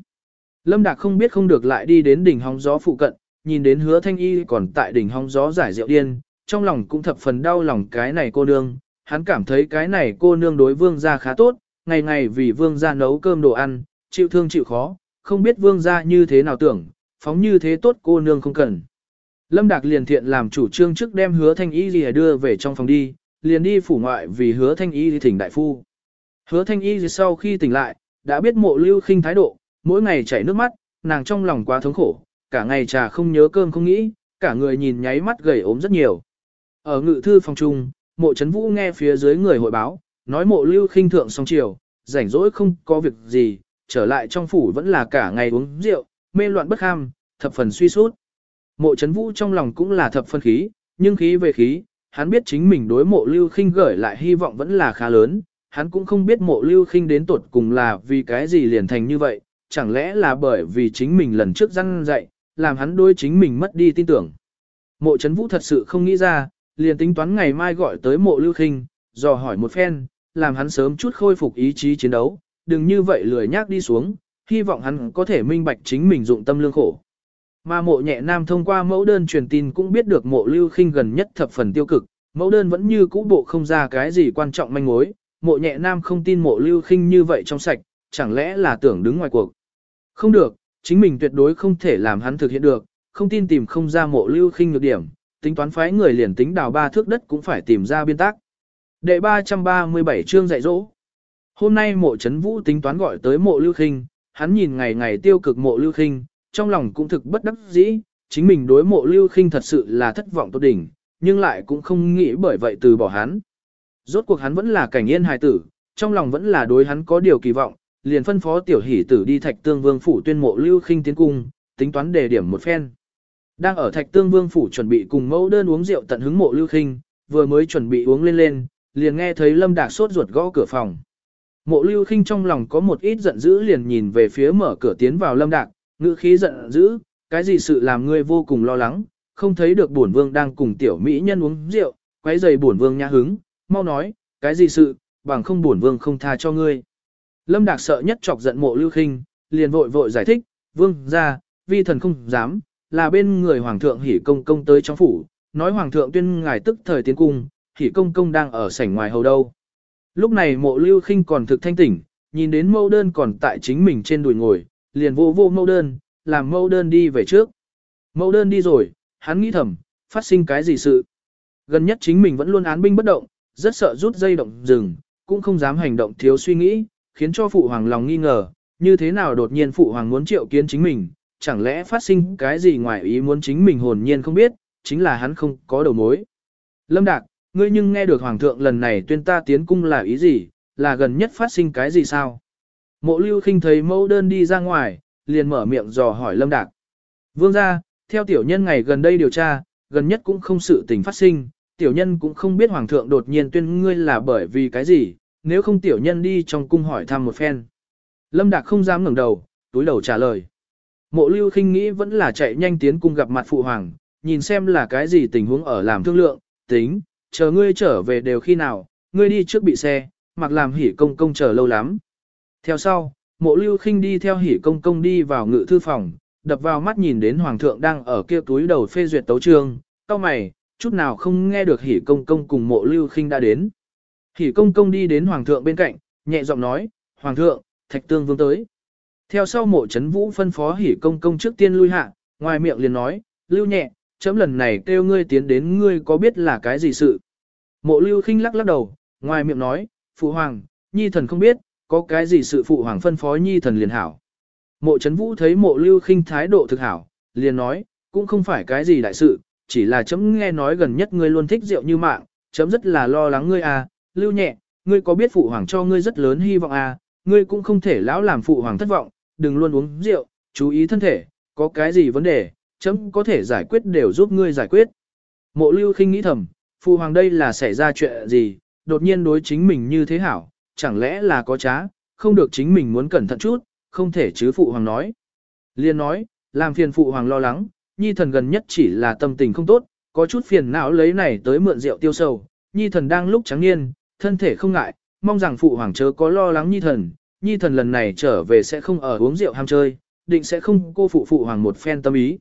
Lâm Đạc không biết không được lại đi đến đỉnh hóng gió phụ cận, nhìn đến hứa thanh y còn tại đỉnh hóng gió giải rượu điên, trong lòng cũng thập phần đau lòng cái này cô nương, hắn cảm thấy cái này cô nương đối vương gia khá tốt, ngày ngày vì vương gia nấu cơm đồ ăn, chịu thương chịu khó, không biết vương gia như thế nào tưởng, phóng như thế tốt cô nương không cần. Lâm Đạc liền thiện làm chủ trương trước đem hứa thanh y gì đưa về trong phòng đi, liền đi phủ ngoại vì hứa thanh y gì thỉnh đại phu. Hứa thanh y gì sau khi tỉnh lại, đã biết mộ lưu khinh thái độ, mỗi ngày chảy nước mắt, nàng trong lòng quá thống khổ, cả ngày trà không nhớ cơm không nghĩ, cả người nhìn nháy mắt gầy ốm rất nhiều. Ở ngự thư phòng trung, mộ chấn vũ nghe phía dưới người hội báo, nói mộ lưu khinh thượng xong chiều, rảnh rỗi không có việc gì, trở lại trong phủ vẫn là cả ngày uống rượu, mê loạn bất ham, thập phần suy sút. Mộ chấn vũ trong lòng cũng là thập phân khí, nhưng khí về khí, hắn biết chính mình đối mộ lưu khinh gửi lại hy vọng vẫn là khá lớn, hắn cũng không biết mộ lưu khinh đến tột cùng là vì cái gì liền thành như vậy, chẳng lẽ là bởi vì chính mình lần trước răn dạy, làm hắn đối chính mình mất đi tin tưởng. Mộ chấn vũ thật sự không nghĩ ra, liền tính toán ngày mai gọi tới mộ lưu khinh, dò hỏi một phen, làm hắn sớm chút khôi phục ý chí chiến đấu, đừng như vậy lười nhác đi xuống, hy vọng hắn có thể minh bạch chính mình dụng tâm lương khổ. Mà mộ nhẹ nam thông qua mẫu đơn truyền tin cũng biết được mộ lưu khinh gần nhất thập phần tiêu cực, mẫu đơn vẫn như cũ bộ không ra cái gì quan trọng manh mối, mộ nhẹ nam không tin mộ lưu khinh như vậy trong sạch, chẳng lẽ là tưởng đứng ngoài cuộc. Không được, chính mình tuyệt đối không thể làm hắn thực hiện được, không tin tìm không ra mộ lưu khinh nhược điểm, tính toán phái người liền tính đào ba thước đất cũng phải tìm ra biên tác. Đệ 337 chương dạy dỗ. Hôm nay mộ chấn vũ tính toán gọi tới mộ lưu khinh, hắn nhìn ngày ngày tiêu cực mộ lưu khinh, trong lòng cũng thực bất đắc dĩ, chính mình đối mộ lưu khinh thật sự là thất vọng tốt đỉnh, nhưng lại cũng không nghĩ bởi vậy từ bỏ hắn. Rốt cuộc hắn vẫn là cảnh yên hài tử, trong lòng vẫn là đối hắn có điều kỳ vọng, liền phân phó tiểu hỷ tử đi thạch tương vương phủ tuyên mộ lưu khinh tiến cung, tính toán đề điểm một phen. Đang ở thạch tương vương phủ chuẩn bị cùng mẫu đơn uống rượu tận hứng mộ lưu khinh, vừa mới chuẩn bị uống lên lên, liền nghe thấy lâm đạc sốt ruột gõ cửa phòng. Mộ lưu khinh trong lòng có một ít giận dữ liền nhìn về phía mở cửa tiến vào lâm đạc, ngữ khí giận dữ, cái gì sự làm ngươi vô cùng lo lắng, không thấy được bổn vương đang cùng tiểu mỹ nhân uống rượu, quấy giày bổn vương nhã hứng, mau nói, cái gì sự, bằng không bổn vương không tha cho ngươi. Lâm Đạc sợ nhất chọc giận mộ lưu khinh, liền vội vội giải thích, vương ra, vi thần không dám, là bên người hoàng thượng hỉ công công tới trong phủ, nói hoàng thượng tuyên ngài tức thời tiến cung, hỉ công công đang ở sảnh ngoài hầu đâu. Lúc này mộ lưu khinh còn thực thanh tỉnh, nhìn đến mẫu đơn còn tại chính mình trên đùi ngồi, liền vô vô mẫu đơn, làm mẫu đơn đi về trước. Mẫu đơn đi rồi, hắn nghĩ thầm, phát sinh cái gì sự. Gần nhất chính mình vẫn luôn án binh bất động, rất sợ rút dây động rừng, cũng không dám hành động thiếu suy nghĩ, khiến cho phụ hoàng lòng nghi ngờ, như thế nào đột nhiên phụ hoàng muốn triệu kiến chính mình, chẳng lẽ phát sinh cái gì ngoài ý muốn chính mình hồn nhiên không biết, chính là hắn không có đầu mối. Lâm Đạc, ngươi nhưng nghe được hoàng thượng lần này tuyên ta tiến cung là ý gì, là gần nhất phát sinh cái gì sao? Mộ lưu khinh thấy mẫu đơn đi ra ngoài, liền mở miệng dò hỏi Lâm Đạc. Vương gia, theo tiểu nhân ngày gần đây điều tra, gần nhất cũng không sự tình phát sinh, tiểu nhân cũng không biết hoàng thượng đột nhiên tuyên ngươi là bởi vì cái gì, nếu không tiểu nhân đi trong cung hỏi thăm một phen. Lâm Đạc không dám ngẩng đầu, túi đầu trả lời. Mộ lưu khinh nghĩ vẫn là chạy nhanh tiến cung gặp mặt phụ hoàng, nhìn xem là cái gì tình huống ở làm thương lượng, tính, chờ ngươi trở về đều khi nào, ngươi đi trước bị xe, mặc làm hỉ công công chờ lâu lắm. Theo sau, mộ lưu khinh đi theo hỉ công công đi vào ngự thư phòng, đập vào mắt nhìn đến hoàng thượng đang ở kia túi đầu phê duyệt tấu trương, cao mày, chút nào không nghe được hỉ công công cùng mộ lưu khinh đã đến. Hỉ công công đi đến hoàng thượng bên cạnh, nhẹ giọng nói, hoàng thượng, thạch tương vương tới. Theo sau mộ chấn vũ phân phó hỉ công công trước tiên lui hạ, ngoài miệng liền nói, lưu nhẹ, chấm lần này kêu ngươi tiến đến ngươi có biết là cái gì sự. Mộ lưu khinh lắc lắc đầu, ngoài miệng nói, phụ hoàng, nhi thần không biết, có cái gì sự phụ hoàng phân phó nhi thần liền hảo. Mộ chấn vũ thấy mộ lưu khinh thái độ thực hảo, liền nói, cũng không phải cái gì đại sự, chỉ là chấm nghe nói gần nhất ngươi luôn thích rượu như mạng, chấm rất là lo lắng ngươi à, lưu nhẹ, ngươi có biết phụ hoàng cho ngươi rất lớn hy vọng à, ngươi cũng không thể lão làm phụ hoàng thất vọng, đừng luôn uống rượu, chú ý thân thể, có cái gì vấn đề, chấm có thể giải quyết đều giúp ngươi giải quyết. Mộ lưu khinh nghĩ thầm, phụ hoàng đây là xảy ra chuyện gì, đột nhiên đối chính mình như thế hảo, chẳng lẽ là có trá, không được chính mình muốn cẩn thận chút, không thể chứ phụ hoàng nói. Liên nói, làm phiền phụ hoàng lo lắng, nhi thần gần nhất chỉ là tâm tình không tốt, có chút phiền não lấy này tới mượn rượu tiêu sầu, nhi thần đang lúc trắng niên, thân thể không ngại, mong rằng phụ hoàng chớ có lo lắng nhi thần, nhi thần lần này trở về sẽ không ở uống rượu ham chơi, định sẽ không cô phụ phụ hoàng một phen tâm ý.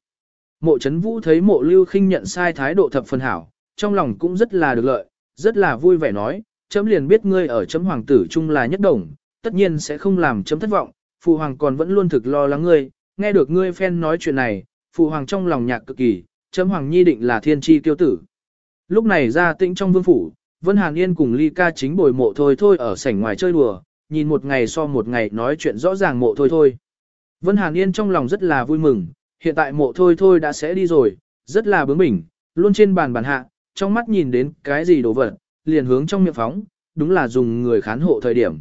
Mộ chấn vũ thấy mộ lưu khinh nhận sai thái độ thập phần hảo, trong lòng cũng rất là được lợi, rất là vui vẻ nói, chấm liền biết ngươi ở chấm hoàng tử chung là nhất đồng, tất nhiên sẽ không làm chấm thất vọng, phụ hoàng còn vẫn luôn thực lo lắng ngươi, nghe được ngươi phen nói chuyện này, phụ hoàng trong lòng nhạc cực kỳ, chấm hoàng nhi định là thiên tri tiêu tử. Lúc này ra tĩnh trong vương phủ, Vân Hàn Yên cùng Ly ca chính bồi mộ thôi thôi ở sảnh ngoài chơi đùa, nhìn một ngày so một ngày nói chuyện rõ ràng mộ thôi thôi. Vân Hàn Yên trong lòng rất là vui mừng, hiện tại mộ thôi thôi đã sẽ đi rồi, rất là bướng bỉnh, luôn trên bàn bàn hạ, trong mắt nhìn đến cái gì đồ vật, liền hướng trong miệng phóng, đúng là dùng người khán hộ thời điểm.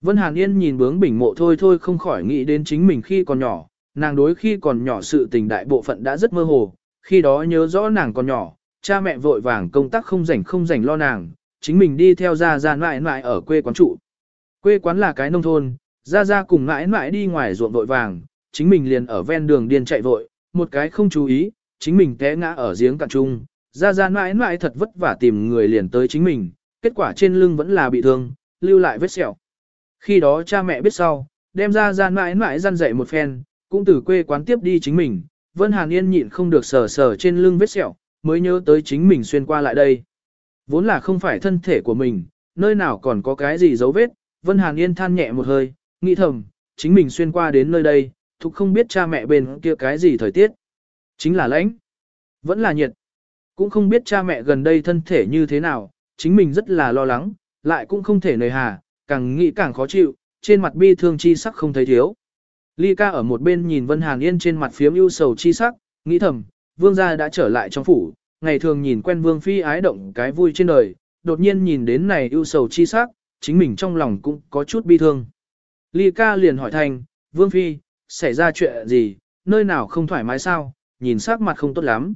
Vân Hàn Yên nhìn bướng bỉnh mộ thôi thôi không khỏi nghĩ đến chính mình khi còn nhỏ, nàng đối khi còn nhỏ sự tình đại bộ phận đã rất mơ hồ, khi đó nhớ rõ nàng còn nhỏ, cha mẹ vội vàng công tác không rảnh không rảnh lo nàng, chính mình đi theo ra ra mãi mãi ở quê quán trụ. Quê quán là cái nông thôn, ra ra cùng mãi mãi đi ngoài ruộng vội vàng, chính mình liền ở ven đường điên chạy vội, một cái không chú ý, chính mình té ngã ở giếng cạn trung, ra ra mãi mãi thật vất vả tìm người liền tới chính mình, kết quả trên lưng vẫn là bị thương, lưu lại vết sẹo. Khi đó cha mẹ biết sau, đem ra ra mãi mãi răn dậy một phen, cũng từ quê quán tiếp đi chính mình, Vân Hàn Yên nhịn không được sờ sờ trên lưng vết sẹo, mới nhớ tới chính mình xuyên qua lại đây. Vốn là không phải thân thể của mình, nơi nào còn có cái gì dấu vết, Vân Hàn Yên than nhẹ một hơi, nghĩ thầm, chính mình xuyên qua đến nơi đây, thục không biết cha mẹ bên kia cái gì thời tiết. Chính là lãnh, vẫn là nhiệt. Cũng không biết cha mẹ gần đây thân thể như thế nào, chính mình rất là lo lắng, lại cũng không thể nề hà, càng nghĩ càng khó chịu, trên mặt bi thương chi sắc không thấy thiếu. Ly ca ở một bên nhìn Vân Hàn Yên trên mặt phiếm ưu sầu chi sắc, nghĩ thầm, vương gia đã trở lại trong phủ, ngày thường nhìn quen vương phi ái động cái vui trên đời, đột nhiên nhìn đến này ưu sầu chi sắc, chính mình trong lòng cũng có chút bi thương. Ly ca liền hỏi thành, vương phi, xảy ra chuyện gì, nơi nào không thoải mái sao, nhìn sắc mặt không tốt lắm.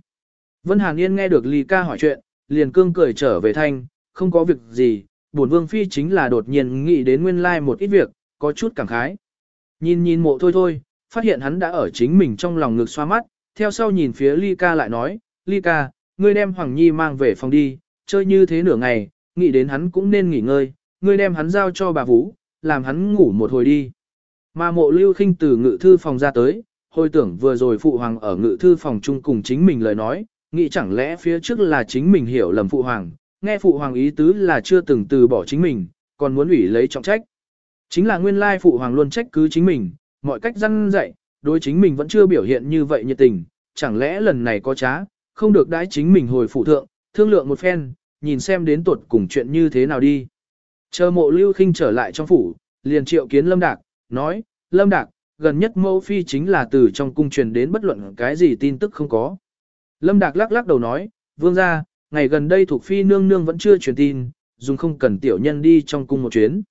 Vân Hàn Yên nghe được Ly ca hỏi chuyện, liền cương cười trở về thanh, không có việc gì, buồn vương phi chính là đột nhiên nghĩ đến nguyên lai like một ít việc, có chút cảm khái. Nhìn nhìn mộ thôi thôi, phát hiện hắn đã ở chính mình trong lòng ngực xoa mắt, theo sau nhìn phía Ly ca lại nói, Ly ca, ngươi đem Hoàng Nhi mang về phòng đi, chơi như thế nửa ngày, nghĩ đến hắn cũng nên nghỉ ngơi, ngươi đem hắn giao cho bà Vũ, làm hắn ngủ một hồi đi. Mà mộ lưu khinh từ ngự thư phòng ra tới, hồi tưởng vừa rồi phụ hoàng ở ngự thư phòng chung cùng chính mình lời nói, nghĩ chẳng lẽ phía trước là chính mình hiểu lầm phụ hoàng, nghe phụ hoàng ý tứ là chưa từng từ bỏ chính mình, còn muốn ủy lấy trọng trách. Chính là nguyên lai phụ hoàng luôn trách cứ chính mình, mọi cách răn dạy, đối chính mình vẫn chưa biểu hiện như vậy nhiệt tình, chẳng lẽ lần này có trá, không được đãi chính mình hồi phụ thượng, thương lượng một phen, nhìn xem đến tuột cùng chuyện như thế nào đi. Chờ mộ lưu khinh trở lại trong phủ, liền triệu kiến Lâm Đạc, nói, Lâm Đạc, gần nhất mẫu phi chính là từ trong cung truyền đến bất luận cái gì tin tức không có. Lâm Đạc lắc lắc đầu nói, vương ra, ngày gần đây thuộc phi nương nương vẫn chưa truyền tin, dùng không cần tiểu nhân đi trong cung một chuyến.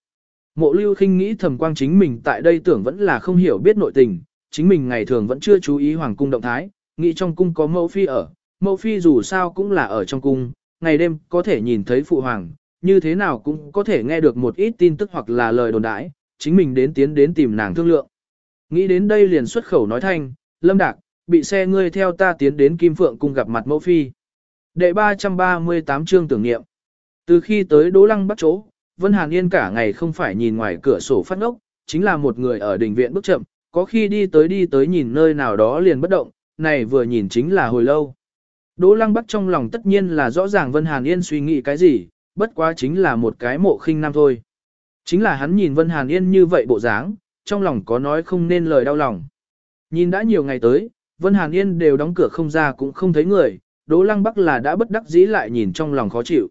Mộ lưu khinh nghĩ thầm quang chính mình tại đây tưởng vẫn là không hiểu biết nội tình, chính mình ngày thường vẫn chưa chú ý hoàng cung động thái, nghĩ trong cung có mẫu phi ở, mẫu phi dù sao cũng là ở trong cung, ngày đêm có thể nhìn thấy phụ hoàng, như thế nào cũng có thể nghe được một ít tin tức hoặc là lời đồn đãi, chính mình đến tiến đến tìm nàng thương lượng. Nghĩ đến đây liền xuất khẩu nói thanh, Lâm Đạc, bị xe ngươi theo ta tiến đến Kim Phượng cung gặp mặt mẫu phi. Đệ 338 chương tưởng niệm. Từ khi tới Đỗ Lăng bắt chỗ, Vân Hàn Yên cả ngày không phải nhìn ngoài cửa sổ phát ngốc, chính là một người ở đình viện bước chậm, có khi đi tới đi tới nhìn nơi nào đó liền bất động, này vừa nhìn chính là hồi lâu. Đỗ Lăng Bắc trong lòng tất nhiên là rõ ràng Vân Hàn Yên suy nghĩ cái gì, bất quá chính là một cái mộ khinh nam thôi. Chính là hắn nhìn Vân Hàn Yên như vậy bộ dáng, trong lòng có nói không nên lời đau lòng. Nhìn đã nhiều ngày tới, Vân Hàn Yên đều đóng cửa không ra cũng không thấy người, Đỗ Lăng Bắc là đã bất đắc dĩ lại nhìn trong lòng khó chịu.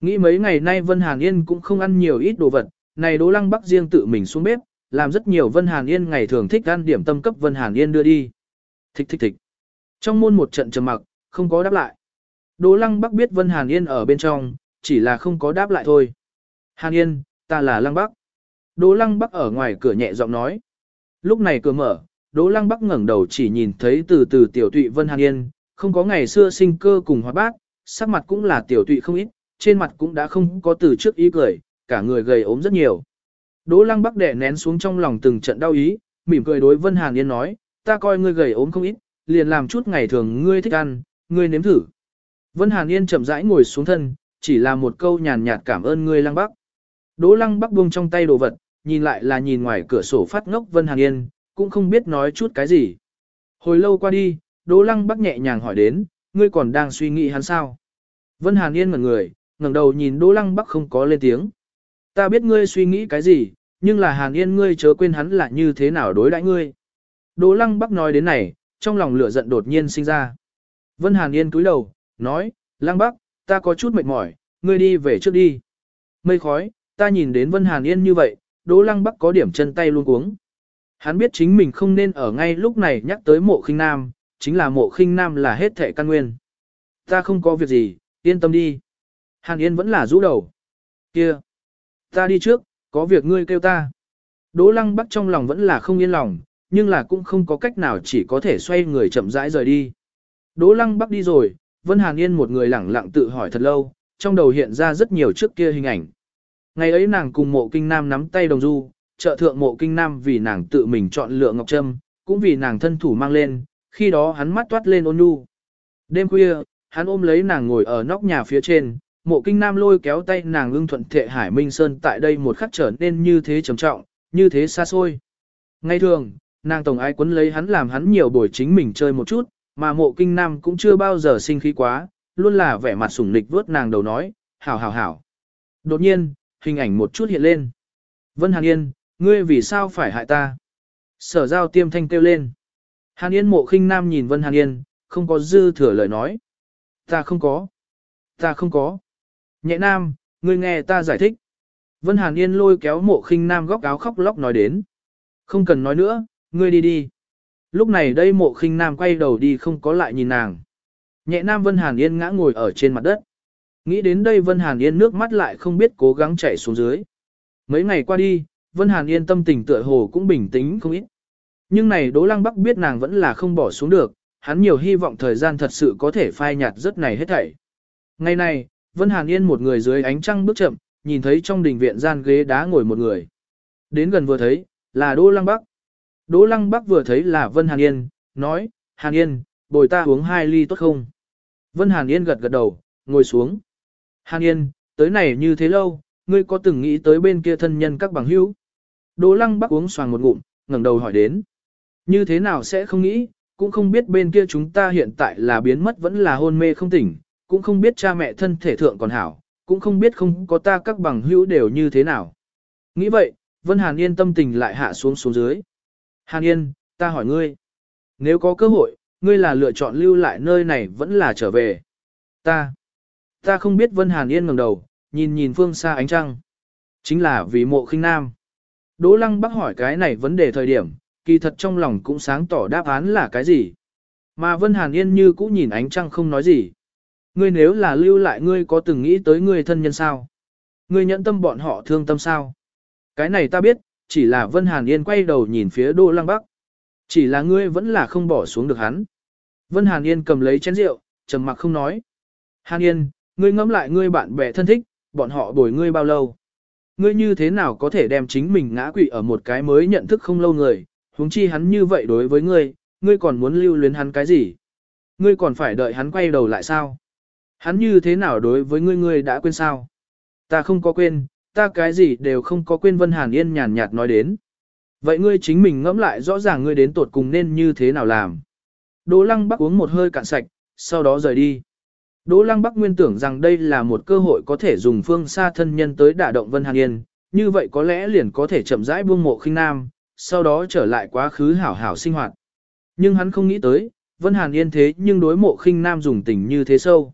Nghĩ mấy ngày nay Vân Hàn Yên cũng không ăn nhiều ít đồ vật, này Đỗ Lăng Bắc riêng tự mình xuống bếp, làm rất nhiều Vân Hàn Yên ngày thường thích ăn điểm tâm cấp Vân Hàn Yên đưa đi. Thích thích thích. Trong môn một trận trầm mặc, không có đáp lại. Đỗ Lăng Bắc biết Vân Hàn Yên ở bên trong, chỉ là không có đáp lại thôi. Hàn Yên, ta là Lăng Bắc. Đỗ Lăng Bắc ở ngoài cửa nhẹ giọng nói. Lúc này cửa mở, Đỗ Lăng Bắc ngẩng đầu chỉ nhìn thấy từ từ tiểu tụy Vân Hàn Yên, không có ngày xưa sinh cơ cùng hoạt bát, sắc mặt cũng là tiểu tụy không ít, trên mặt cũng đã không có từ trước ý cười, cả người gầy ốm rất nhiều. Đỗ Lăng Bắc đè nén xuống trong lòng từng trận đau ý, mỉm cười đối Vân Hàn Yên nói, ta coi ngươi gầy ốm không ít, liền làm chút ngày thường ngươi thích ăn, ngươi nếm thử. Vân Hàn Yên chậm rãi ngồi xuống thân, chỉ là một câu nhàn nhạt cảm ơn ngươi Lăng Bắc. Đỗ Lăng Bắc buông trong tay đồ vật, nhìn lại là nhìn ngoài cửa sổ phát ngốc Vân Hàn Yên, cũng không biết nói chút cái gì. Hồi lâu qua đi, Đỗ Lăng Bắc nhẹ nhàng hỏi đến, ngươi còn đang suy nghĩ hắn sao? Vân Hàn Yên ngẩn người, ngẩng đầu nhìn Đỗ Lăng Bắc không có lên tiếng. Ta biết ngươi suy nghĩ cái gì, nhưng là Hàn Yên ngươi chớ quên hắn là như thế nào đối đãi ngươi. Đỗ Lăng Bắc nói đến này, trong lòng lửa giận đột nhiên sinh ra. Vân Hàn Yên cúi đầu, nói, Lăng Bắc, ta có chút mệt mỏi, ngươi đi về trước đi. Mây khói, ta nhìn đến Vân Hàn Yên như vậy, Đỗ Lăng Bắc có điểm chân tay luôn cuống. Hắn biết chính mình không nên ở ngay lúc này nhắc tới mộ khinh nam, chính là mộ khinh nam là hết thể căn nguyên. Ta không có việc gì, yên tâm đi. Hàn Yên vẫn là rũ đầu. Kia, ta đi trước, có việc ngươi kêu ta. Đỗ Lăng Bắc trong lòng vẫn là không yên lòng, nhưng là cũng không có cách nào chỉ có thể xoay người chậm rãi rời đi. Đỗ Lăng Bắc đi rồi, Vân Hàn Yên một người lẳng lặng tự hỏi thật lâu, trong đầu hiện ra rất nhiều trước kia hình ảnh. Ngày ấy nàng cùng mộ kinh nam nắm tay đồng du, trợ thượng mộ kinh nam vì nàng tự mình chọn lựa ngọc trâm, cũng vì nàng thân thủ mang lên, khi đó hắn mắt toát lên ôn nhu. Đêm khuya, hắn ôm lấy nàng ngồi ở nóc nhà phía trên, mộ kinh nam lôi kéo tay nàng ưng thuận thệ Hải Minh Sơn tại đây một khắc trở nên như thế trầm trọng, như thế xa xôi. Ngay thường, nàng tổng ai quấn lấy hắn làm hắn nhiều buổi chính mình chơi một chút, mà mộ kinh nam cũng chưa bao giờ sinh khí quá, luôn là vẻ mặt sủng nịch vớt nàng đầu nói, hảo hảo hảo. Đột nhiên, hình ảnh một chút hiện lên. Vân Hàn Yên, ngươi vì sao phải hại ta? Sở giao tiêm thanh kêu lên. Hàn Yên mộ khinh nam nhìn Vân Hàn Yên, không có dư thừa lời nói. Ta không có. Ta không có. Nhẹ nam, ngươi nghe ta giải thích. Vân Hàn Yên lôi kéo mộ khinh nam góc áo khóc lóc nói đến. Không cần nói nữa, ngươi đi đi. Lúc này đây mộ khinh nam quay đầu đi không có lại nhìn nàng. Nhẹ nam Vân Hàn Yên ngã ngồi ở trên mặt đất. Nghĩ đến đây Vân Hàn Yên nước mắt lại không biết cố gắng chảy xuống dưới. Mấy ngày qua đi, Vân Hàn Yên tâm tình tựa hồ cũng bình tĩnh không ít. Nhưng này Đỗ Lăng Bắc biết nàng vẫn là không bỏ xuống được, hắn nhiều hy vọng thời gian thật sự có thể phai nhạt rất này hết thảy. Ngày này, Vân Hàn Yên một người dưới ánh trăng bước chậm, nhìn thấy trong đình viện gian ghế đá ngồi một người. Đến gần vừa thấy, là Đỗ Lăng Bắc. Đỗ Lăng Bắc vừa thấy là Vân Hàn Yên, nói, Hàn Yên, bồi ta uống hai ly tốt không? Vân Hàn Yên gật gật đầu, ngồi xuống. Hàn Yên, tới này như thế lâu, ngươi có từng nghĩ tới bên kia thân nhân các bằng hữu? Đỗ lăng bắc uống xoàng một ngụm, ngẩng đầu hỏi đến. Như thế nào sẽ không nghĩ, cũng không biết bên kia chúng ta hiện tại là biến mất vẫn là hôn mê không tỉnh, cũng không biết cha mẹ thân thể thượng còn hảo, cũng không biết không có ta các bằng hữu đều như thế nào. Nghĩ vậy, Vân Hàn Yên tâm tình lại hạ xuống xuống dưới. Hàn Yên, ta hỏi ngươi. Nếu có cơ hội, ngươi là lựa chọn lưu lại nơi này vẫn là trở về. Ta. Ta không biết Vân Hàn Yên ngẩng đầu, nhìn nhìn phương xa ánh trăng. Chính là vì mộ khinh nam. Đỗ Lăng Bắc hỏi cái này vấn đề thời điểm, kỳ thật trong lòng cũng sáng tỏ đáp án là cái gì. Mà Vân Hàn Yên như cũ nhìn ánh trăng không nói gì. Ngươi nếu là lưu lại ngươi có từng nghĩ tới ngươi thân nhân sao? Ngươi nhận tâm bọn họ thương tâm sao? Cái này ta biết, chỉ là Vân Hàn Yên quay đầu nhìn phía Đỗ Lăng Bắc. Chỉ là ngươi vẫn là không bỏ xuống được hắn. Vân Hàn Yên cầm lấy chén rượu, trầm mặc không nói. Hàn Yên, ngươi ngẫm lại ngươi bạn bè thân thích, bọn họ bồi ngươi bao lâu? Ngươi như thế nào có thể đem chính mình ngã quỵ ở một cái mới nhận thức không lâu người, huống chi hắn như vậy đối với ngươi, ngươi còn muốn lưu luyến hắn cái gì? Ngươi còn phải đợi hắn quay đầu lại sao? Hắn như thế nào đối với ngươi ngươi đã quên sao? Ta không có quên, ta cái gì đều không có quên Vân Hàn Yên nhàn nhạt nói đến. Vậy ngươi chính mình ngẫm lại rõ ràng ngươi đến tột cùng nên như thế nào làm. Đỗ Lăng Bắc uống một hơi cạn sạch, sau đó rời đi. Đỗ Lăng Bắc nguyên tưởng rằng đây là một cơ hội có thể dùng phương xa thân nhân tới đả động Vân Hàn Yên, như vậy có lẽ liền có thể chậm rãi buông mộ khinh nam, sau đó trở lại quá khứ hảo hảo sinh hoạt. Nhưng hắn không nghĩ tới, Vân Hàn Yên thế nhưng đối mộ khinh nam dùng tình như thế sâu.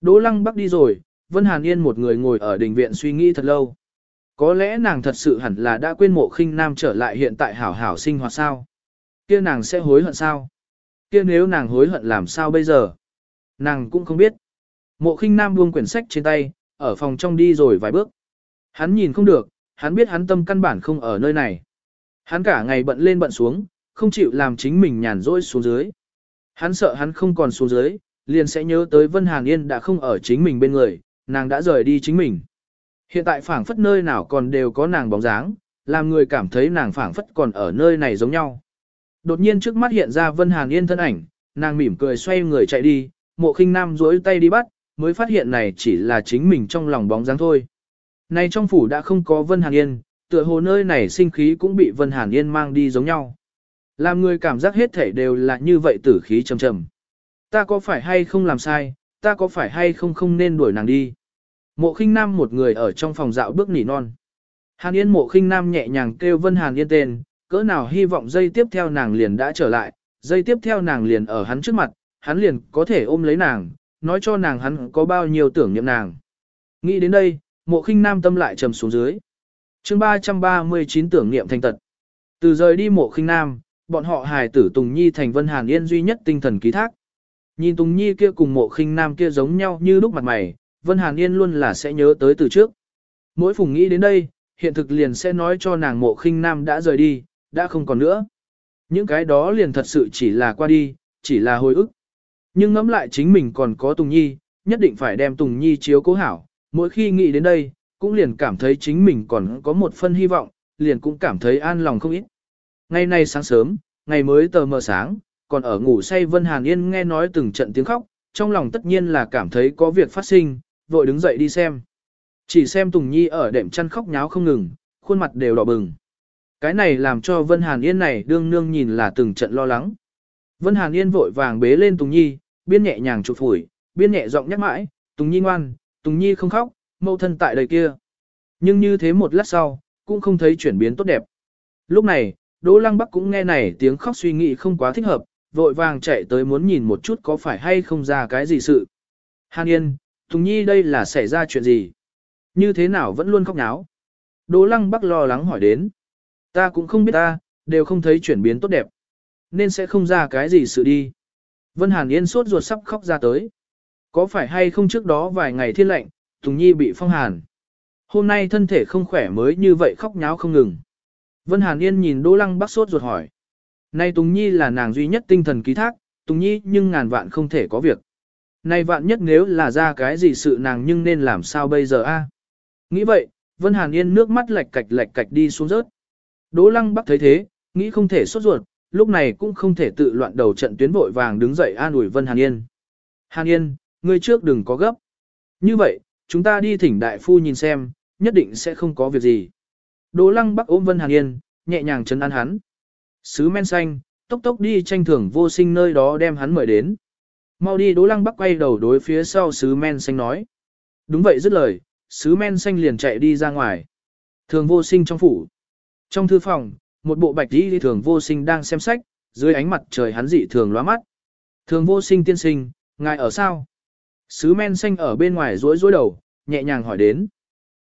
Đỗ Lăng Bắc đi rồi, Vân Hàn Yên một người ngồi ở đình viện suy nghĩ thật lâu. Có lẽ nàng thật sự hẳn là đã quên mộ khinh nam trở lại hiện tại hảo hảo sinh hoạt sao. Kia nàng sẽ hối hận sao? Kia nếu nàng hối hận làm sao bây giờ? Nàng cũng không biết. Mộ khinh nam buông quyển sách trên tay, ở phòng trong đi rồi vài bước. Hắn nhìn không được, hắn biết hắn tâm căn bản không ở nơi này. Hắn cả ngày bận lên bận xuống, không chịu làm chính mình nhàn rỗi xuống dưới. Hắn sợ hắn không còn xuống dưới, liền sẽ nhớ tới Vân Hàn Yên đã không ở chính mình bên người, nàng đã rời đi chính mình. Hiện tại phảng phất nơi nào còn đều có nàng bóng dáng, làm người cảm thấy nàng phảng phất còn ở nơi này giống nhau. Đột nhiên trước mắt hiện ra Vân Hàn Yên thân ảnh, nàng mỉm cười xoay người chạy đi, mộ khinh nam duỗi tay đi bắt, mới phát hiện này chỉ là chính mình trong lòng bóng dáng thôi. Nay trong phủ đã không có Vân Hàn Yên, tựa hồ nơi này sinh khí cũng bị Vân Hàn Yên mang đi giống nhau. Làm người cảm giác hết thể đều là như vậy tử khí trầm trầm. Ta có phải hay không làm sai, ta có phải hay không không nên đuổi nàng đi. Mộ khinh nam một người ở trong phòng dạo bước nỉ non. Hàn Yên mộ khinh nam nhẹ nhàng kêu Vân Hàn Yên tên, cỡ nào hy vọng dây tiếp theo nàng liền đã trở lại, dây tiếp theo nàng liền ở hắn trước mặt, hắn liền có thể ôm lấy nàng, nói cho nàng hắn có bao nhiêu tưởng niệm nàng. Nghĩ đến đây, mộ khinh nam tâm lại trầm xuống dưới. chương 339 tưởng niệm thành tật. Từ rời đi mộ khinh nam, bọn họ hài tử Tùng Nhi thành Vân Hàn Yên duy nhất tinh thần ký thác. Nhìn Tùng Nhi kia cùng mộ khinh nam kia giống nhau như lúc mặt mày, Vân Hàn Yên luôn là sẽ nhớ tới từ trước. Mỗi phùng nghĩ đến đây, hiện thực liền sẽ nói cho nàng mộ khinh nam đã rời đi, đã không còn nữa. Những cái đó liền thật sự chỉ là qua đi, chỉ là hồi ức. Nhưng ngẫm lại chính mình còn có Tùng Nhi, nhất định phải đem Tùng Nhi chiếu cố hảo. Mỗi khi nghĩ đến đây, cũng liền cảm thấy chính mình còn có một phân hy vọng, liền cũng cảm thấy an lòng không ít. Ngày nay sáng sớm, ngày mới tờ mờ sáng, còn ở ngủ say Vân Hàn Yên nghe nói từng trận tiếng khóc, trong lòng tất nhiên là cảm thấy có việc phát sinh, vội đứng dậy đi xem. Chỉ xem Tùng Nhi ở đệm chăn khóc nháo không ngừng, khuôn mặt đều đỏ bừng. Cái này làm cho Vân Hàn Yên này đương nương nhìn là từng trận lo lắng. Vân Hàn Yên vội vàng bế lên Tùng Nhi, biên nhẹ nhàng chụp phủi, biên nhẹ giọng nhắc mãi, Tùng Nhi ngoan, Tùng Nhi không khóc, mâu thân tại đời kia. Nhưng như thế một lát sau, cũng không thấy chuyển biến tốt đẹp. Lúc này, Đỗ Lăng Bắc cũng nghe này tiếng khóc suy nghĩ không quá thích hợp, vội vàng chạy tới muốn nhìn một chút có phải hay không ra cái gì sự. Hàn Yên, Tùng Nhi đây là xảy ra chuyện gì? Như thế nào vẫn luôn khóc náo? Đỗ Lăng Bắc lo lắng hỏi đến. Ta cũng không biết ta, đều không thấy chuyển biến tốt đẹp. Nên sẽ không ra cái gì sự đi. Vân Hàn Yên sốt ruột sắp khóc ra tới. Có phải hay không trước đó vài ngày thiên lệnh, Tùng Nhi bị phong hàn. Hôm nay thân thể không khỏe mới như vậy khóc nháo không ngừng. Vân Hàn Yên nhìn Đỗ Lăng Bắc sốt ruột hỏi. Nay Tùng Nhi là nàng duy nhất tinh thần ký thác, Tùng Nhi nhưng ngàn vạn không thể có việc. Nay vạn nhất nếu là ra cái gì sự nàng nhưng nên làm sao bây giờ a? À? Nghĩ vậy, Vân Hàn Yên nước mắt lệch cạch lệch cạch đi xuống rớt. Đỗ Lăng Bắc thấy thế, nghĩ không thể sốt ruột, lúc này cũng không thể tự loạn đầu trận tuyến vội vàng đứng dậy an ủi Vân Hàn Yên. Hàn Yên, ngươi trước đừng có gấp. Như vậy, chúng ta đi thỉnh đại phu nhìn xem, nhất định sẽ không có việc gì. Đỗ Lăng Bắc ôm Vân Hàn Yên, nhẹ nhàng chấn an hắn. Sứ men xanh, tốc tốc đi tranh thưởng vô sinh nơi đó đem hắn mời đến. Mau đi Đỗ Lăng Bắc quay đầu đối phía sau sứ men xanh nói. Đúng vậy dứt lời, sứ men xanh liền chạy đi ra ngoài. Thường vô sinh trong phủ. Trong thư phòng, một bộ bạch y thường vô sinh đang xem sách, dưới ánh mặt trời hắn dị thường lóa mắt. Thường vô sinh tiên sinh, ngài ở sao? Sứ men xanh ở bên ngoài rối rối đầu, nhẹ nhàng hỏi đến.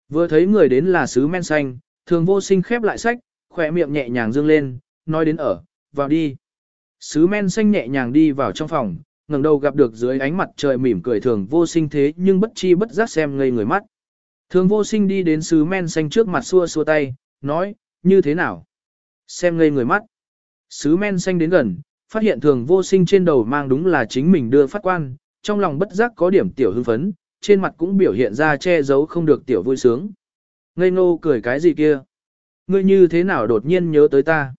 Vừa thấy người đến là sứ men xanh, thường vô sinh khép lại sách, khỏe miệng nhẹ nhàng dương lên, nói đến ở, vào đi. Sứ men xanh nhẹ nhàng đi vào trong phòng, ngẩng đầu gặp được dưới ánh mặt trời mỉm cười thường vô sinh thế nhưng bất chi bất giác xem ngây người mắt. Thường vô sinh đi đến sứ men xanh trước mặt xua xua tay, nói, như thế nào? Xem ngây người mắt. Sứ men xanh đến gần, phát hiện thường vô sinh trên đầu mang đúng là chính mình đưa phát quan, trong lòng bất giác có điểm tiểu hưng phấn, trên mặt cũng biểu hiện ra che giấu không được tiểu vui sướng. Ngây ngô cười cái gì kia? Ngươi như thế nào đột nhiên nhớ tới ta?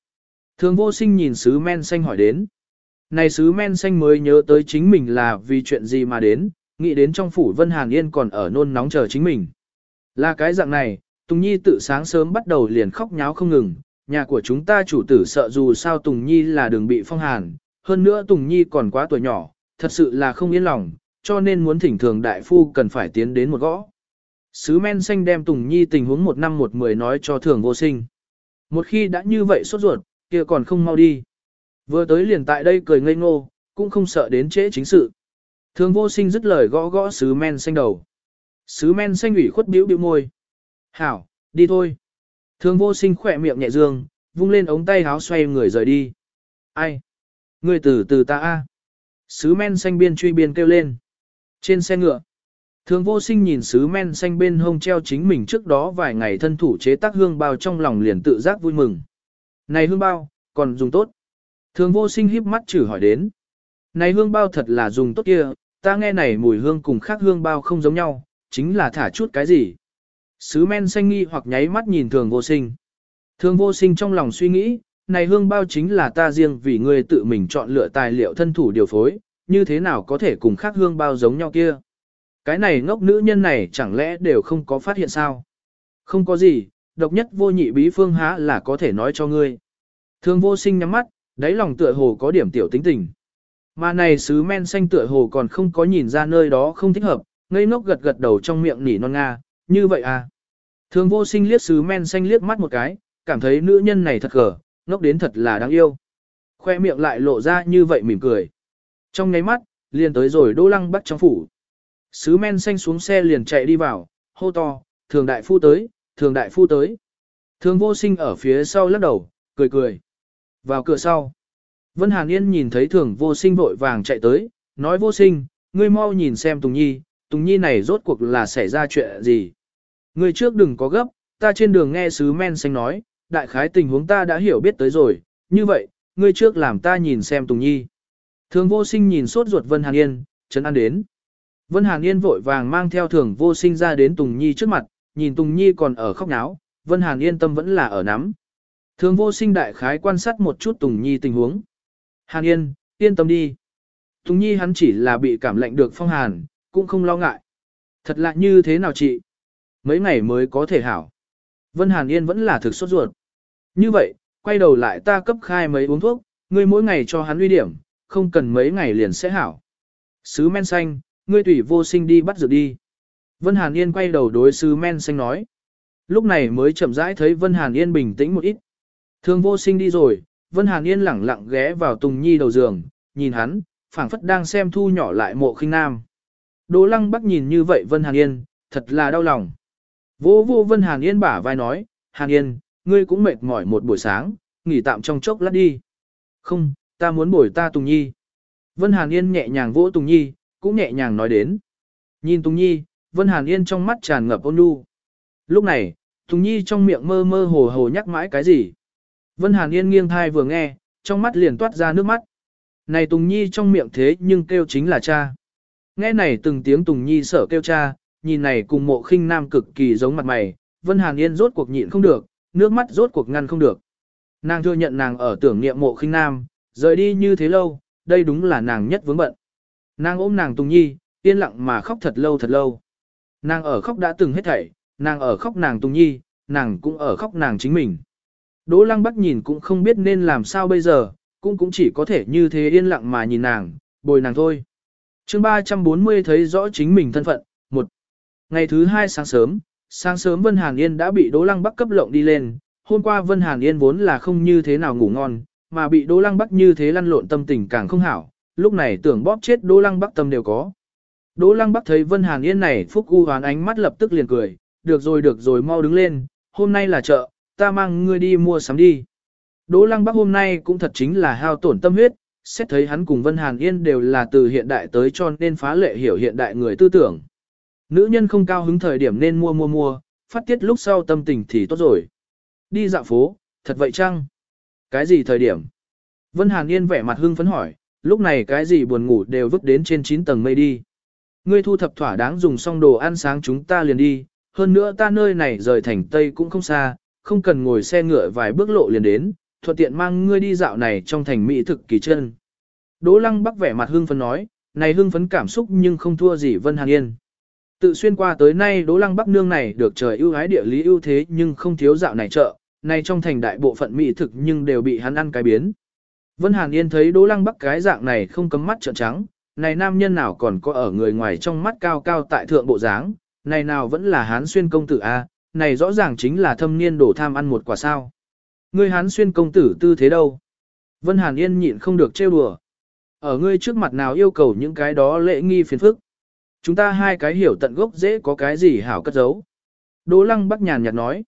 Thường vô sinh nhìn sứ men xanh hỏi đến. Này sứ men xanh mới nhớ tới chính mình là vì chuyện gì mà đến, nghĩ đến trong phủ Vân Hàn Yên còn ở nôn nóng chờ chính mình. Là cái dạng này, Tùng Nhi tự sáng sớm bắt đầu liền khóc nháo không ngừng, nhà của chúng ta chủ tử sợ dù sao Tùng Nhi là đường bị phong hàn, hơn nữa Tùng Nhi còn quá tuổi nhỏ, thật sự là không yên lòng, cho nên muốn thỉnh thường đại phu cần phải tiến đến một gõ. Sứ men xanh đem Tùng Nhi tình huống một năm một mười nói cho thường vô sinh. Một khi đã như vậy sốt ruột, kia còn không mau đi. Vừa tới liền tại đây cười ngây ngô, cũng không sợ đến trễ chính sự. Thường vô sinh dứt lời gõ gõ sứ men xanh đầu. Sứ men xanh ủy khuất biểu biểu môi. Hảo, đi thôi. Thường vô sinh khỏe miệng nhẹ dương, vung lên ống tay háo xoay người rời đi. Ai? Người từ từ ta a. Sứ men xanh biên truy biên kêu lên. Trên xe ngựa. Thường vô sinh nhìn sứ men xanh bên hông treo chính mình trước đó vài ngày thân thủ chế tác hương bao trong lòng liền tự giác vui mừng. Này hương bao, còn dùng tốt. Thường vô sinh híp mắt chử hỏi đến. Này hương bao thật là dùng tốt kia, ta nghe này mùi hương cùng khác hương bao không giống nhau, chính là thả chút cái gì. Sứ men xanh nghi hoặc nháy mắt nhìn thường vô sinh. Thường vô sinh trong lòng suy nghĩ, này hương bao chính là ta riêng vì ngươi tự mình chọn lựa tài liệu thân thủ điều phối, như thế nào có thể cùng khác hương bao giống nhau kia. Cái này ngốc nữ nhân này chẳng lẽ đều không có phát hiện sao? Không có gì, độc nhất vô nhị bí phương há là có thể nói cho ngươi. Thường vô sinh nhắm mắt, đáy lòng tựa hồ có điểm tiểu tính tình. Mà này sứ men xanh tựa hồ còn không có nhìn ra nơi đó không thích hợp, ngây ngốc gật gật đầu trong miệng nỉ non nga, như vậy à. Thường vô sinh liếc sứ men xanh liếc mắt một cái, cảm thấy nữ nhân này thật gở, ngốc đến thật là đáng yêu. Khoe miệng lại lộ ra như vậy mỉm cười. Trong nháy mắt, liền tới rồi đô lăng bắt trong phủ. Sứ men xanh xuống xe liền chạy đi vào, hô to, thường đại phu tới, thường đại phu tới. Thường vô sinh ở phía sau lắc đầu, cười cười. Vào cửa sau. Vân Hàn Yên nhìn thấy thường vô sinh vội vàng chạy tới, nói vô sinh, ngươi mau nhìn xem Tùng Nhi, Tùng Nhi này rốt cuộc là xảy ra chuyện gì. Ngươi trước đừng có gấp, ta trên đường nghe sứ men xanh nói, đại khái tình huống ta đã hiểu biết tới rồi, như vậy, ngươi trước làm ta nhìn xem Tùng Nhi. Thường vô sinh nhìn sốt ruột Vân Hàn Yên, chấn an đến. Vân Hàn Yên vội vàng mang theo thường vô sinh ra đến Tùng Nhi trước mặt, nhìn Tùng Nhi còn ở khóc náo, Vân Hàn Yên tâm vẫn là ở nắm. Thường vô sinh đại khái quan sát một chút Tùng Nhi tình huống. Hàn Yên, yên tâm đi. Tùng Nhi hắn chỉ là bị cảm lạnh được phong hàn, cũng không lo ngại. Thật lạ như thế nào chị? Mấy ngày mới có thể hảo. Vân Hàn Yên vẫn là thực sốt ruột. Như vậy, quay đầu lại ta cấp khai mấy uống thuốc, ngươi mỗi ngày cho hắn uy điểm, không cần mấy ngày liền sẽ hảo. Sứ men xanh, ngươi tùy vô sinh đi bắt dược đi. Vân Hàn Yên quay đầu đối sứ men xanh nói. Lúc này mới chậm rãi thấy Vân Hàn Yên bình tĩnh một ít. Thương vô sinh đi rồi, Vân Hàn Yên lẳng lặng ghé vào Tùng Nhi đầu giường, nhìn hắn, phảng phất đang xem thu nhỏ lại mộ khinh nam. Đỗ lăng bắc nhìn như vậy Vân Hàn Yên, thật là đau lòng. Vô vô Vân Hàn Yên bả vai nói, Hàn Yên, ngươi cũng mệt mỏi một buổi sáng, nghỉ tạm trong chốc lát đi. Không, ta muốn bồi ta Tùng Nhi. Vân Hàn Yên nhẹ nhàng vỗ Tùng Nhi, cũng nhẹ nhàng nói đến. Nhìn Tùng Nhi, Vân Hàn Yên trong mắt tràn ngập ôn nhu. Lúc này, Tùng Nhi trong miệng mơ mơ hồ hồ nhắc mãi cái gì. Vân Hàn Yên nghiêng thai vừa nghe, trong mắt liền toát ra nước mắt. Này Tùng Nhi trong miệng thế nhưng kêu chính là cha. Nghe này từng tiếng Tùng Nhi sợ kêu cha, nhìn này cùng mộ khinh nam cực kỳ giống mặt mày, Vân Hàn Yên rốt cuộc nhịn không được, nước mắt rốt cuộc ngăn không được. Nàng thừa nhận nàng ở tưởng niệm mộ khinh nam, rời đi như thế lâu, đây đúng là nàng nhất vướng bận. Nàng ôm nàng Tùng Nhi, yên lặng mà khóc thật lâu thật lâu. Nàng ở khóc đã từng hết thảy, nàng ở khóc nàng Tùng Nhi, nàng cũng ở khóc nàng chính mình. Đỗ Lăng Bắc nhìn cũng không biết nên làm sao bây giờ, cũng cũng chỉ có thể như thế yên lặng mà nhìn nàng, bồi nàng thôi. chương 340 thấy rõ chính mình thân phận, Ngày thứ hai sáng sớm, sáng sớm Vân Hàn Yên đã bị Đỗ Lăng Bắc cấp lộng đi lên, hôm qua Vân Hàn Yên vốn là không như thế nào ngủ ngon, mà bị Đỗ Lăng Bắc như thế lăn lộn tâm tình càng không hảo, lúc này tưởng bóp chết Đỗ Lăng Bắc tâm đều có. Đỗ Lăng Bắc thấy Vân Hàn Yên này phúc u hoán ánh mắt lập tức liền cười, được rồi được rồi mau đứng lên, hôm nay là chợ, ta mang ngươi đi mua sắm đi. Đỗ Lăng Bắc hôm nay cũng thật chính là hao tổn tâm huyết, xét thấy hắn cùng Vân Hàn Yên đều là từ hiện đại tới cho nên phá lệ hiểu hiện đại người tư tưởng. Nữ nhân không cao hứng thời điểm nên mua mua mua, phát tiết lúc sau tâm tình thì tốt rồi. Đi dạo phố, thật vậy chăng? Cái gì thời điểm? Vân Hàn Yên vẻ mặt hưng phấn hỏi, lúc này cái gì buồn ngủ đều vứt đến trên 9 tầng mây đi. Ngươi thu thập thỏa đáng dùng xong đồ ăn sáng chúng ta liền đi, hơn nữa ta nơi này rời thành Tây cũng không xa, không cần ngồi xe ngựa vài bước lộ liền đến, thuận tiện mang ngươi đi dạo này trong thành mỹ thực kỳ chân. Đỗ Lăng Bắc vẻ mặt hưng phấn nói, này hưng phấn cảm xúc nhưng không thua gì Vân Hàn Yên. Tự xuyên qua tới nay Đỗ Lăng Bắc nương này được trời ưu ái địa lý ưu thế nhưng không thiếu dạo này chợ, Nay trong thành đại bộ phận mỹ thực nhưng đều bị hắn ăn cái biến. Vân Hàn Yên thấy Đỗ Lăng Bắc cái dạng này không cấm mắt trợn trắng, này nam nhân nào còn có ở người ngoài trong mắt cao cao tại thượng bộ dáng, này nào vẫn là hán xuyên công tử a, này rõ ràng chính là thâm niên đổ tham ăn một quả sao. Ngươi hán xuyên công tử tư thế đâu? Vân Hàn Yên nhịn không được trêu đùa. Ở ngươi trước mặt nào yêu cầu những cái đó lễ nghi phiền phức. Chúng ta hai cái hiểu tận gốc dễ có cái gì hảo cất giấu. Đỗ Lăng Bắc nhàn nhạt nói.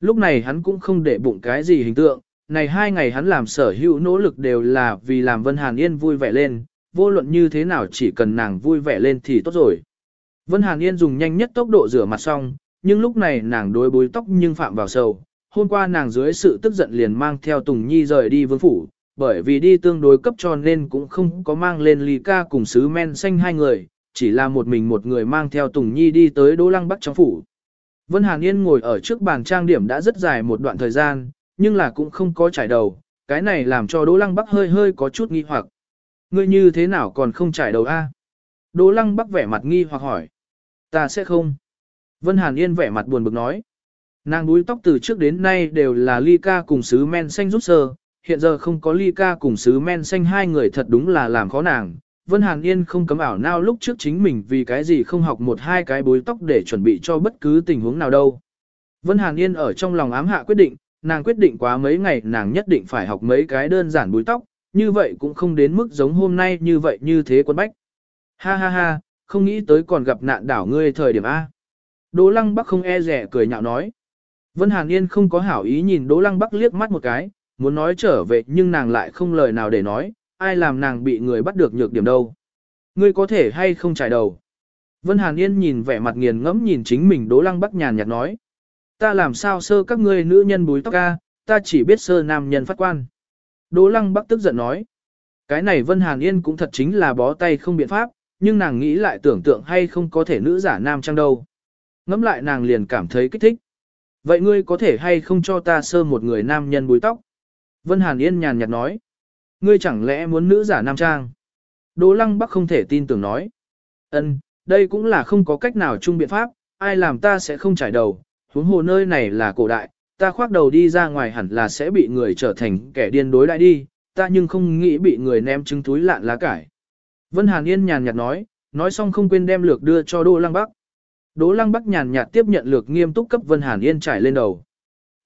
Lúc này hắn cũng không để bụng cái gì hình tượng, này hai ngày hắn làm sở hữu nỗ lực đều là vì làm Vân Hàn Yên vui vẻ lên, vô luận như thế nào chỉ cần nàng vui vẻ lên thì tốt rồi. Vân Hàn Yên dùng nhanh nhất tốc độ rửa mặt xong, nhưng lúc này nàng đối bối tóc nhưng phạm vào sầu. Hôm qua nàng dưới sự tức giận liền mang theo Tùng Nhi rời đi vương phủ, bởi vì đi tương đối cấp cho nên cũng không có mang lên ly ca cùng sứ men xanh hai người, chỉ là một mình một người mang theo Tùng Nhi đi tới Đỗ Lăng Bắc trong phủ. Vân Hàn Yên ngồi ở trước bàn trang điểm đã rất dài một đoạn thời gian, nhưng là cũng không có trải đầu, cái này làm cho Đỗ Lăng Bắc hơi hơi có chút nghi hoặc. Ngươi như thế nào còn không trải đầu a? Đỗ Lăng Bắc vẻ mặt nghi hoặc hỏi. Ta sẽ không. Vân Hàn Yên vẻ mặt buồn bực nói. Nàng đuôi tóc từ trước đến nay đều là ly ca cùng sứ men xanh rút sơ, hiện giờ không có ly ca cùng sứ men xanh hai người thật đúng là làm khó nàng. Vân Hàn Yên không cấm ảo nào lúc trước chính mình vì cái gì không học một hai cái bối tóc để chuẩn bị cho bất cứ tình huống nào đâu. Vân Hàn Yên ở trong lòng ám hạ quyết định, nàng quyết định quá mấy ngày nàng nhất định phải học mấy cái đơn giản búi tóc, như vậy cũng không đến mức giống hôm nay như vậy như thế quân bách. Ha ha ha, không nghĩ tới còn gặp nạn đảo ngươi thời điểm A. Đỗ Lăng Bắc không e rẻ cười nhạo nói. Vân Hàn Yên không có hảo ý nhìn Đỗ Lăng Bắc liếc mắt một cái, muốn nói trở về nhưng nàng lại không lời nào để nói, ai làm nàng bị người bắt được nhược điểm đâu. Ngươi có thể hay không trải đầu. Vân Hàn Yên nhìn vẻ mặt nghiền ngẫm nhìn chính mình Đỗ Lăng Bắc nhàn nhạt nói. Ta làm sao sơ các ngươi nữ nhân búi tóc ca, ta chỉ biết sơ nam nhân phát quan. Đỗ Lăng Bắc tức giận nói. Cái này Vân Hàn Yên cũng thật chính là bó tay không biện pháp, nhưng nàng nghĩ lại tưởng tượng hay không có thể nữ giả nam trang đâu. Ngẫm lại nàng liền cảm thấy kích thích. Vậy ngươi có thể hay không cho ta sơ một người nam nhân búi tóc? Vân Hàn Yên nhàn nhạt nói. Ngươi chẳng lẽ muốn nữ giả nam trang? Đỗ Lăng Bắc không thể tin tưởng nói. Ân, đây cũng là không có cách nào chung biện pháp, ai làm ta sẽ không trải đầu, huống hồ nơi này là cổ đại, ta khoác đầu đi ra ngoài hẳn là sẽ bị người trở thành kẻ điên đối đại đi, ta nhưng không nghĩ bị người ném trứng túi lạn lá cải. Vân Hàn Yên nhàn nhạt nói, nói xong không quên đem lược đưa cho Đỗ Lăng Bắc. Đỗ Lăng Bắc nhàn nhạt tiếp nhận lược nghiêm túc cấp Vân Hàn Yên trải lên đầu.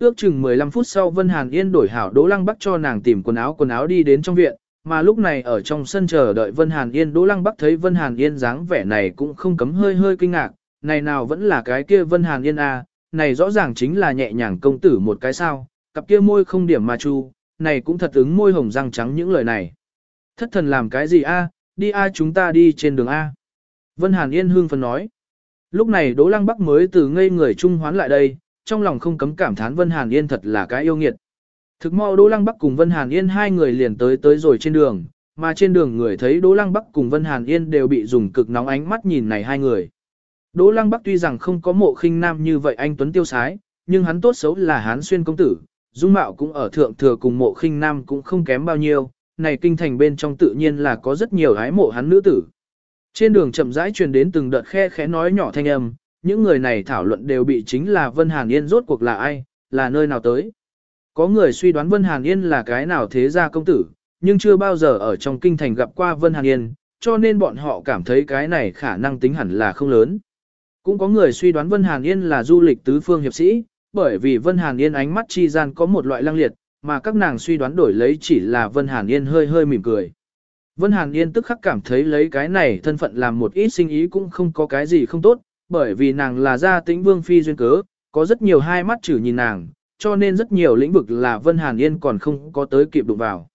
Ước chừng 15 phút sau Vân Hàn Yên đổi hảo Đỗ Lăng Bắc cho nàng tìm quần áo quần áo đi đến trong viện, mà lúc này ở trong sân chờ đợi Vân Hàn Yên Đỗ Lăng Bắc thấy Vân Hàn Yên dáng vẻ này cũng không cấm hơi hơi kinh ngạc, này nào vẫn là cái kia Vân Hàn Yên à, này rõ ràng chính là nhẹ nhàng công tử một cái sao, cặp kia môi không điểm mà chu, này cũng thật ứng môi hồng răng trắng những lời này. Thất thần làm cái gì a? đi a chúng ta đi trên đường A. Vân Hàn Yên hương phấn nói. Lúc này Đỗ Lăng Bắc mới từ ngây người trung hoán lại đây, trong lòng không cấm cảm thán Vân Hàn Yên thật là cái yêu nghiệt. Thực mau Đỗ Lăng Bắc cùng Vân Hàn Yên hai người liền tới tới rồi trên đường, mà trên đường người thấy Đỗ Lăng Bắc cùng Vân Hàn Yên đều bị dùng cực nóng ánh mắt nhìn này hai người. Đỗ Lăng Bắc tuy rằng không có mộ khinh nam như vậy anh Tuấn Tiêu Sái, nhưng hắn tốt xấu là hán xuyên công tử, dung mạo cũng ở thượng thừa cùng mộ khinh nam cũng không kém bao nhiêu, này kinh thành bên trong tự nhiên là có rất nhiều hái mộ hắn nữ tử. Trên đường chậm rãi truyền đến từng đợt khe khẽ nói nhỏ thanh âm, những người này thảo luận đều bị chính là Vân Hàn Yên rốt cuộc là ai, là nơi nào tới. Có người suy đoán Vân Hàn Yên là cái nào thế gia công tử, nhưng chưa bao giờ ở trong kinh thành gặp qua Vân Hàn Yên, cho nên bọn họ cảm thấy cái này khả năng tính hẳn là không lớn. Cũng có người suy đoán Vân Hàn Yên là du lịch tứ phương hiệp sĩ, bởi vì Vân Hàn Yên ánh mắt chi gian có một loại lăng liệt, mà các nàng suy đoán đổi lấy chỉ là Vân Hàn Yên hơi hơi mỉm cười. Vân Hàn Yên tức khắc cảm thấy lấy cái này thân phận làm một ít sinh ý cũng không có cái gì không tốt, bởi vì nàng là gia tĩnh vương phi duyên cớ, có rất nhiều hai mắt chử nhìn nàng, cho nên rất nhiều lĩnh vực là Vân Hàn Yên còn không có tới kịp đụng vào.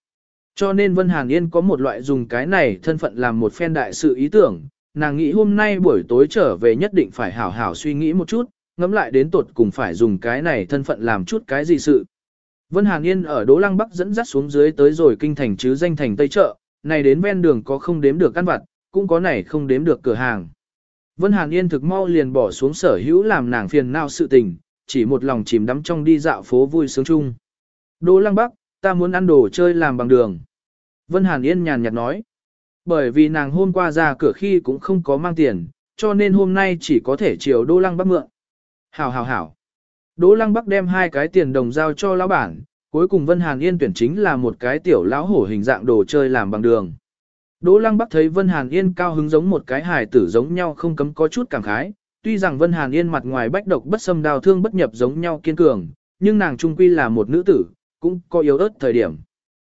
Cho nên Vân Hàn Yên có một loại dùng cái này thân phận làm một phen đại sự ý tưởng, nàng nghĩ hôm nay buổi tối trở về nhất định phải hảo hảo suy nghĩ một chút, ngẫm lại đến tột cùng phải dùng cái này thân phận làm chút cái gì sự. Vân Hàn Yên ở Đỗ Lăng Bắc dẫn dắt xuống dưới tới rồi kinh thành chứ danh thành Tây Chợ, này đến ven đường có không đếm được căn vặt, cũng có này không đếm được cửa hàng. Vân Hàn Yên thực mau liền bỏ xuống sở hữu làm nàng phiền não sự tình, chỉ một lòng chìm đắm trong đi dạo phố vui sướng chung. Đỗ Lăng Bắc, ta muốn ăn đồ chơi làm bằng đường. Vân Hàn Yên nhàn nhạt nói. Bởi vì nàng hôm qua ra cửa khi cũng không có mang tiền, cho nên hôm nay chỉ có thể chiều Đỗ Lăng Bắc mượn. Hảo hảo hảo. Đỗ Lăng Bắc đem hai cái tiền đồng giao cho lão bản, cuối cùng Vân Hàn Yên tuyển chính là một cái tiểu lão hổ hình dạng đồ chơi làm bằng đường. Đỗ Lăng Bắc thấy Vân Hàn Yên cao hứng giống một cái hài tử giống nhau không cấm có chút cảm khái, tuy rằng Vân Hàn Yên mặt ngoài bách độc bất xâm đào thương bất nhập giống nhau kiên cường, nhưng nàng trung quy là một nữ tử, cũng có yếu ớt thời điểm.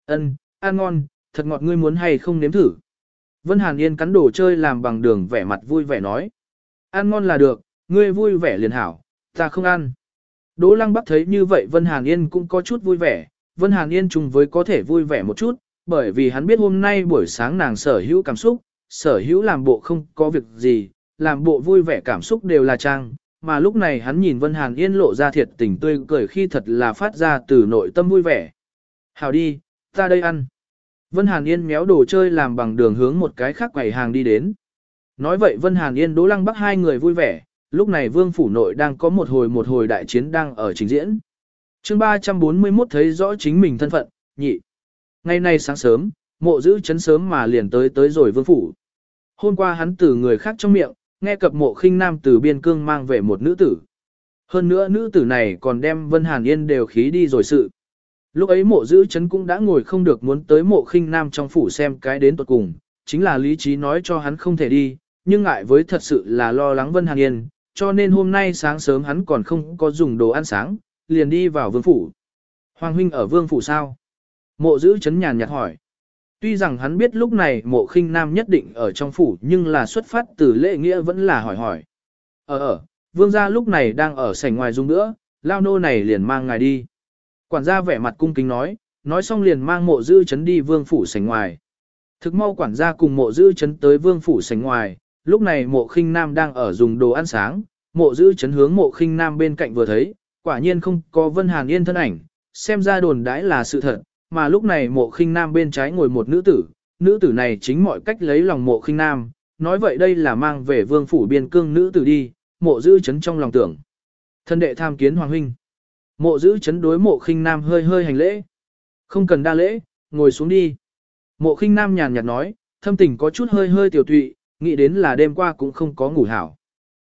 Ân, ăn ngon, thật ngọt ngươi muốn hay không nếm thử. Vân Hàn Yên cắn đồ chơi làm bằng đường vẻ mặt vui vẻ nói. Ăn ngon là được, ngươi vui vẻ liền hảo, ta không ăn. Đỗ Lăng Bắc thấy như vậy Vân Hàn Yên cũng có chút vui vẻ, Vân Hàn Yên chung với có thể vui vẻ một chút, bởi vì hắn biết hôm nay buổi sáng nàng sở hữu cảm xúc, sở hữu làm bộ không có việc gì, làm bộ vui vẻ cảm xúc đều là trang, mà lúc này hắn nhìn Vân Hàn Yên lộ ra thiệt tình tươi cười khi thật là phát ra từ nội tâm vui vẻ. Hào đi, ta đây ăn. Vân Hàn Yên méo đồ chơi làm bằng đường hướng một cái khác quầy hàng đi đến. Nói vậy Vân Hàn Yên Đỗ Lăng Bắc hai người vui vẻ, lúc này Vương Phủ Nội đang có một hồi một hồi đại chiến đang ở trình diễn. chương 341 thấy rõ chính mình thân phận, nhị. Ngày nay sáng sớm, mộ giữ chấn sớm mà liền tới tới rồi Vương Phủ. Hôm qua hắn từ người khác trong miệng, nghe cập mộ khinh nam từ biên cương mang về một nữ tử. Hơn nữa nữ tử này còn đem Vân Hàn Yên đều khí đi rồi sự. Lúc ấy mộ giữ chấn cũng đã ngồi không được muốn tới mộ khinh nam trong phủ xem cái đến tuột cùng, chính là lý trí nói cho hắn không thể đi, nhưng ngại với thật sự là lo lắng Vân Hàn Yên, cho nên hôm nay sáng sớm hắn còn không có dùng đồ ăn sáng, liền đi vào vương phủ. Hoàng huynh ở vương phủ sao? Mộ giữ chấn nhàn nhạt hỏi. Tuy rằng hắn biết lúc này mộ khinh nam nhất định ở trong phủ nhưng là xuất phát từ lễ nghĩa vẫn là hỏi hỏi. Ở ở, vương gia lúc này đang ở sảnh ngoài dung nữa, lao nô này liền mang ngài đi. Quản gia vẻ mặt cung kính nói, nói xong liền mang mộ giữ chấn đi vương phủ sảnh ngoài. Thực mau quản gia cùng mộ giữ chấn tới vương phủ sảnh ngoài, lúc này mộ khinh nam đang ở dùng đồ ăn sáng, mộ giữ chấn hướng mộ khinh nam bên cạnh vừa thấy, quả nhiên không có Vân Hàn Yên thân ảnh, xem ra đồn đãi là sự thật, mà lúc này mộ khinh nam bên trái ngồi một nữ tử, nữ tử này chính mọi cách lấy lòng mộ khinh nam, nói vậy đây là mang về vương phủ biên cương nữ tử đi, mộ giữ chấn trong lòng tưởng. Thân đệ tham kiến hoàng huynh. Mộ giữ chấn đối mộ khinh nam hơi hơi hành lễ. Không cần đa lễ, ngồi xuống đi. Mộ khinh nam nhàn nhạt nói, thâm tình có chút hơi hơi tiểu tụy, nghĩ đến là đêm qua cũng không có ngủ hảo.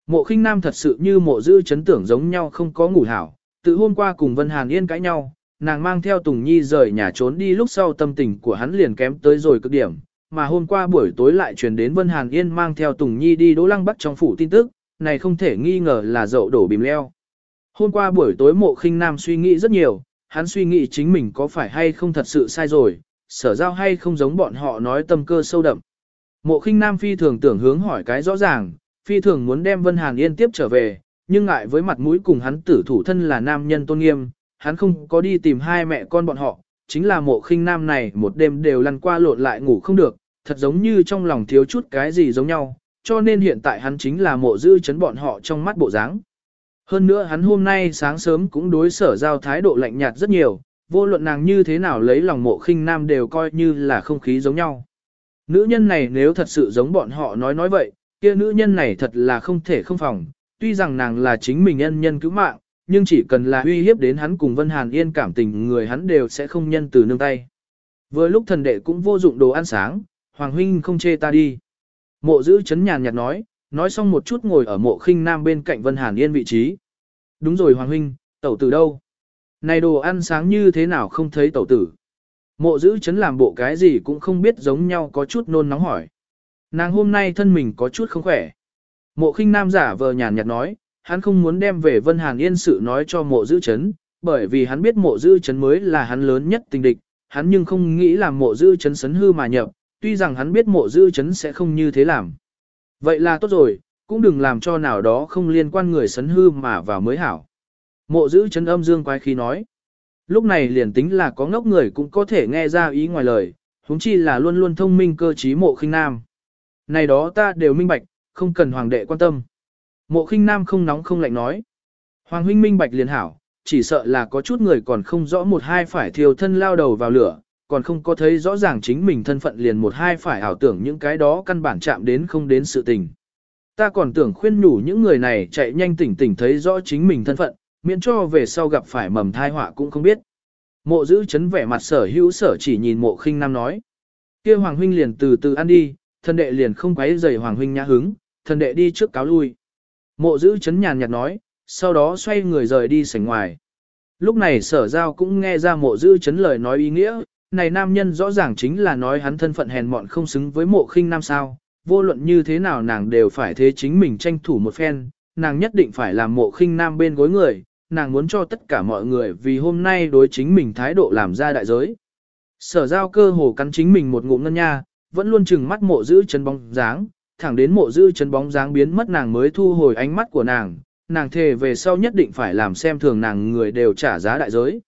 Mộ khinh nam thật sự như mộ giữ chấn tưởng giống nhau không có ngủ hảo, từ hôm qua cùng Vân Hàn Yên cãi nhau, nàng mang theo Tùng Nhi rời nhà trốn đi lúc sau tâm tình của hắn liền kém tới rồi cực điểm, mà hôm qua buổi tối lại truyền đến Vân Hàn Yên mang theo Tùng Nhi đi Đỗ Lăng Bắc trong phủ tin tức, này không thể nghi ngờ là dậu đổ bìm leo. Hôm qua buổi tối mộ khinh nam suy nghĩ rất nhiều, hắn suy nghĩ chính mình có phải hay không thật sự sai rồi, sở giao hay không giống bọn họ nói tâm cơ sâu đậm. Mộ khinh nam phi thường tưởng hướng hỏi cái rõ ràng, phi thường muốn đem Vân Hàn Yên tiếp trở về, nhưng ngại với mặt mũi cùng hắn tử thủ thân là nam nhân tôn nghiêm, hắn không có đi tìm hai mẹ con bọn họ, chính là mộ khinh nam này một đêm đều lăn qua lộn lại ngủ không được, thật giống như trong lòng thiếu chút cái gì giống nhau, cho nên hiện tại hắn chính là mộ dư chấn bọn họ trong mắt bộ dáng. Hơn nữa hắn hôm nay sáng sớm cũng đối sở giao thái độ lạnh nhạt rất nhiều, vô luận nàng như thế nào lấy lòng mộ khinh nam đều coi như là không khí giống nhau. Nữ nhân này nếu thật sự giống bọn họ nói nói vậy, kia nữ nhân này thật là không thể không phòng, tuy rằng nàng là chính mình nhân nhân cứu mạng, nhưng chỉ cần là uy hiếp đến hắn cùng Vân Hàn Yên cảm tình người hắn đều sẽ không nhân từ nương tay. Vừa lúc thần đệ cũng vô dụng đồ ăn sáng, Hoàng Huynh không chê ta đi. Mộ giữ chấn nhàn nhạt nói, nói xong một chút ngồi ở mộ khinh nam bên cạnh Vân Hàn Yên vị trí. Đúng rồi Hoàng Huynh, tẩu tử đâu? Này đồ ăn sáng như thế nào không thấy tẩu tử? Mộ giữ chấn làm bộ cái gì cũng không biết giống nhau có chút nôn nóng hỏi. Nàng hôm nay thân mình có chút không khỏe. Mộ khinh nam giả vờ nhàn nhạt nói, hắn không muốn đem về Vân Hàn Yên sự nói cho mộ giữ chấn, bởi vì hắn biết mộ giữ chấn mới là hắn lớn nhất tình địch, hắn nhưng không nghĩ làm mộ giữ chấn sấn hư mà nhập, tuy rằng hắn biết mộ giữ chấn sẽ không như thế làm. Vậy là tốt rồi, cũng đừng làm cho nào đó không liên quan người sấn hư mà vào mới hảo. Mộ giữ chấn âm dương quái khí nói. Lúc này liền tính là có ngốc người cũng có thể nghe ra ý ngoài lời, huống chi là luôn luôn thông minh cơ trí mộ khinh nam. Này đó ta đều minh bạch, không cần hoàng đệ quan tâm. Mộ khinh nam không nóng không lạnh nói. Hoàng huynh minh bạch liền hảo, chỉ sợ là có chút người còn không rõ một hai phải thiêu thân lao đầu vào lửa, còn không có thấy rõ ràng chính mình thân phận liền một hai phải ảo tưởng những cái đó căn bản chạm đến không đến sự tình. Ta còn tưởng khuyên nhủ những người này chạy nhanh tỉnh tỉnh thấy rõ chính mình thân phận, miễn cho về sau gặp phải mầm thai họa cũng không biết. Mộ giữ chấn vẻ mặt sở hữu sở chỉ nhìn mộ khinh nam nói. kia Hoàng huynh liền từ từ ăn đi, thân đệ liền không quấy rầy Hoàng huynh nhã hứng, thân đệ đi trước cáo lui. Mộ giữ chấn nhàn nhạt nói, sau đó xoay người rời đi sảnh ngoài. Lúc này sở giao cũng nghe ra mộ giữ chấn lời nói ý nghĩa, này nam nhân rõ ràng chính là nói hắn thân phận hèn mọn không xứng với mộ khinh nam sao, vô luận như thế nào nàng đều phải thế chính mình tranh thủ một phen, nàng nhất định phải làm mộ khinh nam bên gối người, nàng muốn cho tất cả mọi người vì hôm nay đối chính mình thái độ làm ra đại giới. Sở giao cơ hồ cắn chính mình một ngụm ngân nha, vẫn luôn chừng mắt mộ giữ chân bóng dáng, thẳng đến mộ dư chân bóng dáng biến mất nàng mới thu hồi ánh mắt của nàng, nàng thề về sau nhất định phải làm xem thường nàng người đều trả giá đại giới.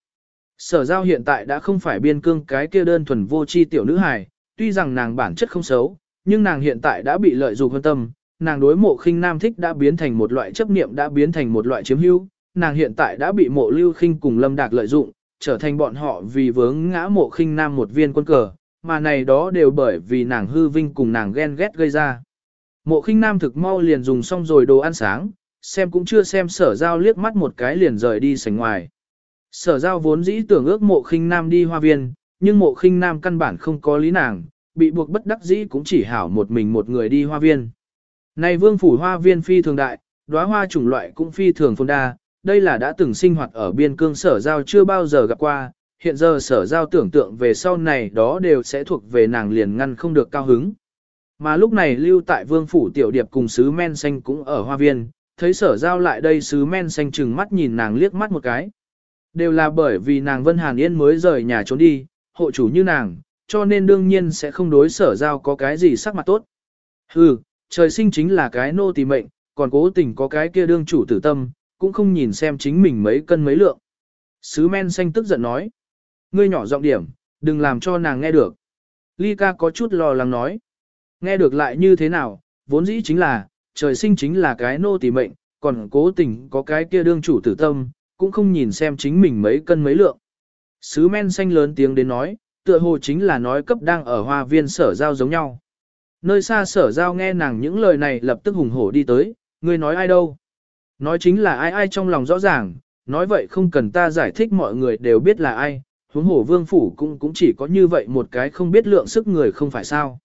Sở giao hiện tại đã không phải biên cương cái kia đơn thuần vô chi tiểu nữ hài, tuy rằng nàng bản chất không xấu, nhưng nàng hiện tại đã bị lợi dụng hơn tâm, nàng đối mộ khinh nam thích đã biến thành một loại chấp niệm đã biến thành một loại chiếm hữu, nàng hiện tại đã bị mộ lưu khinh cùng lâm đạc lợi dụng, trở thành bọn họ vì vướng ngã mộ khinh nam một viên quân cờ, mà này đó đều bởi vì nàng hư vinh cùng nàng ghen ghét gây ra. Mộ khinh nam thực mau liền dùng xong rồi đồ ăn sáng, xem cũng chưa xem sở giao liếc mắt một cái liền rời đi sảnh ngoài. Sở giao vốn dĩ tưởng ước mộ khinh nam đi hoa viên, nhưng mộ khinh nam căn bản không có lý nàng, bị buộc bất đắc dĩ cũng chỉ hảo một mình một người đi hoa viên. Này vương phủ hoa viên phi thường đại, đóa hoa chủng loại cũng phi thường phong đa, đây là đã từng sinh hoạt ở biên cương sở giao chưa bao giờ gặp qua, hiện giờ sở giao tưởng tượng về sau này đó đều sẽ thuộc về nàng liền ngăn không được cao hứng. Mà lúc này lưu tại vương phủ tiểu điệp cùng sứ men xanh cũng ở hoa viên, thấy sở giao lại đây sứ men xanh chừng mắt nhìn nàng liếc mắt một cái. Đều là bởi vì nàng Vân Hàn Yên mới rời nhà trốn đi, hộ chủ như nàng, cho nên đương nhiên sẽ không đối sở giao có cái gì sắc mặt tốt. Hừ, trời sinh chính là cái nô tỳ mệnh, còn cố tình có cái kia đương chủ tử tâm, cũng không nhìn xem chính mình mấy cân mấy lượng. Sứ men xanh tức giận nói. Ngươi nhỏ giọng điểm, đừng làm cho nàng nghe được. Ly ca có chút lo lắng nói. Nghe được lại như thế nào, vốn dĩ chính là, trời sinh chính là cái nô tỳ mệnh, còn cố tình có cái kia đương chủ tử tâm, cũng không nhìn xem chính mình mấy cân mấy lượng. Sứ men xanh lớn tiếng đến nói, tựa hồ chính là nói cấp đang ở hoa viên sở giao giống nhau. Nơi xa sở giao nghe nàng những lời này lập tức hùng hổ đi tới, ngươi nói ai đâu. Nói chính là ai ai trong lòng rõ ràng, nói vậy không cần ta giải thích mọi người đều biết là ai, huống hổ vương phủ cũng cũng chỉ có như vậy một cái không biết lượng sức người không phải sao.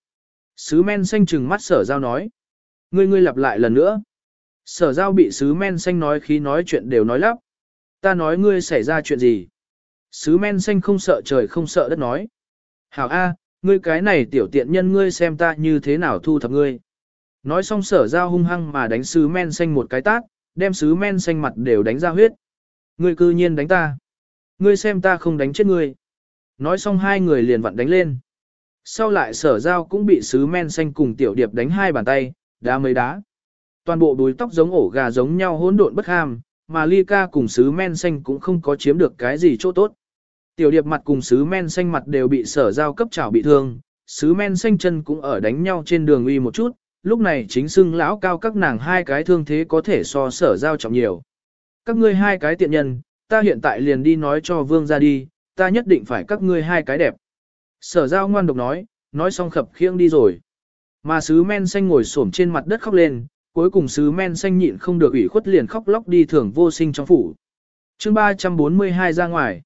Sứ men xanh trừng mắt sở giao nói. Ngươi ngươi lặp lại lần nữa. Sở giao bị sứ men xanh nói khi nói chuyện đều nói lắp. Ta nói ngươi xảy ra chuyện gì? Sứ men xanh không sợ trời không sợ đất nói. Hảo A, ngươi cái này tiểu tiện nhân ngươi xem ta như thế nào thu thập ngươi. Nói xong sở giao hung hăng mà đánh sứ men xanh một cái tát, đem sứ men xanh mặt đều đánh ra huyết. Ngươi cư nhiên đánh ta. Ngươi xem ta không đánh chết ngươi. Nói xong hai người liền vặn đánh lên. Sau lại sở giao cũng bị sứ men xanh cùng tiểu điệp đánh hai bàn tay, đá mấy đá. Toàn bộ đuôi tóc giống ổ gà giống nhau hỗn độn bất ham, mà ly ca cùng sứ men xanh cũng không có chiếm được cái gì chỗ tốt. Tiểu điệp mặt cùng sứ men xanh mặt đều bị sở giao cấp trảo bị thương, sứ men xanh chân cũng ở đánh nhau trên đường uy một chút, lúc này chính xưng lão cao các nàng hai cái thương thế có thể so sở giao trọng nhiều. Các ngươi hai cái tiện nhân, ta hiện tại liền đi nói cho vương ra đi, ta nhất định phải các ngươi hai cái đẹp. Sở giao ngoan độc nói, nói xong khập khiêng đi rồi. Mà sứ men xanh ngồi xổm trên mặt đất khóc lên, cuối cùng sứ men xanh nhịn không được ủy khuất liền khóc lóc đi thưởng vô sinh trong phủ. chương 342 ra ngoài.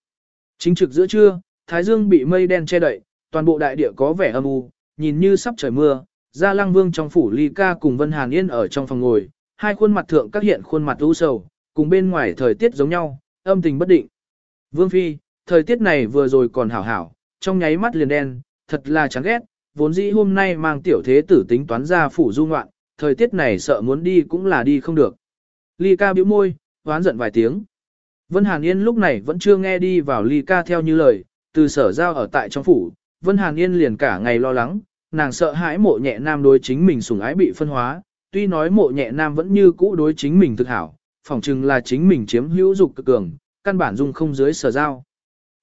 Chính trực giữa trưa, Thái Dương bị mây đen che đậy, toàn bộ đại địa có vẻ âm u, nhìn như sắp trời mưa, Gia Lăng Vương trong phủ Ly Ca cùng Vân Hàn Yên ở trong phòng ngồi, hai khuôn mặt thượng các hiện khuôn mặt u sầu, cùng bên ngoài thời tiết giống nhau, âm tình bất định. Vương Phi, thời tiết này vừa rồi còn hảo hảo, trong nháy mắt liền đen, thật là chán ghét, vốn dĩ hôm nay mang tiểu thế tử tính toán ra phủ du ngoạn, thời tiết này sợ muốn đi cũng là đi không được. Ly ca bĩu môi, hoán giận vài tiếng. Vân Hàn Yên lúc này vẫn chưa nghe đi vào Ly ca theo như lời, từ sở giao ở tại trong phủ, Vân Hàn Yên liền cả ngày lo lắng, nàng sợ hãi mộ nhẹ nam đối chính mình sủng ái bị phân hóa, tuy nói mộ nhẹ nam vẫn như cũ đối chính mình thực hảo, phỏng chừng là chính mình chiếm hữu dục cực cường, căn bản dung không dưới sở giao.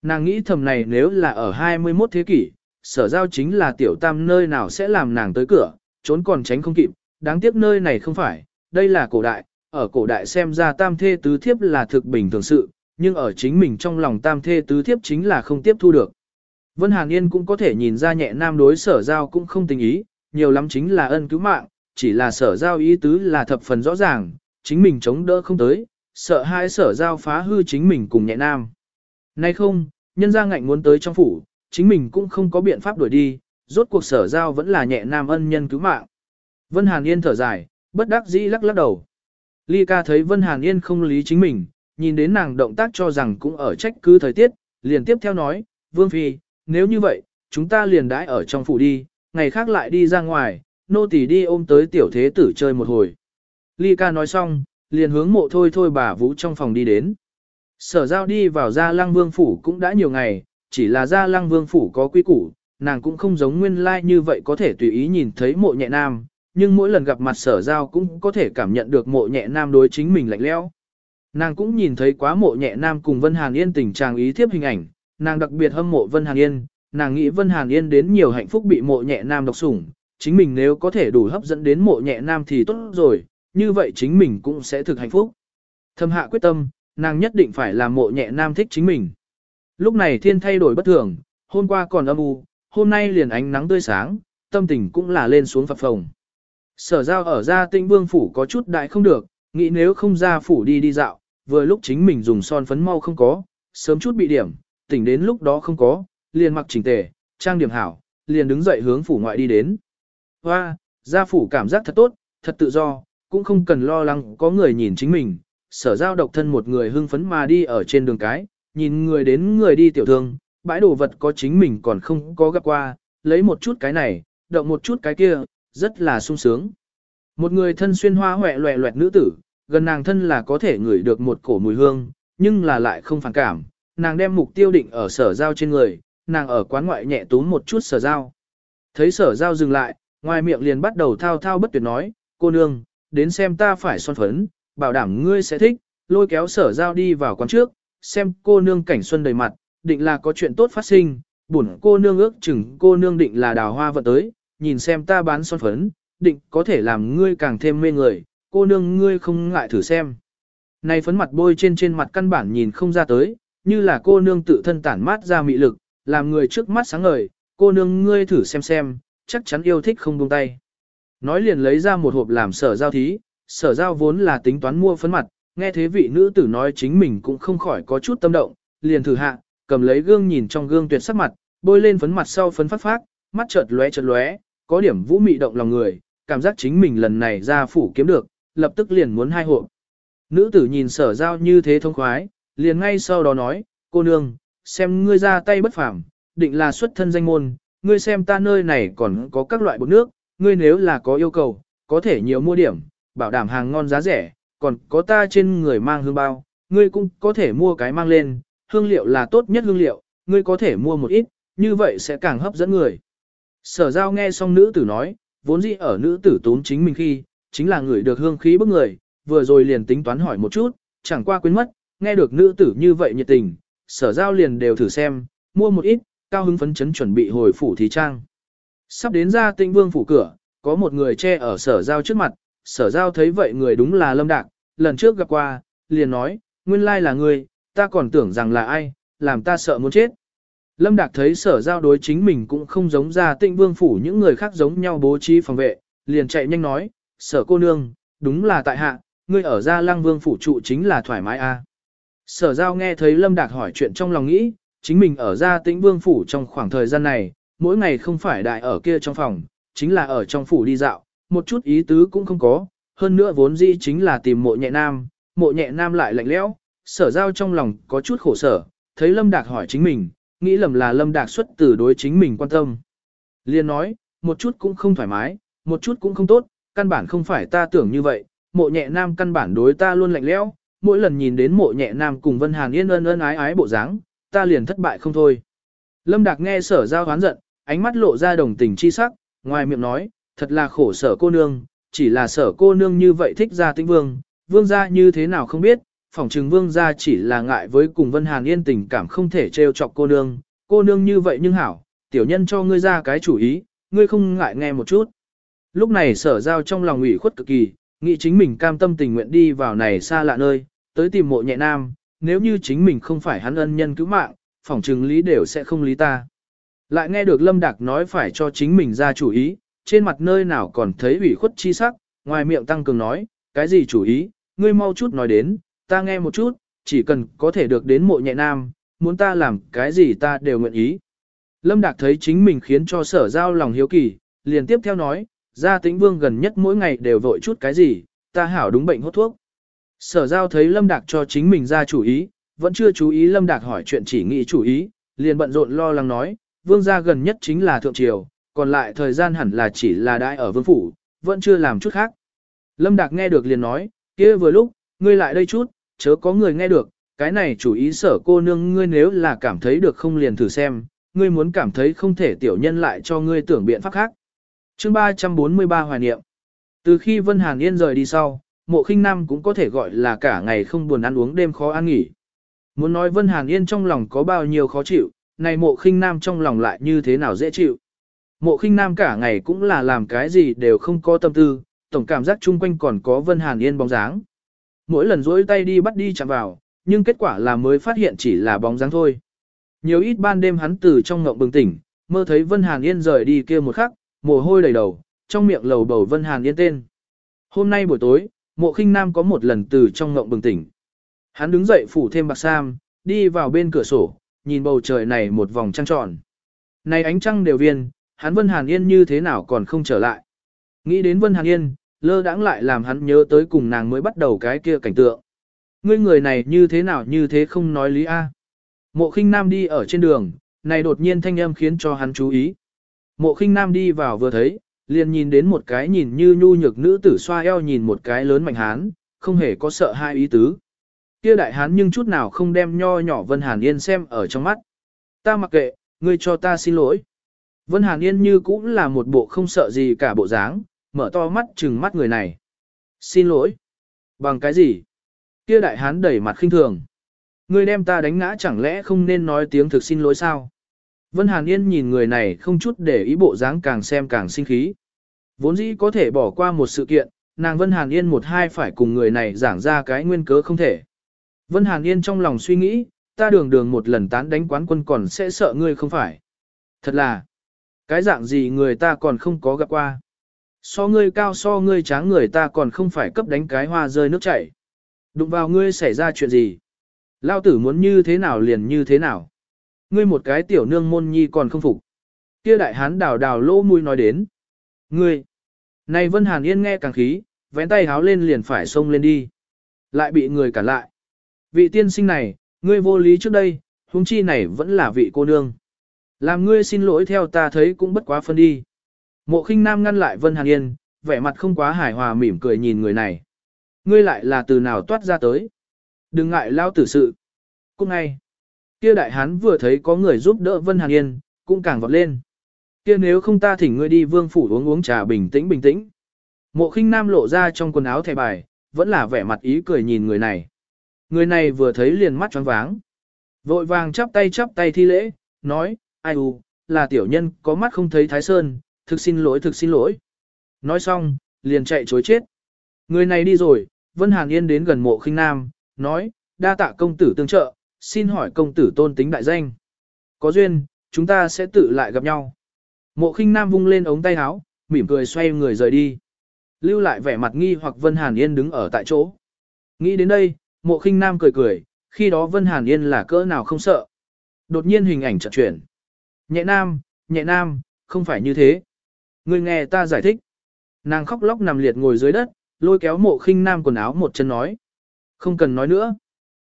Nàng nghĩ thầm này nếu là ở 21 thế kỷ, sở giao chính là tiểu tam nơi nào sẽ làm nàng tới cửa, trốn còn tránh không kịp, đáng tiếc nơi này không phải, đây là cổ đại, ở cổ đại xem ra tam thê tứ thiếp là thực bình thường sự, nhưng ở chính mình trong lòng tam thê tứ thiếp chính là không tiếp thu được. Vân Hàn Yên cũng có thể nhìn ra nhẹ nam đối sở giao cũng không tình ý, nhiều lắm chính là ân cứu mạng, chỉ là sở giao ý tứ là thập phần rõ ràng, chính mình chống đỡ không tới, sợ hai sở giao phá hư chính mình cùng nhẹ nam. Nay không, nhân ra ngạnh muốn tới trong phủ, chính mình cũng không có biện pháp đuổi đi, rốt cuộc sở giao vẫn là nhẹ nam ân nhân cứu mạng. Vân Hàn Yên thở dài, bất đắc dĩ lắc lắc đầu. Ly ca thấy Vân Hàn Yên không lý chính mình, nhìn đến nàng động tác cho rằng cũng ở trách cứ thời tiết, liền tiếp theo nói, Vương Phi, nếu như vậy, chúng ta liền đãi ở trong phủ đi, ngày khác lại đi ra ngoài, nô tỳ đi ôm tới tiểu thế tử chơi một hồi. Ly ca nói xong, liền hướng mộ thôi thôi bà vũ trong phòng đi đến. Sở giao đi vào gia lăng vương phủ cũng đã nhiều ngày, chỉ là gia lăng vương phủ có quy củ, nàng cũng không giống nguyên lai like như vậy có thể tùy ý nhìn thấy mộ nhẹ nam, nhưng mỗi lần gặp mặt sở giao cũng có thể cảm nhận được mộ nhẹ nam đối chính mình lạnh lẽo. Nàng cũng nhìn thấy quá mộ nhẹ nam cùng Vân Hàn Yên tình trạng ý thiếp hình ảnh, nàng đặc biệt hâm mộ Vân Hàn Yên, nàng nghĩ Vân Hàn Yên đến nhiều hạnh phúc bị mộ nhẹ nam độc sủng, chính mình nếu có thể đủ hấp dẫn đến mộ nhẹ nam thì tốt rồi, như vậy chính mình cũng sẽ thực hạnh phúc. Thâm hạ quyết tâm, nàng nhất định phải làm mộ nhẹ nam thích chính mình. Lúc này thiên thay đổi bất thường, hôm qua còn âm u, hôm nay liền ánh nắng tươi sáng, tâm tình cũng là lên xuống phập phồng. Sở giao ở gia tinh vương phủ có chút đại không được, nghĩ nếu không ra phủ đi đi dạo, vừa lúc chính mình dùng son phấn mau không có, sớm chút bị điểm, tỉnh đến lúc đó không có, liền mặc chỉnh tề, trang điểm hảo, liền đứng dậy hướng phủ ngoại đi đến. Hoa, gia phủ cảm giác thật tốt, thật tự do, cũng không cần lo lắng có người nhìn chính mình, sở giao độc thân một người hưng phấn mà đi ở trên đường cái, nhìn người đến người đi tiểu thương, bãi đồ vật có chính mình còn không có gặp qua, lấy một chút cái này, động một chút cái kia, rất là sung sướng. Một người thân xuyên hoa hoẹ loẹ loẹt nữ tử, gần nàng thân là có thể ngửi được một cổ mùi hương, nhưng là lại không phản cảm, nàng đem mục tiêu định ở sở giao trên người, nàng ở quán ngoại nhẹ túm một chút sở giao. Thấy sở giao dừng lại, ngoài miệng liền bắt đầu thao thao bất tuyệt nói, cô nương, đến xem ta phải son phấn, bảo đảm ngươi sẽ thích, lôi kéo sở giao đi vào quán trước, xem cô nương cảnh xuân đầy mặt, định là có chuyện tốt phát sinh, bổn cô nương ước chừng cô nương định là đào hoa vận tới, nhìn xem ta bán son phấn, định có thể làm ngươi càng thêm mê người, cô nương ngươi không ngại thử xem. Này phấn mặt bôi trên trên mặt căn bản nhìn không ra tới, như là cô nương tự thân tản mát ra mị lực, làm người trước mắt sáng ngời, cô nương ngươi thử xem xem, chắc chắn yêu thích không buông tay. Nói liền lấy ra một hộp làm sở giao thí, sở giao vốn là tính toán mua phấn mặt, nghe thế vị nữ tử nói chính mình cũng không khỏi có chút tâm động, liền thử hạ, cầm lấy gương nhìn trong gương tuyệt sắc mặt, bôi lên phấn mặt sau phấn phát phát, mắt chợt lóe chợt lóe, có điểm vũ mị động lòng người, cảm giác chính mình lần này ra phủ kiếm được, lập tức liền muốn hai hộ. Nữ tử nhìn sở giao như thế thông khoái, liền ngay sau đó nói, cô nương, xem ngươi ra tay bất phàm, định là xuất thân danh môn, ngươi xem ta nơi này còn có các loại bột nước, ngươi nếu là có yêu cầu, có thể nhiều mua điểm, bảo đảm hàng ngon giá rẻ, còn có ta trên người mang hương bao, ngươi cũng có thể mua cái mang lên, hương liệu là tốt nhất hương liệu, ngươi có thể mua một ít, như vậy sẽ càng hấp dẫn người. Sở giao nghe xong nữ tử nói, vốn dĩ ở nữ tử tốn chính mình khi, chính là người được hương khí bức người, vừa rồi liền tính toán hỏi một chút, chẳng qua quên mất, nghe được nữ tử như vậy nhiệt tình, sở giao liền đều thử xem, mua một ít, cao hứng phấn chấn chuẩn bị hồi phủ thí trang. Sắp đến ra tinh vương phủ cửa, có một người che ở sở giao trước mặt, sở giao thấy vậy người đúng là lâm đạc, lần trước gặp qua, liền nói, nguyên lai là người, ta còn tưởng rằng là ai, làm ta sợ muốn chết. Lâm Đạc thấy sở giao đối chính mình cũng không giống ra tịnh vương phủ những người khác giống nhau bố trí phòng vệ, liền chạy nhanh nói, sở cô nương, đúng là tại hạ, ngươi ở gia lăng vương phủ trụ chính là thoải mái a. À. Sở giao nghe thấy Lâm Đạc hỏi chuyện trong lòng nghĩ, chính mình ở gia tĩnh vương phủ trong khoảng thời gian này, mỗi ngày không phải đại ở kia trong phòng, chính là ở trong phủ đi dạo, một chút ý tứ cũng không có, hơn nữa vốn dĩ chính là tìm mộ nhẹ nam, mộ nhẹ nam lại lạnh lẽo, sở giao trong lòng có chút khổ sở, thấy Lâm Đạc hỏi chính mình, nghĩ lầm là Lâm Đạc xuất từ đối chính mình quan tâm. Liên nói, một chút cũng không thoải mái, một chút cũng không tốt, căn bản không phải ta tưởng như vậy, mộ nhẹ nam căn bản đối ta luôn lạnh lẽo, mỗi lần nhìn đến mộ nhẹ nam cùng Vân Hàn Yên ơn ơn ái ái bộ dáng, ta liền thất bại không thôi. Lâm Đạc nghe sở giao hoán giận, ánh mắt lộ ra đồng tình chi sắc, ngoài miệng nói, thật là khổ sở cô nương, chỉ là sở cô nương như vậy thích ra tĩnh vương, vương gia như thế nào không biết, phỏng trừng vương gia chỉ là ngại với cùng Vân Hàn Yên tình cảm không thể trêu chọc cô nương, cô nương như vậy nhưng hảo, tiểu nhân cho ngươi ra cái chủ ý, ngươi không ngại nghe một chút. Lúc này sở giao trong lòng ủy khuất cực kỳ, nghĩ chính mình cam tâm tình nguyện đi vào này xa lạ nơi, tới tìm mộ nhẹ nam, nếu như chính mình không phải hắn ân nhân cứu mạng, phỏng trừng lý đều sẽ không lý ta. Lại nghe được Lâm Đạc nói phải cho chính mình ra chủ ý, trên mặt nơi nào còn thấy ủy khuất chi sắc, ngoài miệng tăng cường nói, cái gì chủ ý, ngươi mau chút nói đến, ta nghe một chút, chỉ cần có thể được đến mộ nhẹ nam, muốn ta làm cái gì ta đều nguyện ý. Lâm Đạc thấy chính mình khiến cho sở giao lòng hiếu kỳ, liền tiếp theo nói, gia tĩnh vương gần nhất mỗi ngày đều vội chút cái gì, ta hảo đúng bệnh hốt thuốc. Sở giao thấy Lâm Đạc cho chính mình ra chủ ý, vẫn chưa chú ý Lâm Đạc hỏi chuyện chỉ nghĩ chủ ý, liền bận rộn lo lắng nói, vương gia gần nhất chính là thượng triều, còn lại thời gian hẳn là chỉ là đại ở vương phủ, vẫn chưa làm chút khác. Lâm Đạc nghe được liền nói, kia vừa lúc, ngươi lại đây chút, chớ có người nghe được, cái này chủ ý sở cô nương ngươi nếu là cảm thấy được không liền thử xem, ngươi muốn cảm thấy không thể tiểu nhân lại cho ngươi tưởng biện pháp khác. Chương 343 Hoài niệm Từ khi Vân Hàn Yên rời đi sau, mộ khinh nam cũng có thể gọi là cả ngày không buồn ăn uống đêm khó ăn nghỉ. Muốn nói Vân Hàn Yên trong lòng có bao nhiêu khó chịu, này mộ khinh nam trong lòng lại như thế nào dễ chịu. Mộ khinh nam cả ngày cũng là làm cái gì đều không có tâm tư, tổng cảm giác chung quanh còn có Vân Hàn Yên bóng dáng. Mỗi lần rỗi tay đi bắt đi chạm vào, nhưng kết quả là mới phát hiện chỉ là bóng dáng thôi. Nhiều ít ban đêm hắn từ trong ngộng bừng tỉnh, mơ thấy Vân Hàn Yên rời đi kia một khắc, mồ hôi đầy đầu, trong miệng lầu bầu Vân Hàn Yên tên. Hôm nay buổi tối, mộ khinh nam có một lần từ trong ngộng bừng tỉnh. Hắn đứng dậy phủ thêm bạc sam, đi vào bên cửa sổ, nhìn bầu trời này một vòng trăng tròn. Này ánh trăng đều viên, hắn Vân Hàn Yên như thế nào còn không trở lại. Nghĩ đến Vân Hàn Yên, lơ đãng lại làm hắn nhớ tới cùng nàng mới bắt đầu cái kia cảnh tượng. Ngươi người này như thế nào như thế không nói lý a. Mộ khinh nam đi ở trên đường, này đột nhiên thanh âm khiến cho hắn chú ý. Mộ khinh nam đi vào vừa thấy, liền nhìn đến một cái nhìn như nhu nhược nữ tử xoa eo nhìn một cái lớn mạnh hán, không hề có sợ hai ý tứ. Kia đại hán nhưng chút nào không đem nho nhỏ Vân Hàn Yên xem ở trong mắt. Ta mặc kệ, ngươi cho ta xin lỗi. Vân Hàn Yên như cũng là một bộ không sợ gì cả bộ dáng, mở to mắt chừng mắt người này. Xin lỗi. Bằng cái gì? Kia đại hán đẩy mặt khinh thường. Ngươi đem ta đánh ngã chẳng lẽ không nên nói tiếng thực xin lỗi sao? Vân Hàn Yên nhìn người này không chút để ý bộ dáng càng xem càng sinh khí. Vốn dĩ có thể bỏ qua một sự kiện, nàng Vân Hàn Yên một hai phải cùng người này giảng ra cái nguyên cớ không thể. Vân Hàn Yên trong lòng suy nghĩ, ta đường đường một lần tán đánh quán quân còn sẽ sợ ngươi không phải. Thật là, cái dạng gì người ta còn không có gặp qua. So ngươi cao so ngươi tráng người ta còn không phải cấp đánh cái hoa rơi nước chảy. Đụng vào ngươi xảy ra chuyện gì? Lao tử muốn như thế nào liền như thế nào? Ngươi một cái tiểu nương môn nhi còn không phục. Kia đại hán đào đào lỗ mũi nói đến. Ngươi! Này Vân Hàn Yên nghe càng khí, vén tay háo lên liền phải xông lên đi. Lại bị người cản lại. Vị tiên sinh này, ngươi vô lý trước đây, huống chi này vẫn là vị cô nương. Làm ngươi xin lỗi theo ta thấy cũng bất quá phân đi. Mộ khinh nam ngăn lại Vân Hàn Yên, vẻ mặt không quá hài hòa mỉm cười nhìn người này. Ngươi lại là từ nào toát ra tới. Đừng ngại lao tử sự. Cũng ngay. Kia đại hán vừa thấy có người giúp đỡ Vân Hàn Yên, cũng càng vọt lên. Kia nếu không ta thỉnh ngươi đi vương phủ uống uống trà bình tĩnh bình tĩnh. Mộ khinh nam lộ ra trong quần áo thẻ bài, vẫn là vẻ mặt ý cười nhìn người này. Người này vừa thấy liền mắt choáng váng. Vội vàng chắp tay chắp tay thi lễ, nói, ai u, là tiểu nhân có mắt không thấy thái sơn, thực xin lỗi thực xin lỗi. Nói xong, liền chạy chối chết. Người này đi rồi, Vân Hàn Yên đến gần mộ khinh nam, nói, đa tạ công tử tương trợ, xin hỏi công tử tôn tính đại danh. Có duyên, chúng ta sẽ tự lại gặp nhau. Mộ khinh nam vung lên ống tay áo, mỉm cười xoay người rời đi. Lưu lại vẻ mặt nghi hoặc Vân Hàn Yên đứng ở tại chỗ. Nghĩ đến đây, mộ khinh nam cười cười, khi đó Vân Hàn Yên là cỡ nào không sợ. Đột nhiên hình ảnh chợt chuyển. Nhẹ nam, nhẹ nam, không phải như thế. Ngươi nghe ta giải thích. Nàng khóc lóc nằm liệt ngồi dưới đất, lôi kéo mộ khinh nam quần áo một chân nói. Không cần nói nữa.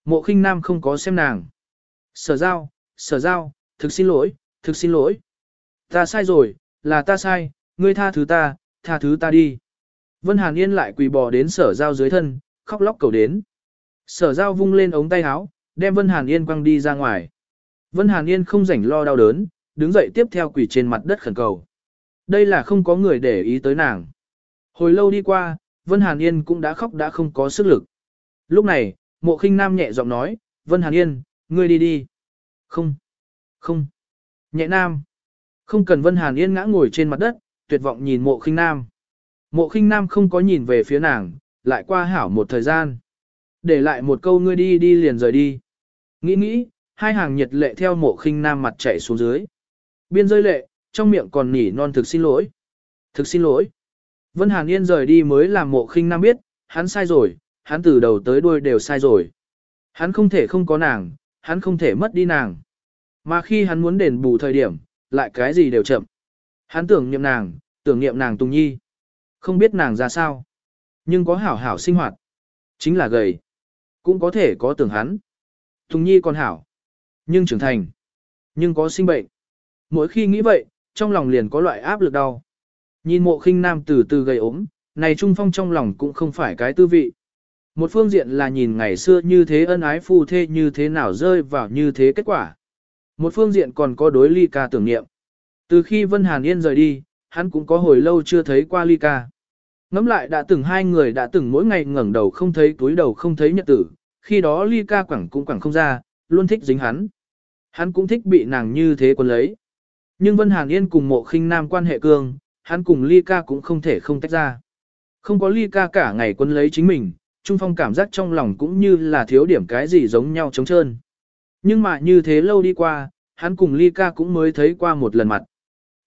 Mộ khinh nam không có xem nàng. Sở giao, sở giao, thực xin lỗi, thực xin lỗi. Ta sai rồi, là ta sai, ngươi tha thứ ta, tha thứ ta đi. Vân Hàn Yên lại quỳ bò đến sở giao dưới thân, khóc lóc cầu đến. Sở giao vung lên ống tay áo, đem Vân Hàn Yên quăng đi ra ngoài. Vân Hàn Yên không rảnh lo đau đớn, đứng dậy tiếp theo quỳ trên mặt đất khẩn cầu. Đây là không có người để ý tới nàng. Hồi lâu đi qua, Vân Hàn Yên cũng đã khóc đã không có sức lực. Lúc này, mộ khinh nam nhẹ giọng nói, Vân Hàn Yên, ngươi đi đi. Không, không. Nhẹ nam. Không cần Vân Hàn Yên ngã ngồi trên mặt đất, tuyệt vọng nhìn mộ khinh nam. Mộ khinh nam không có nhìn về phía nàng, lại qua hảo một thời gian. Để lại một câu ngươi đi đi liền rời đi. Nghĩ nghĩ, hai hàng nhiệt lệ theo mộ khinh nam mặt chảy xuống dưới. Biên rơi lệ, trong miệng còn nỉ non thực xin lỗi. Thực xin lỗi. Vân Hàn Yên rời đi mới làm mộ khinh nam biết, hắn sai rồi, hắn từ đầu tới đuôi đều sai rồi. Hắn không thể không có nàng, hắn không thể mất đi nàng. Mà khi hắn muốn đền bù thời điểm, lại cái gì đều chậm. Hắn tưởng niệm nàng, tưởng niệm nàng Tùng Nhi. Không biết nàng ra sao. Nhưng có hảo hảo sinh hoạt. Chính là gầy. Cũng có thể có tưởng hắn. Tùng Nhi còn hảo. Nhưng trưởng thành. Nhưng có sinh bệnh. Mỗi khi nghĩ vậy, trong lòng liền có loại áp lực đau. Nhìn mộ khinh nam từ từ gầy ốm, này Trung Phong trong lòng cũng không phải cái tư vị. Một phương diện là nhìn ngày xưa như thế ân ái phu thê như thế nào rơi vào như thế kết quả. Một phương diện còn có đối ly ca tưởng niệm. Từ khi Vân Hàn Yên rời đi, hắn cũng có hồi lâu chưa thấy qua ly ca. Ngắm lại đã từng hai người đã từng mỗi ngày ngẩng đầu không thấy túi đầu không thấy nhật tử, khi đó ly ca quẳng cũng quẳng không ra, luôn thích dính hắn. Hắn cũng thích bị nàng như thế quân lấy. Nhưng Vân Hàn Yên cùng mộ khinh nam quan hệ cương, hắn cùng ly ca cũng không thể không tách ra. Không có ly ca cả ngày quân lấy chính mình, Trung Phong cảm giác trong lòng cũng như là thiếu điểm cái gì giống nhau trống trơn. Nhưng mà như thế lâu đi qua, hắn cùng ly ca cũng mới thấy qua một lần mặt.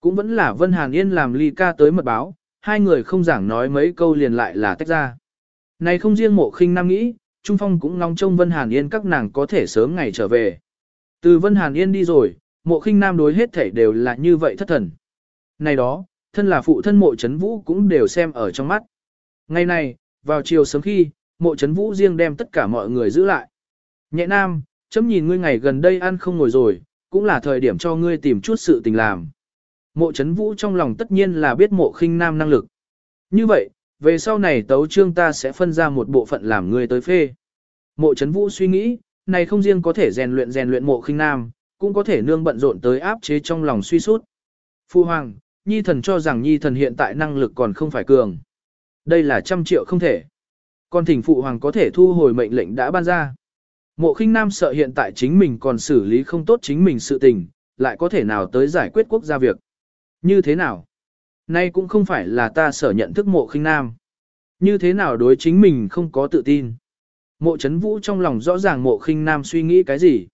Cũng vẫn là Vân Hàn Yên làm ly ca tới mật báo, hai người không giảng nói mấy câu liền lại là tách ra. Này không riêng mộ khinh nam nghĩ, Trung Phong cũng ngóng trông Vân Hàn Yên các nàng có thể sớm ngày trở về. Từ Vân Hàn Yên đi rồi, mộ khinh nam đối hết thể đều là như vậy thất thần. Này đó, thân là phụ thân mộ chấn vũ cũng đều xem ở trong mắt. Ngày này, vào chiều sớm khi, mộ chấn vũ riêng đem tất cả mọi người giữ lại. Nhẹ nam, chấm nhìn ngươi ngày gần đây ăn không ngồi rồi, cũng là thời điểm cho ngươi tìm chút sự tình làm. Mộ chấn vũ trong lòng tất nhiên là biết mộ khinh nam năng lực. Như vậy, về sau này tấu trương ta sẽ phân ra một bộ phận làm ngươi tới phê. Mộ chấn vũ suy nghĩ, này không riêng có thể rèn luyện rèn luyện mộ khinh nam, cũng có thể nương bận rộn tới áp chế trong lòng suy sút. Phu hoàng, nhi thần cho rằng nhi thần hiện tại năng lực còn không phải cường. Đây là trăm triệu không thể. Còn thỉnh phụ hoàng có thể thu hồi mệnh lệnh đã ban ra. Mộ khinh nam sợ hiện tại chính mình còn xử lý không tốt chính mình sự tình, lại có thể nào tới giải quyết quốc gia việc. Như thế nào? Nay cũng không phải là ta sở nhận thức mộ khinh nam. Như thế nào đối chính mình không có tự tin. Mộ chấn vũ trong lòng rõ ràng mộ khinh nam suy nghĩ cái gì.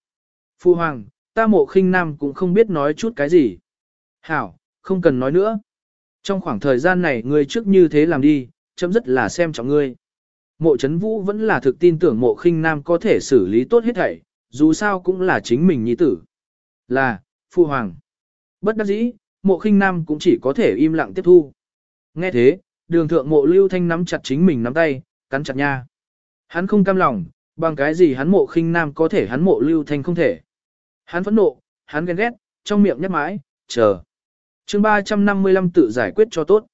Phu hoàng, ta mộ khinh nam cũng không biết nói chút cái gì. Hảo, không cần nói nữa. Trong khoảng thời gian này ngươi trước như thế làm đi, chấm rất là xem trọng ngươi. Mộ chấn vũ vẫn là thực tin tưởng mộ khinh nam có thể xử lý tốt hết thảy, dù sao cũng là chính mình nhi tử. Là, phu hoàng. Bất đắc dĩ, mộ khinh nam cũng chỉ có thể im lặng tiếp thu. Nghe thế, đường thượng mộ lưu thanh nắm chặt chính mình nắm tay, cắn chặt nha. Hắn không cam lòng, bằng cái gì hắn mộ khinh nam có thể hắn mộ lưu thanh không thể. Hắn phẫn nộ, hắn ghen ghét, trong miệng nhắc mãi, chờ. chương 355 tự giải quyết cho tốt.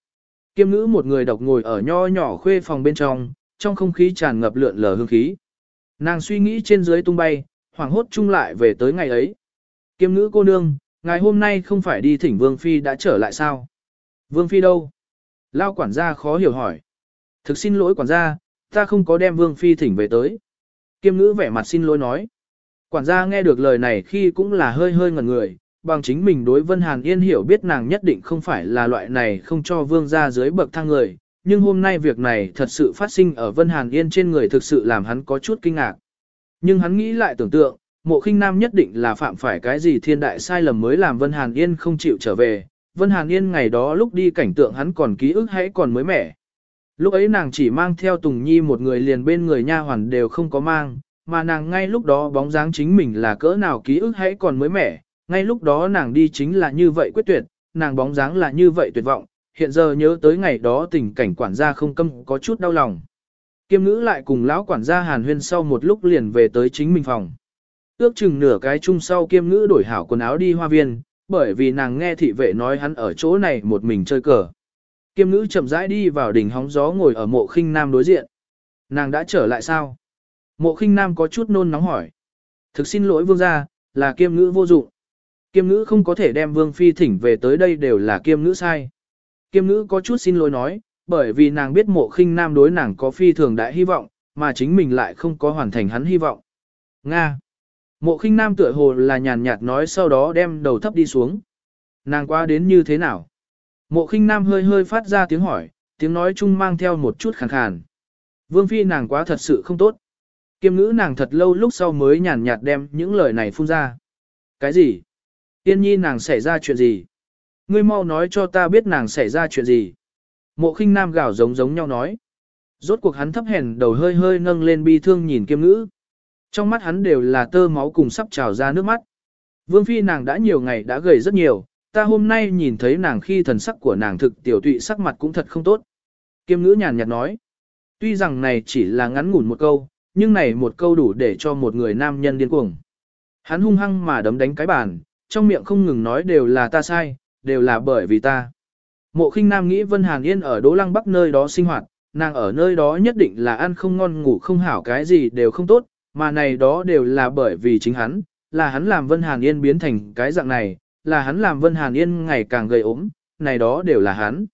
Kiêm ngữ một người độc ngồi ở nho nhỏ khuê phòng bên trong, trong không khí tràn ngập lượn lờ hương khí. Nàng suy nghĩ trên dưới tung bay, hoảng hốt chung lại về tới ngày ấy. Kiêm ngữ cô nương, ngày hôm nay không phải đi thỉnh Vương Phi đã trở lại sao? Vương Phi đâu? Lao quản gia khó hiểu hỏi. Thực xin lỗi quản gia, ta không có đem Vương Phi thỉnh về tới. Kiêm ngữ vẻ mặt xin lỗi nói. Quản gia nghe được lời này khi cũng là hơi hơi ngẩn người, bằng chính mình đối Vân Hàn Yên hiểu biết nàng nhất định không phải là loại này không cho Vương ra dưới bậc thang người, nhưng hôm nay việc này thật sự phát sinh ở Vân Hàn Yên trên người thực sự làm hắn có chút kinh ngạc. Nhưng hắn nghĩ lại tưởng tượng, mộ khinh nam nhất định là phạm phải cái gì thiên đại sai lầm mới làm Vân Hàn Yên không chịu trở về. Vân Hàn Yên ngày đó lúc đi cảnh tượng hắn còn ký ức hãy còn mới mẻ. Lúc ấy nàng chỉ mang theo Tùng Nhi một người liền bên người nha hoàn đều không có mang, mà nàng ngay lúc đó bóng dáng chính mình là cỡ nào ký ức hãy còn mới mẻ, ngay lúc đó nàng đi chính là như vậy quyết tuyệt, nàng bóng dáng là như vậy tuyệt vọng, hiện giờ nhớ tới ngày đó tình cảnh quản gia không câm có chút đau lòng. Kiêm ngữ lại cùng lão quản gia hàn huyên sau một lúc liền về tới chính mình phòng. Ước chừng nửa cái chung sau kiêm ngữ đổi hảo quần áo đi hoa viên, bởi vì nàng nghe thị vệ nói hắn ở chỗ này một mình chơi cờ. Kiêm ngữ chậm rãi đi vào đỉnh hóng gió ngồi ở mộ khinh nam đối diện. Nàng đã trở lại sao? Mộ khinh nam có chút nôn nóng hỏi. Thực xin lỗi vương gia, là kiêm ngữ vô dụng. Kiêm ngữ không có thể đem vương phi thỉnh về tới đây đều là kiêm ngữ sai. Kiêm ngữ có chút xin lỗi nói, bởi vì nàng biết mộ khinh nam đối nàng có phi thường đại hy vọng, mà chính mình lại không có hoàn thành hắn hy vọng. Nga. Mộ khinh nam tựa hồ là nhàn nhạt nói sau đó đem đầu thấp đi xuống. Nàng qua đến như thế nào? Mộ khinh nam hơi hơi phát ra tiếng hỏi, tiếng nói chung mang theo một chút khàn khàn. Vương phi nàng quá thật sự không tốt. Kiêm ngữ nàng thật lâu lúc sau mới nhàn nhạt đem những lời này phun ra. Cái gì? Tiên nhi nàng xảy ra chuyện gì? Ngươi mau nói cho ta biết nàng xảy ra chuyện gì? Mộ khinh nam gào giống giống nhau nói. Rốt cuộc hắn thấp hèn đầu hơi hơi nâng lên bi thương nhìn kiêm ngữ. Trong mắt hắn đều là tơ máu cùng sắp trào ra nước mắt. Vương phi nàng đã nhiều ngày đã gầy rất nhiều, ta hôm nay nhìn thấy nàng khi thần sắc của nàng thực tiểu tụy sắc mặt cũng thật không tốt. Kiêm ngữ nhàn nhạt nói. Tuy rằng này chỉ là ngắn ngủn một câu, nhưng này một câu đủ để cho một người nam nhân điên cuồng. Hắn hung hăng mà đấm đánh cái bàn, trong miệng không ngừng nói đều là ta sai, đều là bởi vì ta. Mộ khinh nam nghĩ Vân Hàn Yên ở Đỗ Lăng Bắc nơi đó sinh hoạt, nàng ở nơi đó nhất định là ăn không ngon ngủ không hảo cái gì đều không tốt, mà này đó đều là bởi vì chính hắn, là hắn làm Vân Hàn Yên biến thành cái dạng này, là hắn làm Vân Hàn Yên ngày càng gầy ốm, này đó đều là hắn.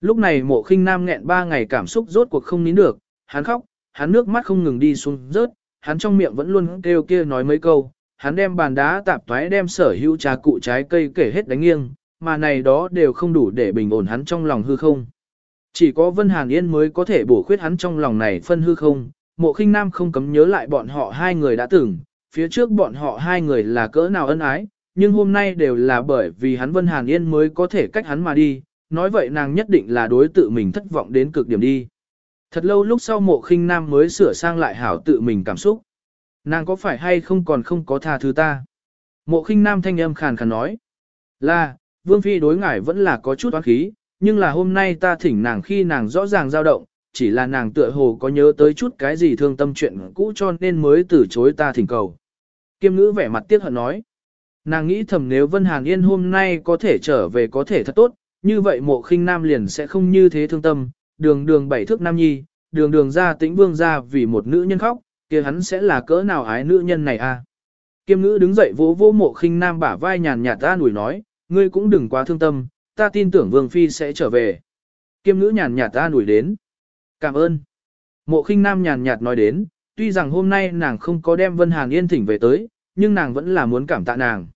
Lúc này mộ khinh nam nghẹn ba ngày cảm xúc rốt cuộc không nín được, hắn khóc, hắn nước mắt không ngừng đi xuống rớt, hắn trong miệng vẫn luôn kêu kia nói mấy câu, hắn đem bàn đá tạp toái đem sở hữu trà cụ trái cây kể hết đánh nghiêng, mà này đó đều không đủ để bình ổn hắn trong lòng hư không. Chỉ có Vân Hàn Yên mới có thể bổ khuyết hắn trong lòng này phân hư không, mộ khinh nam không cấm nhớ lại bọn họ hai người đã từng, phía trước bọn họ hai người là cỡ nào ân ái, nhưng hôm nay đều là bởi vì hắn Vân Hàn Yên mới có thể cách hắn mà đi, nói vậy nàng nhất định là đối tự mình thất vọng đến cực điểm đi. Thật lâu lúc sau mộ khinh nam mới sửa sang lại hảo tự mình cảm xúc. Nàng có phải hay không còn không có tha thứ ta? Mộ khinh nam thanh âm khàn khàn nói. Là, Vương Phi đối ngải vẫn là có chút oán khí, nhưng là hôm nay ta thỉnh nàng khi nàng rõ ràng dao động, chỉ là nàng tựa hồ có nhớ tới chút cái gì thương tâm chuyện cũ cho nên mới từ chối ta thỉnh cầu. Kiêm ngữ vẻ mặt tiếc hận nói. Nàng nghĩ thầm nếu Vân Hàn Yên hôm nay có thể trở về có thể thật tốt, như vậy mộ khinh nam liền sẽ không như thế thương tâm, đường đường bảy thước nam nhi, đường đường ra tĩnh vương ra vì một nữ nhân khóc, kia hắn sẽ là cỡ nào ái nữ nhân này a? À? Kiêm ngữ đứng dậy vỗ vỗ mộ khinh nam bả vai nhàn nhạt ta nủi nói, ngươi cũng đừng quá thương tâm, ta tin tưởng vương phi sẽ trở về. Kiêm ngữ nhàn nhạt ta nủi đến. Cảm ơn. Mộ khinh nam nhàn nhạt nói đến, tuy rằng hôm nay nàng không có đem Vân Hàn Yên thỉnh về tới, nhưng nàng vẫn là muốn cảm tạ nàng.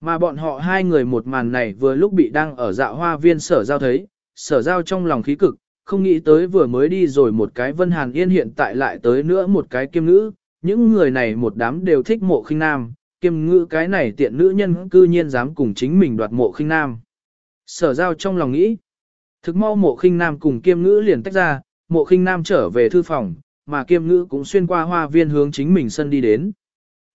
Mà bọn họ hai người một màn này vừa lúc bị đang ở dạo hoa viên sở giao thấy, sở giao trong lòng khí cực, không nghĩ tới vừa mới đi rồi một cái Vân Hàn Yên hiện tại lại tới nữa một cái kiêm ngữ, những người này một đám đều thích mộ khinh nam, kiêm ngữ cái này tiện nữ nhân cư nhiên dám cùng chính mình đoạt mộ khinh nam. Sở giao trong lòng nghĩ, thực mau mộ khinh nam cùng kiêm ngữ liền tách ra, mộ khinh nam trở về thư phòng, mà kiêm ngữ cũng xuyên qua hoa viên hướng chính mình sân đi đến.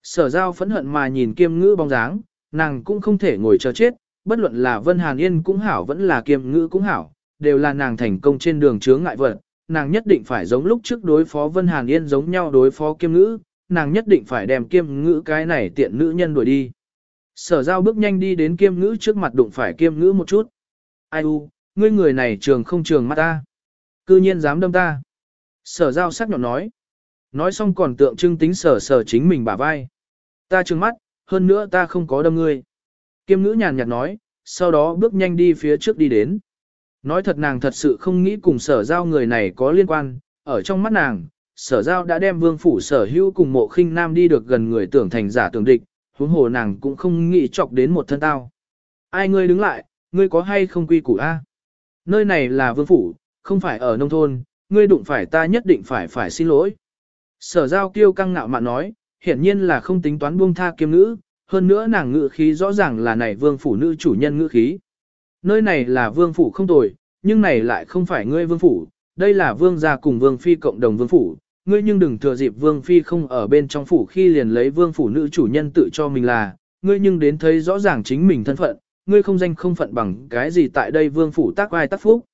Sở giao phẫn hận mà nhìn kiêm ngữ bóng dáng, nàng cũng không thể ngồi chờ chết, bất luận là Vân Hàn Yên cũng hảo vẫn là kiêm ngữ cũng hảo, đều là nàng thành công trên đường chướng ngại vật, nàng nhất định phải giống lúc trước đối phó Vân Hàn Yên giống nhau đối phó kiêm ngữ, nàng nhất định phải đem kiêm ngữ cái này tiện nữ nhân đuổi đi. Sở giao bước nhanh đi đến kiêm ngữ trước mặt đụng phải kiêm ngữ một chút. Ai u, ngươi người này trường không trường mắt ta. Cư nhiên dám đâm ta. Sở giao sắc nhọn nói. Nói xong còn tượng trưng tính sở sở chính mình bả vai. Ta trừng mắt, hơn nữa ta không có đâm ngươi. Kiêm ngữ nhàn nhạt nói, sau đó bước nhanh đi phía trước đi đến. Nói thật nàng thật sự không nghĩ cùng sở giao người này có liên quan, ở trong mắt nàng, sở giao đã đem vương phủ sở hữu cùng mộ khinh nam đi được gần người tưởng thành giả tưởng địch, huống hồ nàng cũng không nghĩ chọc đến một thân tao. Ai ngươi đứng lại, ngươi có hay không quy củ a? Nơi này là vương phủ, không phải ở nông thôn, ngươi đụng phải ta nhất định phải phải xin lỗi. Sở giao kiêu căng ngạo mạn nói, hiển nhiên là không tính toán buông tha kiêm ngữ, hơn nữa nàng ngữ khí rõ ràng là này vương phủ nữ chủ nhân ngữ khí. Nơi này là vương phủ không tồi, nhưng này lại không phải ngươi vương phủ, đây là vương gia cùng vương phi cộng đồng vương phủ. Ngươi nhưng đừng thừa dịp vương phi không ở bên trong phủ khi liền lấy vương phủ nữ chủ nhân tự cho mình là, ngươi nhưng đến thấy rõ ràng chính mình thân phận, ngươi không danh không phận bằng cái gì tại đây vương phủ tác ai tác phúc.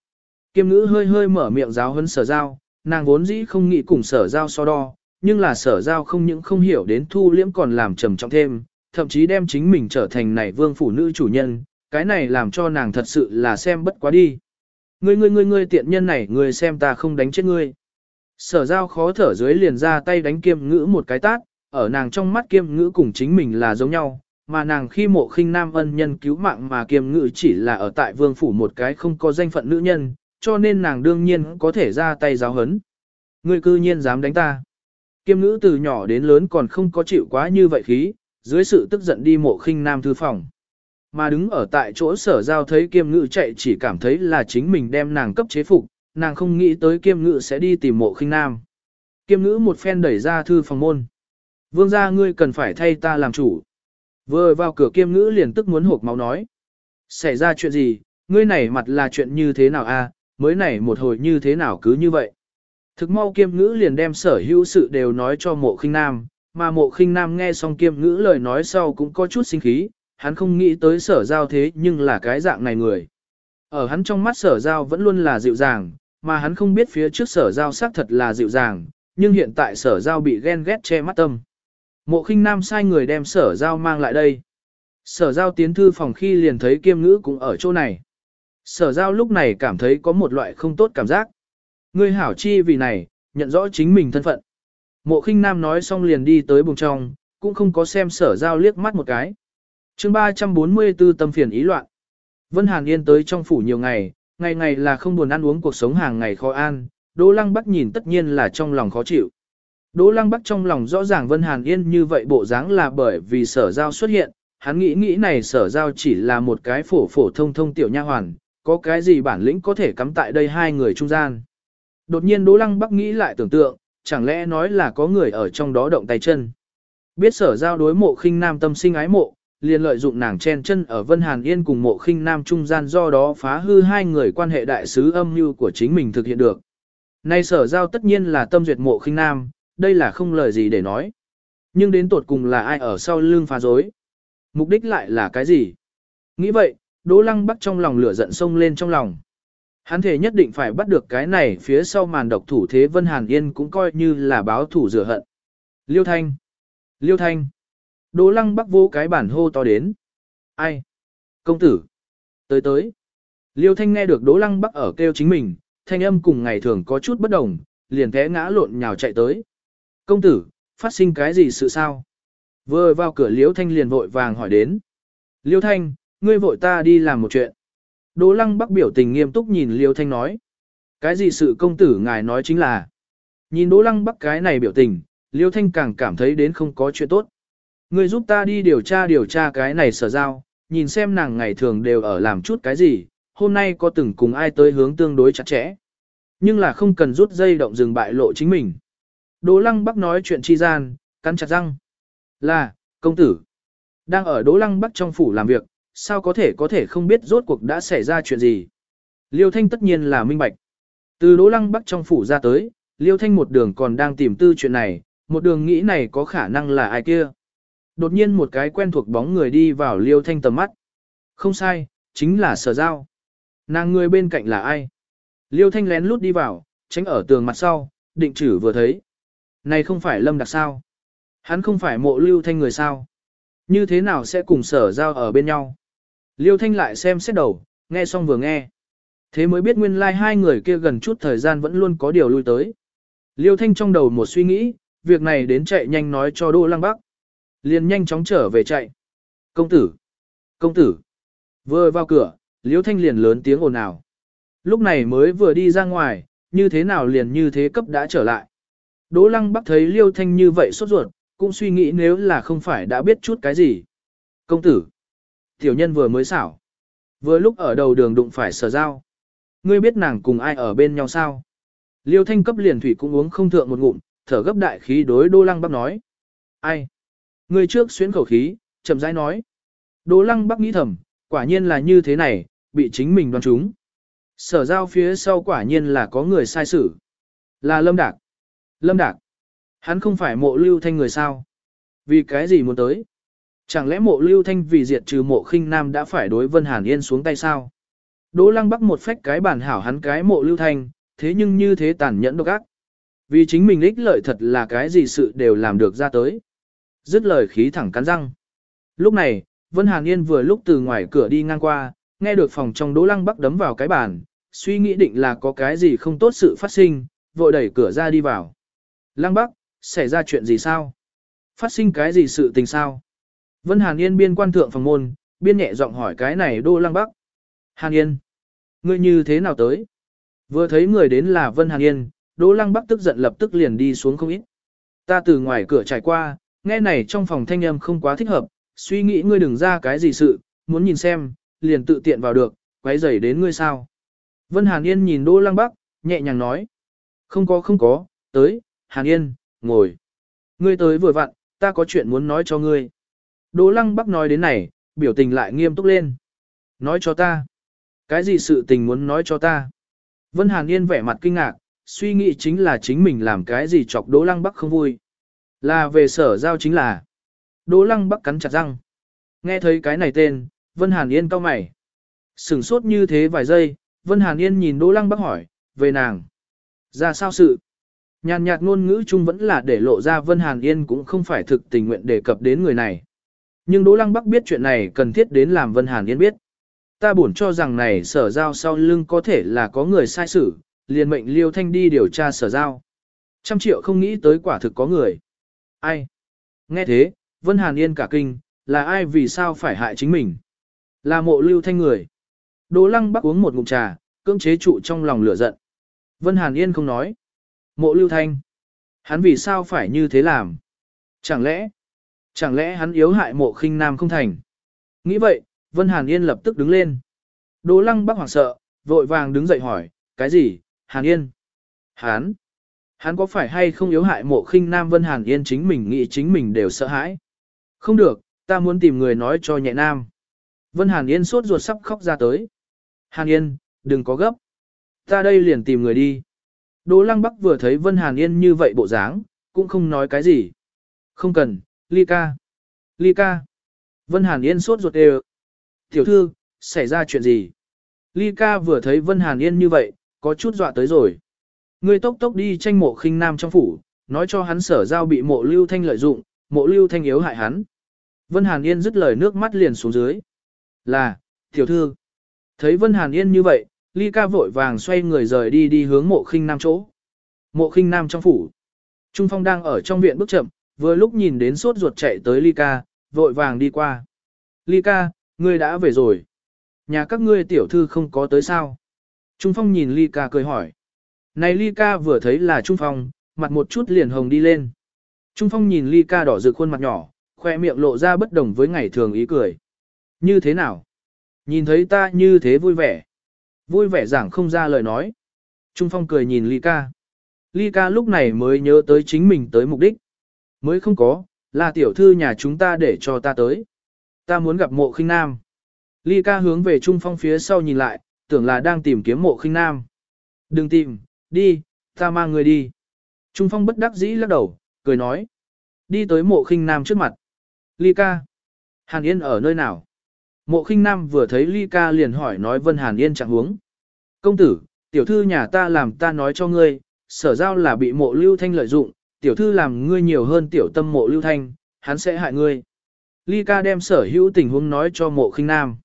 Kiêm ngữ hơi hơi mở miệng giáo hấn sở giao, nàng vốn dĩ không nghĩ cùng sở giao so đo, nhưng là sở giao không những không hiểu đến thu liễm còn làm trầm trọng thêm, thậm chí đem chính mình trở thành này vương phủ nữ chủ nhân, cái này làm cho nàng thật sự là xem bất quá đi. Ngươi ngươi ngươi ngươi tiện nhân này, ngươi xem ta không đánh chết ngươi. Sở giao khó thở dưới liền ra tay đánh kiêm ngữ một cái tát, ở nàng trong mắt kiêm ngữ cùng chính mình là giống nhau, mà nàng khi mộ khinh nam ân nhân cứu mạng mà kiêm ngữ chỉ là ở tại vương phủ một cái không có danh phận nữ nhân, cho nên nàng đương nhiên có thể ra tay giáo hấn. Ngươi cư nhiên dám đánh ta. Kiêm ngữ từ nhỏ đến lớn còn không có chịu quá như vậy khí, dưới sự tức giận đi mộ khinh nam thư phòng. Mà đứng ở tại chỗ sở giao thấy kiêm ngự chạy chỉ cảm thấy là chính mình đem nàng cấp chế phục, nàng không nghĩ tới kiêm ngự sẽ đi tìm mộ khinh nam. Kiêm ngữ một phen đẩy ra thư phòng môn. Vương gia ngươi cần phải thay ta làm chủ. Vừa vào cửa kiêm ngữ liền tức muốn hộp máu nói. Xảy ra chuyện gì, ngươi này mặt là chuyện như thế nào a? mới này một hồi như thế nào cứ như vậy. Thực mau kiêm ngữ liền đem sở hữu sự đều nói cho mộ khinh nam, mà mộ khinh nam nghe xong kiêm ngữ lời nói sau cũng có chút sinh khí, hắn không nghĩ tới sở giao thế nhưng là cái dạng này người. Ở hắn trong mắt sở giao vẫn luôn là dịu dàng, mà hắn không biết phía trước sở giao xác thật là dịu dàng, nhưng hiện tại sở giao bị ghen ghét che mắt tâm. Mộ khinh nam sai người đem sở giao mang lại đây. Sở giao tiến thư phòng khi liền thấy kiêm ngữ cũng ở chỗ này. Sở giao lúc này cảm thấy có một loại không tốt cảm giác. Ngươi hảo chi vì này, nhận rõ chính mình thân phận. Mộ khinh nam nói xong liền đi tới bùng trong, cũng không có xem sở giao liếc mắt một cái chương 344 tâm phiền ý loạn. Vân Hàn Yên tới trong phủ nhiều ngày, ngày ngày là không buồn ăn uống cuộc sống hàng ngày khó an, Đỗ Lăng Bắc nhìn tất nhiên là trong lòng khó chịu. Đỗ Lăng Bắc trong lòng rõ ràng Vân Hàn Yên như vậy bộ dáng là bởi vì sở giao xuất hiện, hắn nghĩ nghĩ này sở giao chỉ là một cái phổ phổ thông thông tiểu nha hoàn, có cái gì bản lĩnh có thể cắm tại đây hai người trung gian. Đột nhiên Đỗ Lăng Bắc nghĩ lại tưởng tượng, chẳng lẽ nói là có người ở trong đó động tay chân. Biết sở giao đối mộ khinh nam tâm sinh ái mộ, liền lợi dụng nàng chen chân ở Vân Hàn Yên cùng mộ khinh nam trung gian do đó phá hư hai người quan hệ đại sứ âm mưu của chính mình thực hiện được. Nay sở giao tất nhiên là tâm duyệt mộ khinh nam, đây là không lời gì để nói. Nhưng đến tột cùng là ai ở sau lưng phá dối? Mục đích lại là cái gì? Nghĩ vậy, Đỗ Lăng Bắc trong lòng lửa giận sông lên trong lòng. Hắn thể nhất định phải bắt được cái này phía sau màn độc thủ thế Vân Hàn Yên cũng coi như là báo thủ rửa hận. Liêu Thanh! Liêu Thanh! Đỗ Lăng Bắc vô cái bản hô to đến. Ai? Công tử! Tới tới! Liêu Thanh nghe được Đỗ Lăng Bắc ở kêu chính mình, thanh âm cùng ngày thường có chút bất đồng, liền té ngã lộn nhào chạy tới. Công tử, phát sinh cái gì sự sao? Vừa vào cửa Liêu Thanh liền vội vàng hỏi đến. Liêu Thanh, ngươi vội ta đi làm một chuyện. Đỗ Lăng Bắc biểu tình nghiêm túc nhìn Liêu Thanh nói. Cái gì sự công tử ngài nói chính là. Nhìn Đỗ Lăng Bắc cái này biểu tình, Liêu Thanh càng cảm thấy đến không có chuyện tốt. Ngươi giúp ta đi điều tra điều tra cái này sở giao, nhìn xem nàng ngày thường đều ở làm chút cái gì, hôm nay có từng cùng ai tới hướng tương đối chặt chẽ. Nhưng là không cần rút dây động dừng bại lộ chính mình. Đỗ Lăng Bắc nói chuyện chi gian, cắn chặt răng. Là, công tử. Đang ở Đỗ Lăng Bắc trong phủ làm việc, sao có thể có thể không biết rốt cuộc đã xảy ra chuyện gì. Liêu Thanh tất nhiên là minh bạch. Từ Đỗ Lăng Bắc trong phủ ra tới, Liêu Thanh một đường còn đang tìm tư chuyện này, một đường nghĩ này có khả năng là ai kia. Đột nhiên một cái quen thuộc bóng người đi vào Liêu Thanh tầm mắt. Không sai, chính là sở giao. Nàng người bên cạnh là ai? Liêu Thanh lén lút đi vào, tránh ở tường mặt sau, định chử vừa thấy. Này không phải Lâm Đặc sao? Hắn không phải mộ Lưu Thanh người sao? Như thế nào sẽ cùng sở giao ở bên nhau? Liêu Thanh lại xem xét đầu, nghe xong vừa nghe. Thế mới biết nguyên lai like hai người kia gần chút thời gian vẫn luôn có điều lui tới. Liêu Thanh trong đầu một suy nghĩ, việc này đến chạy nhanh nói cho Đô Lăng Bắc. Liền nhanh chóng trở về chạy. Công tử! Công tử! Vừa vào cửa, Liêu Thanh liền lớn tiếng ồn ào. Lúc này mới vừa đi ra ngoài, như thế nào liền như thế cấp đã trở lại. Đỗ Lăng Bắc thấy Liêu Thanh như vậy sốt ruột, cũng suy nghĩ nếu là không phải đã biết chút cái gì. Công tử! Tiểu nhân vừa mới xảo. Vừa lúc ở đầu đường đụng phải sở giao. Ngươi biết nàng cùng ai ở bên nhau sao? Liêu thanh cấp liền thủy cũng uống không thượng một ngụm, thở gấp đại khí đối đỗ lăng bắc nói. Ai? Người trước xuyến khẩu khí, chậm rãi nói. Đỗ lăng bắc nghĩ thầm, quả nhiên là như thế này, bị chính mình đoán trúng. Sở giao phía sau quả nhiên là có người sai xử. Là Lâm Đạc. Lâm Đạc. Hắn không phải mộ lưu thanh người sao? Vì cái gì muốn tới? Chẳng lẽ mộ lưu thanh vì diệt trừ mộ khinh nam đã phải đối Vân Hàn Yên xuống tay sao? Đỗ lăng bắc một phách cái bản hảo hắn cái mộ lưu thanh, thế nhưng như thế tàn nhẫn độc ác. Vì chính mình ích lợi thật là cái gì sự đều làm được ra tới. Dứt lời khí thẳng cắn răng. Lúc này, Vân Hàn Yên vừa lúc từ ngoài cửa đi ngang qua, nghe được phòng trong Đỗ Lăng Bắc đấm vào cái bàn, suy nghĩ định là có cái gì không tốt sự phát sinh, vội đẩy cửa ra đi vào. Lăng Bắc, xảy ra chuyện gì sao? Phát sinh cái gì sự tình sao? Vân Hàn Yên biên quan thượng phòng môn, biên nhẹ giọng hỏi cái này Đỗ Lăng Bắc. Hàn Yên, ngươi như thế nào tới? Vừa thấy người đến là Vân Hàn Yên, Đỗ Lăng Bắc tức giận lập tức liền đi xuống không ít. Ta từ ngoài cửa trải qua, nghe này trong phòng thanh âm không quá thích hợp, suy nghĩ ngươi đừng ra cái gì sự, muốn nhìn xem, liền tự tiện vào được, quấy rầy đến ngươi sao. Vân Hàn Yên nhìn Đỗ Lăng Bắc, nhẹ nhàng nói. Không có không có, tới, Hàn Yên, ngồi. Ngươi tới vừa vặn, ta có chuyện muốn nói cho ngươi. Đỗ Lăng Bắc nói đến này, biểu tình lại nghiêm túc lên. Nói cho ta. Cái gì sự tình muốn nói cho ta? Vân Hàn Yên vẻ mặt kinh ngạc, suy nghĩ chính là chính mình làm cái gì chọc Đỗ Lăng Bắc không vui. Là về sở giao chính là. Đỗ Lăng Bắc cắn chặt răng. Nghe thấy cái này tên, Vân Hàn Yên cau mày. Sửng sốt như thế vài giây, Vân Hàn Yên nhìn Đỗ Lăng Bắc hỏi, về nàng. Ra sao sự? Nhàn nhạt ngôn ngữ chung vẫn là để lộ ra Vân Hàn Yên cũng không phải thực tình nguyện đề cập đến người này. Nhưng Đỗ Lăng Bắc biết chuyện này cần thiết đến làm Vân Hàn Yên biết. Ta buồn cho rằng này sở giao sau lưng có thể là có người sai xử, liền mệnh Liêu Thanh đi điều tra sở giao. Trăm triệu không nghĩ tới quả thực có người. Ai? Nghe thế, Vân Hàn Yên cả kinh, là ai vì sao phải hại chính mình? Là mộ lưu thanh người. Đỗ lăng bắc uống một ngụm trà, cưỡng chế trụ trong lòng lửa giận. Vân Hàn Yên không nói. Mộ lưu thanh. Hắn vì sao phải như thế làm? Chẳng lẽ, chẳng lẽ hắn yếu hại mộ khinh nam không thành? Nghĩ vậy, Vân Hàn Yên lập tức đứng lên. Đỗ lăng bắc hoảng sợ, vội vàng đứng dậy hỏi, cái gì, Hàn Yên? Hắn, hắn có phải hay không yếu hại mộ khinh nam Vân Hàn Yên chính mình nghĩ chính mình đều sợ hãi. Không được, ta muốn tìm người nói cho nhẹ nam. Vân Hàn Yên sốt ruột sắp khóc ra tới. Hàn Yên, đừng có gấp. Ta đây liền tìm người đi. Đỗ Lăng Bắc vừa thấy Vân Hàn Yên như vậy bộ dáng, cũng không nói cái gì. Không cần, Ly ca. Ly ca. Vân Hàn Yên sốt ruột đều. Tiểu thư, xảy ra chuyện gì? Ly ca vừa thấy Vân Hàn Yên như vậy, có chút dọa tới rồi. Ngươi tốc tốc đi tranh mộ khinh nam trong phủ, nói cho hắn sở giao bị mộ lưu thanh lợi dụng, mộ lưu thanh yếu hại hắn. Vân Hàn Yên dứt lời nước mắt liền xuống dưới. Là, tiểu thư. Thấy Vân Hàn Yên như vậy, Ly ca vội vàng xoay người rời đi đi hướng mộ khinh nam chỗ. Mộ khinh nam trong phủ. Trung Phong đang ở trong viện bước chậm, vừa lúc nhìn đến sốt ruột chạy tới Ly ca, vội vàng đi qua. Ly ca, ngươi đã về rồi. Nhà các ngươi tiểu thư không có tới sao? Trung Phong nhìn Ly ca cười hỏi. Này Ly ca vừa thấy là Trung Phong, mặt một chút liền hồng đi lên. Trung Phong nhìn Ly ca đỏ rực khuôn mặt nhỏ, khoe miệng lộ ra bất đồng với ngày thường ý cười. Như thế nào? Nhìn thấy ta như thế vui vẻ. Vui vẻ giảng không ra lời nói. Trung Phong cười nhìn Ly ca. Ly ca lúc này mới nhớ tới chính mình tới mục đích. Mới không có, là tiểu thư nhà chúng ta để cho ta tới. Ta muốn gặp mộ khinh nam. Ly ca hướng về Trung Phong phía sau nhìn lại, tưởng là đang tìm kiếm mộ khinh nam. Đừng tìm, đi, ta mang người đi. Trung Phong bất đắc dĩ lắc đầu, cười nói. Đi tới mộ khinh nam trước mặt. Ly ca. Hàn Yên ở nơi nào? Mộ khinh nam vừa thấy Ly ca liền hỏi nói Vân Hàn Yên chẳng huống. Công tử, tiểu thư nhà ta làm ta nói cho ngươi, sở giao là bị mộ lưu thanh lợi dụng, tiểu thư làm ngươi nhiều hơn tiểu tâm mộ lưu thanh, hắn sẽ hại ngươi. Ly ca đem sở hữu tình huống nói cho mộ khinh nam.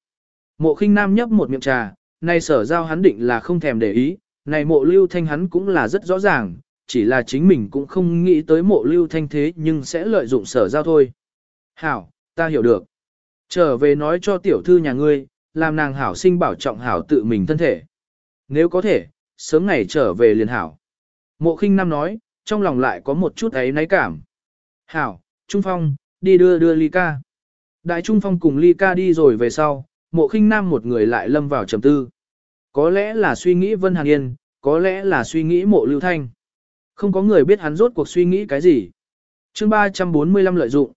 Mộ khinh nam nhấp một miệng trà, nay sở giao hắn định là không thèm để ý, này mộ lưu thanh hắn cũng là rất rõ ràng, chỉ là chính mình cũng không nghĩ tới mộ lưu thanh thế nhưng sẽ lợi dụng sở giao thôi. Hảo, ta hiểu được. Trở về nói cho tiểu thư nhà ngươi, làm nàng hảo sinh bảo trọng hảo tự mình thân thể. Nếu có thể, sớm ngày trở về liền hảo. Mộ khinh nam nói, trong lòng lại có một chút ấy náy cảm. Hảo, Trung Phong, đi đưa đưa Ly ca. Đại Trung Phong cùng Ly ca đi rồi về sau, mộ khinh nam một người lại lâm vào trầm tư. Có lẽ là suy nghĩ Vân Hàn Yên, có lẽ là suy nghĩ mộ lưu thanh. Không có người biết hắn rốt cuộc suy nghĩ cái gì. chương 345 lợi dụng.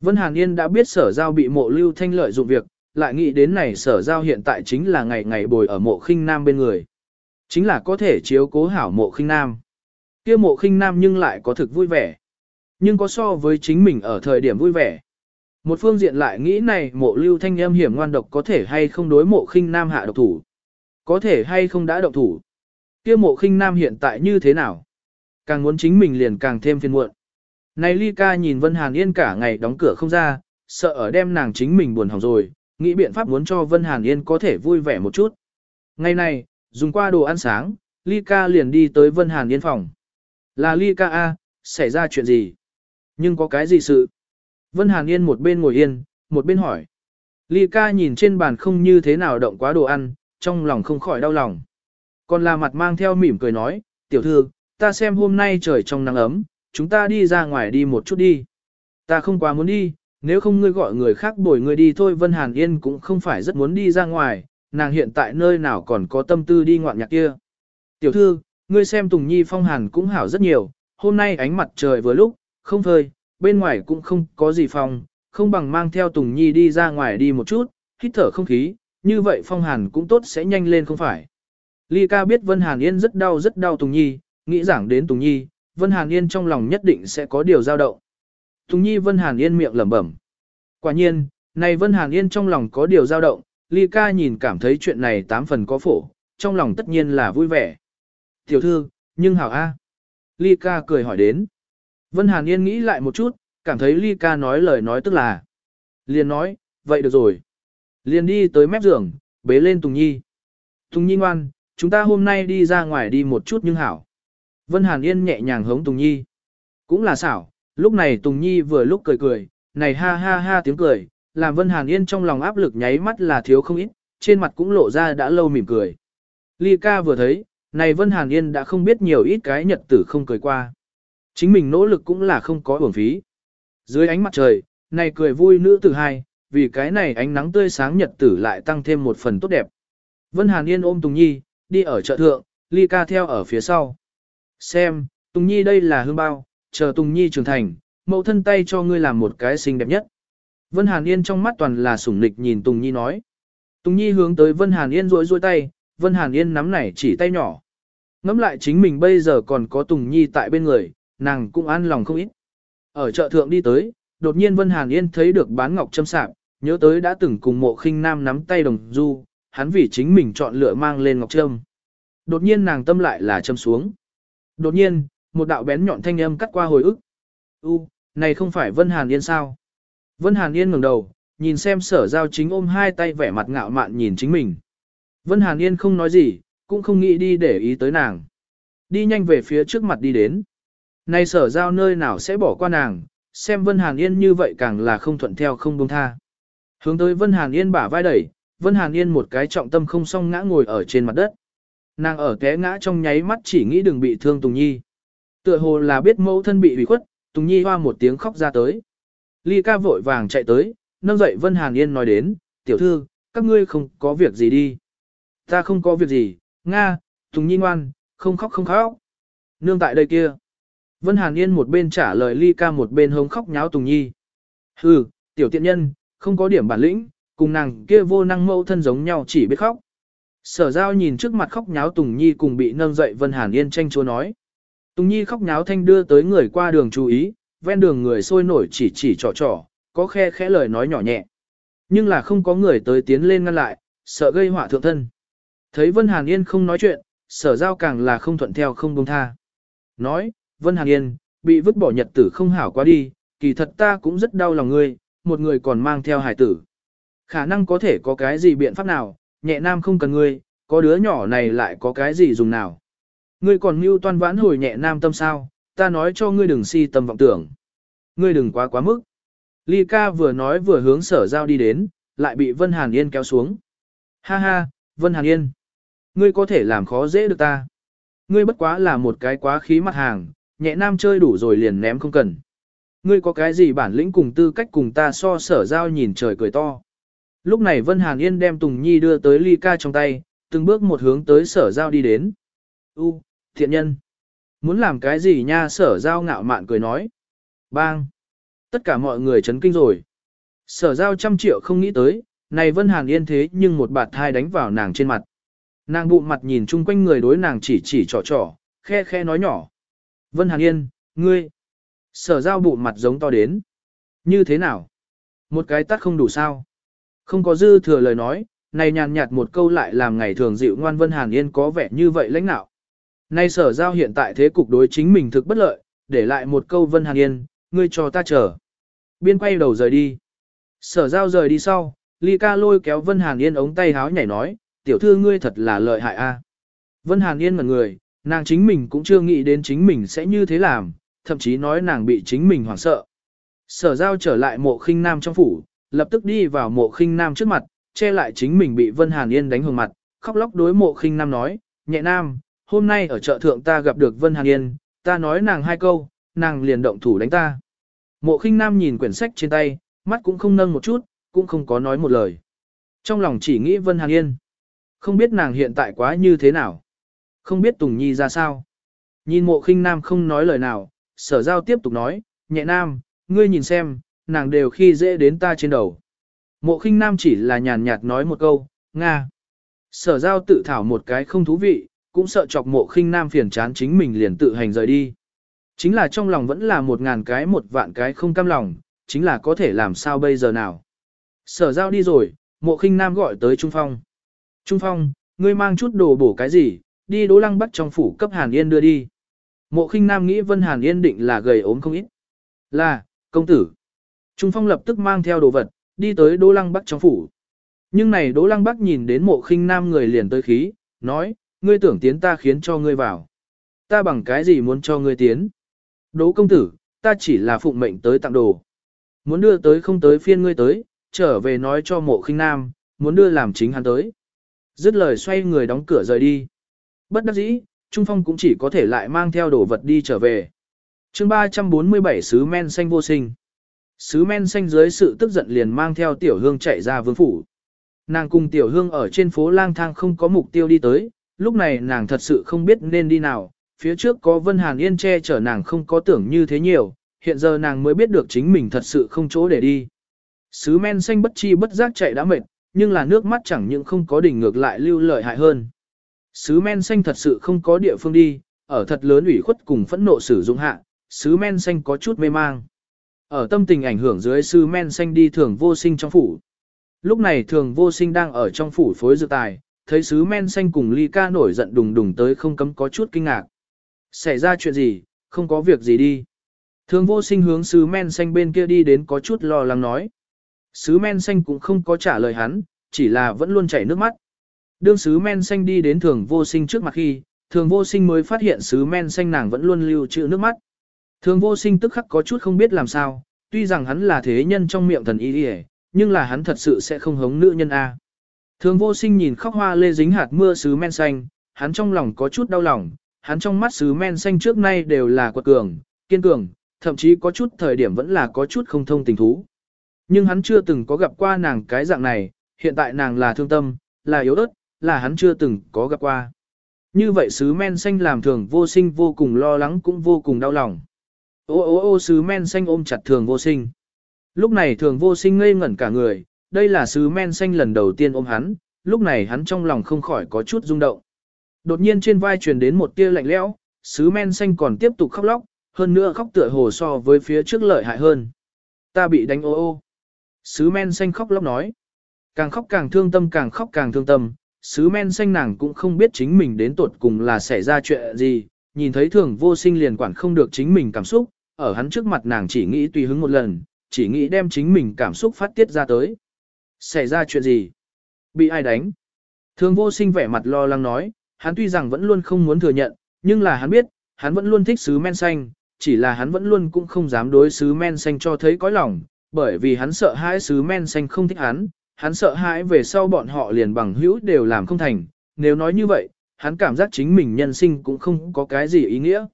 Vân Hàn Yên đã biết sở giao bị mộ lưu thanh lợi dụng việc, lại nghĩ đến này sở giao hiện tại chính là ngày ngày bồi ở mộ khinh nam bên người. Chính là có thể chiếu cố hảo mộ khinh nam. kia mộ khinh nam nhưng lại có thực vui vẻ. Nhưng có so với chính mình ở thời điểm vui vẻ. Một phương diện lại nghĩ này mộ lưu thanh em hiểm ngoan độc có thể hay không đối mộ khinh nam hạ độc thủ. Có thể hay không đã động thủ. kia mộ khinh nam hiện tại như thế nào? Càng muốn chính mình liền càng thêm phiền muộn. Này ly ca nhìn Vân Hàn Yên cả ngày đóng cửa không ra, sợ ở đem nàng chính mình buồn hỏng rồi, nghĩ biện pháp muốn cho Vân Hàn Yên có thể vui vẻ một chút. Ngày này, dùng qua đồ ăn sáng, ly ca liền đi tới Vân Hàn Yên phòng. Là ly ca A, xảy ra chuyện gì? Nhưng có cái gì sự? Vân Hàn Yên một bên ngồi yên, một bên hỏi. Ly ca nhìn trên bàn không như thế nào động quá đồ ăn, trong lòng không khỏi đau lòng. Còn là mặt mang theo mỉm cười nói, tiểu thư, ta xem hôm nay trời trong nắng ấm, chúng ta đi ra ngoài đi một chút đi. Ta không quá muốn đi, nếu không ngươi gọi người khác bồi ngươi đi thôi Vân Hàn Yên cũng không phải rất muốn đi ra ngoài, nàng hiện tại nơi nào còn có tâm tư đi ngoạn nhạc kia. Tiểu thư, ngươi xem Tùng Nhi phong hàn cũng hảo rất nhiều, hôm nay ánh mặt trời vừa lúc, không phơi, bên ngoài cũng không có gì phong, không bằng mang theo Tùng Nhi đi ra ngoài đi một chút, hít thở không khí, như vậy phong hàn cũng tốt sẽ nhanh lên không phải. Ly ca biết Vân Hàn Yên rất đau rất đau Tùng Nhi, nghĩ giảng đến Tùng Nhi, Vân Hàn Yên trong lòng nhất định sẽ có điều dao động. Tùng Nhi Vân Hàn Yên miệng lẩm bẩm. Quả nhiên, này Vân Hàn Yên trong lòng có điều dao động, Ly ca nhìn cảm thấy chuyện này tám phần có phổ, trong lòng tất nhiên là vui vẻ. Tiểu thư, nhưng hảo A. Ly ca cười hỏi đến. Vân Hàn Yên nghĩ lại một chút, cảm thấy Ly ca nói lời nói tức là. Liền nói, vậy được rồi. Liền đi tới mép giường, bế lên Tùng Nhi. Tùng Nhi ngoan, chúng ta hôm nay đi ra ngoài đi một chút nhưng hảo. Vân Hàn Yên nhẹ nhàng hống Tùng Nhi. Cũng là xảo, lúc này Tùng Nhi vừa lúc cười cười, này ha ha ha tiếng cười, làm Vân Hàn Yên trong lòng áp lực nháy mắt là thiếu không ít, trên mặt cũng lộ ra đã lâu mỉm cười. Ly ca vừa thấy, này Vân Hàn Yên đã không biết nhiều ít cái nhật tử không cười qua. Chính mình nỗ lực cũng là không có uổng phí. Dưới ánh mặt trời, này cười vui nữ tử hai, vì cái này ánh nắng tươi sáng nhật tử lại tăng thêm một phần tốt đẹp. Vân Hàn Yên ôm Tùng Nhi, đi ở chợ thượng, Ly ca theo ở phía sau. Xem, Tùng Nhi đây là hương bao, chờ Tùng Nhi trưởng thành, mẫu thân tay cho ngươi làm một cái xinh đẹp nhất. Vân Hàn Yên trong mắt toàn là sủng nịch nhìn Tùng Nhi nói. Tùng Nhi hướng tới Vân Hàn Yên rối rối tay, Vân Hàn Yên nắm nảy chỉ tay nhỏ. Ngắm lại chính mình bây giờ còn có Tùng Nhi tại bên người, nàng cũng an lòng không ít. Ở chợ thượng đi tới, đột nhiên Vân Hàn Yên thấy được bán ngọc châm sạp, nhớ tới đã từng cùng mộ khinh nam nắm tay đồng du, hắn vì chính mình chọn lựa mang lên ngọc trâm. Đột nhiên nàng tâm lại là châm xuống. Đột nhiên, một đạo bén nhọn thanh âm cắt qua hồi ức. U, này không phải Vân Hàn Yên sao? Vân Hàn Yên ngẩng đầu, nhìn xem sở giao chính ôm hai tay vẻ mặt ngạo mạn nhìn chính mình. Vân Hàn Yên không nói gì, cũng không nghĩ đi để ý tới nàng. Đi nhanh về phía trước mặt đi đến. Này sở giao nơi nào sẽ bỏ qua nàng, xem Vân Hàn Yên như vậy càng là không thuận theo không buông tha. Hướng tới Vân Hàn Yên bả vai đẩy, Vân Hàn Yên một cái trọng tâm không song ngã ngồi ở trên mặt đất. Nàng ở té ngã trong nháy mắt chỉ nghĩ đừng bị thương Tùng Nhi. Tựa hồ là biết mẫu thân bị ủy khuất, Tùng Nhi hoa một tiếng khóc ra tới. Ly ca vội vàng chạy tới, nâng dậy Vân Hàn Yên nói đến, tiểu thư, các ngươi không có việc gì đi. Ta không có việc gì, Nga, Tùng Nhi ngoan, không khóc không khóc. Nương tại đây kia. Vân Hàn Yên một bên trả lời Ly ca một bên hống khóc nháo Tùng Nhi. Hừ, tiểu tiện nhân, không có điểm bản lĩnh, cùng nàng kia vô năng mẫu thân giống nhau chỉ biết khóc. Sở giao nhìn trước mặt khóc nháo Tùng Nhi cùng bị nâng dậy Vân Hàn Yên tranh chúa nói. Tùng Nhi khóc nháo thanh đưa tới người qua đường chú ý, ven đường người sôi nổi chỉ chỉ trò trò, có khe khẽ lời nói nhỏ nhẹ. Nhưng là không có người tới tiến lên ngăn lại, sợ gây họa thượng thân. Thấy Vân Hàn Yên không nói chuyện, sở giao càng là không thuận theo không buông tha. Nói, Vân Hàn Yên, bị vứt bỏ nhật tử không hảo quá đi, kỳ thật ta cũng rất đau lòng ngươi, một người còn mang theo hải tử. Khả năng có thể có cái gì biện pháp nào, nhẹ nam không cần ngươi, có đứa nhỏ này lại có cái gì dùng nào. Ngươi còn mưu toan vãn hồi nhẹ nam tâm sao, ta nói cho ngươi đừng si tâm vọng tưởng. Ngươi đừng quá quá mức. Ly ca vừa nói vừa hướng sở giao đi đến, lại bị Vân Hàn Yên kéo xuống. Ha ha, Vân Hàn Yên. Ngươi có thể làm khó dễ được ta. Ngươi bất quá là một cái quá khí mặt hàng, nhẹ nam chơi đủ rồi liền ném không cần. Ngươi có cái gì bản lĩnh cùng tư cách cùng ta so sở giao nhìn trời cười to. Lúc này Vân Hàn Yên đem Tùng Nhi đưa tới ly ca trong tay, từng bước một hướng tới sở giao đi đến. U, thiện nhân. Muốn làm cái gì nha sở giao ngạo mạn cười nói. Bang. Tất cả mọi người chấn kinh rồi. Sở giao trăm triệu không nghĩ tới, này Vân Hàn Yên thế nhưng một bạt thai đánh vào nàng trên mặt. Nàng bụng mặt nhìn chung quanh người đối nàng chỉ chỉ trò trò, khe khe nói nhỏ. Vân Hàn Yên, ngươi. Sở giao bụng mặt giống to đến. Như thế nào? Một cái tắt không đủ sao. Không có dư thừa lời nói, này nhàn nhạt một câu lại làm ngày thường dịu ngoan Vân Hàn Yên có vẻ như vậy lãnh nạo. Nay sở giao hiện tại thế cục đối chính mình thực bất lợi, để lại một câu Vân Hàn Yên, ngươi cho ta chờ. Biên quay đầu rời đi. Sở giao rời đi sau, Ly ca lôi kéo Vân Hàn Yên ống tay háo nhảy nói, tiểu thư ngươi thật là lợi hại a. Vân Hàn Yên ngẩn người, nàng chính mình cũng chưa nghĩ đến chính mình sẽ như thế làm, thậm chí nói nàng bị chính mình hoảng sợ. Sở giao trở lại mộ khinh nam trong phủ, lập tức đi vào mộ khinh nam trước mặt, che lại chính mình bị Vân Hàn Yên đánh hưởng mặt, khóc lóc đối mộ khinh nam nói, nhẹ nam, hôm nay ở chợ thượng ta gặp được Vân Hàn Yên, ta nói nàng hai câu, nàng liền động thủ đánh ta. Mộ khinh nam nhìn quyển sách trên tay, mắt cũng không nâng một chút, cũng không có nói một lời. Trong lòng chỉ nghĩ Vân Hàn Yên. Không biết nàng hiện tại quá như thế nào. Không biết Tùng Nhi ra sao. Nhìn mộ khinh nam không nói lời nào, sở giao tiếp tục nói, nhẹ nam, ngươi nhìn xem, nàng đều khi dễ đến ta trên đầu. Mộ khinh nam chỉ là nhàn nhạt nói một câu, Nga. Sở giao tự thảo một cái không thú vị, cũng sợ chọc mộ khinh nam phiền chán chính mình liền tự hành rời đi. Chính là trong lòng vẫn là một ngàn cái một vạn cái không cam lòng, chính là có thể làm sao bây giờ nào. Sở giao đi rồi, mộ khinh nam gọi tới Trung Phong. Trung Phong, ngươi mang chút đồ bổ cái gì, đi đỗ lăng bắt trong phủ cấp Hàn Yên đưa đi. Mộ khinh nam nghĩ Vân Hàn Yên định là gầy ốm không ít. Là, công tử. Trung Phong lập tức mang theo đồ vật, đi tới đỗ lăng bắc trong phủ. Nhưng này đỗ lăng bắc nhìn đến mộ khinh nam người liền tới khí, nói, ngươi tưởng tiến ta khiến cho ngươi vào. Ta bằng cái gì muốn cho ngươi tiến? Đỗ công tử, ta chỉ là phụng mệnh tới tặng đồ. Muốn đưa tới không tới phiên ngươi tới, trở về nói cho mộ khinh nam, muốn đưa làm chính hắn tới. Dứt lời xoay người đóng cửa rời đi. Bất đắc dĩ, Trung Phong cũng chỉ có thể lại mang theo đồ vật đi trở về. chương 347 sứ men xanh vô sinh. Sứ men xanh dưới sự tức giận liền mang theo tiểu hương chạy ra vương phủ. Nàng cùng tiểu hương ở trên phố lang thang không có mục tiêu đi tới, lúc này nàng thật sự không biết nên đi nào, phía trước có Vân Hàn Yên che chở nàng không có tưởng như thế nhiều, hiện giờ nàng mới biết được chính mình thật sự không chỗ để đi. Sứ men xanh bất chi bất giác chạy đã mệt, nhưng là nước mắt chẳng những không có đỉnh ngược lại lưu lợi hại hơn. Sứ men xanh thật sự không có địa phương đi, ở thật lớn ủy khuất cùng phẫn nộ sử dụng hạ, sứ men xanh có chút mê mang. Ở tâm tình ảnh hưởng dưới sứ men xanh đi thường vô sinh trong phủ. Lúc này thường vô sinh đang ở trong phủ phối dự tài, thấy sứ men xanh cùng ly ca nổi giận đùng đùng tới không cấm có chút kinh ngạc. Xảy ra chuyện gì, không có việc gì đi. Thường vô sinh hướng sứ men xanh bên kia đi đến có chút lo lắng nói. Sứ men xanh cũng không có trả lời hắn, chỉ là vẫn luôn chảy nước mắt. Đương sứ men xanh đi đến thường vô sinh trước mặt khi, thường vô sinh mới phát hiện sứ men xanh nàng vẫn luôn lưu trữ nước mắt. Thường vô sinh tức khắc có chút không biết làm sao, tuy rằng hắn là thế nhân trong miệng thần y đi nhưng là hắn thật sự sẽ không hống nữ nhân A. Thường vô sinh nhìn khóc hoa lê dính hạt mưa sứ men xanh, hắn trong lòng có chút đau lòng, hắn trong mắt sứ men xanh trước nay đều là quật cường, kiên cường, thậm chí có chút thời điểm vẫn là có chút không thông tình thú. Nhưng hắn chưa từng có gặp qua nàng cái dạng này, hiện tại nàng là thương tâm, là yếu ớt, là hắn chưa từng có gặp qua. Như vậy sứ men xanh làm thường vô sinh vô cùng lo lắng cũng vô cùng đau lòng. Ô ô ô sứ men xanh ôm chặt thường vô sinh. Lúc này thường vô sinh ngây ngẩn cả người, đây là sứ men xanh lần đầu tiên ôm hắn, lúc này hắn trong lòng không khỏi có chút rung động. Đột nhiên trên vai truyền đến một tia lạnh lẽo, sứ men xanh còn tiếp tục khóc lóc, hơn nữa khóc tựa hồ so với phía trước lợi hại hơn. Ta bị đánh ô ô. Sứ men xanh khóc lóc nói. Càng khóc càng thương tâm càng khóc càng thương tâm, sứ men xanh nàng cũng không biết chính mình đến tuột cùng là xảy ra chuyện gì, nhìn thấy thường vô sinh liền quản không được chính mình cảm xúc, ở hắn trước mặt nàng chỉ nghĩ tùy hứng một lần, chỉ nghĩ đem chính mình cảm xúc phát tiết ra tới. Xảy ra chuyện gì? Bị ai đánh? Thường vô sinh vẻ mặt lo lắng nói, hắn tuy rằng vẫn luôn không muốn thừa nhận, nhưng là hắn biết, hắn vẫn luôn thích sứ men xanh, chỉ là hắn vẫn luôn cũng không dám đối sứ men xanh cho thấy có lòng, bởi vì hắn sợ hãi sứ men xanh không thích hắn, hắn sợ hãi về sau bọn họ liền bằng hữu đều làm không thành, nếu nói như vậy, hắn cảm giác chính mình nhân sinh cũng không có cái gì ý nghĩa.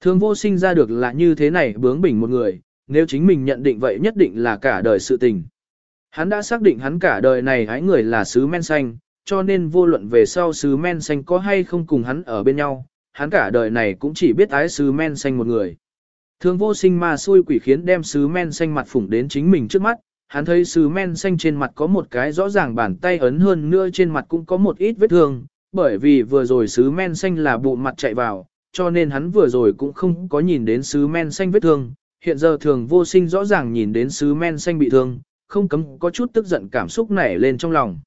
Thường vô sinh ra được là như thế này bướng bỉnh một người, nếu chính mình nhận định vậy nhất định là cả đời sự tình. Hắn đã xác định hắn cả đời này hái người là sứ men xanh, cho nên vô luận về sau sứ men xanh có hay không cùng hắn ở bên nhau, hắn cả đời này cũng chỉ biết ái sứ men xanh một người. Thường vô sinh ma xui quỷ khiến đem sứ men xanh mặt phủng đến chính mình trước mắt, hắn thấy sứ men xanh trên mặt có một cái rõ ràng bàn tay ấn hơn nữa trên mặt cũng có một ít vết thương, bởi vì vừa rồi sứ men xanh là bụng mặt chạy vào, cho nên hắn vừa rồi cũng không có nhìn đến sứ men xanh vết thương, hiện giờ thường vô sinh rõ ràng nhìn đến sứ men xanh bị thương, không cấm có chút tức giận cảm xúc nảy lên trong lòng.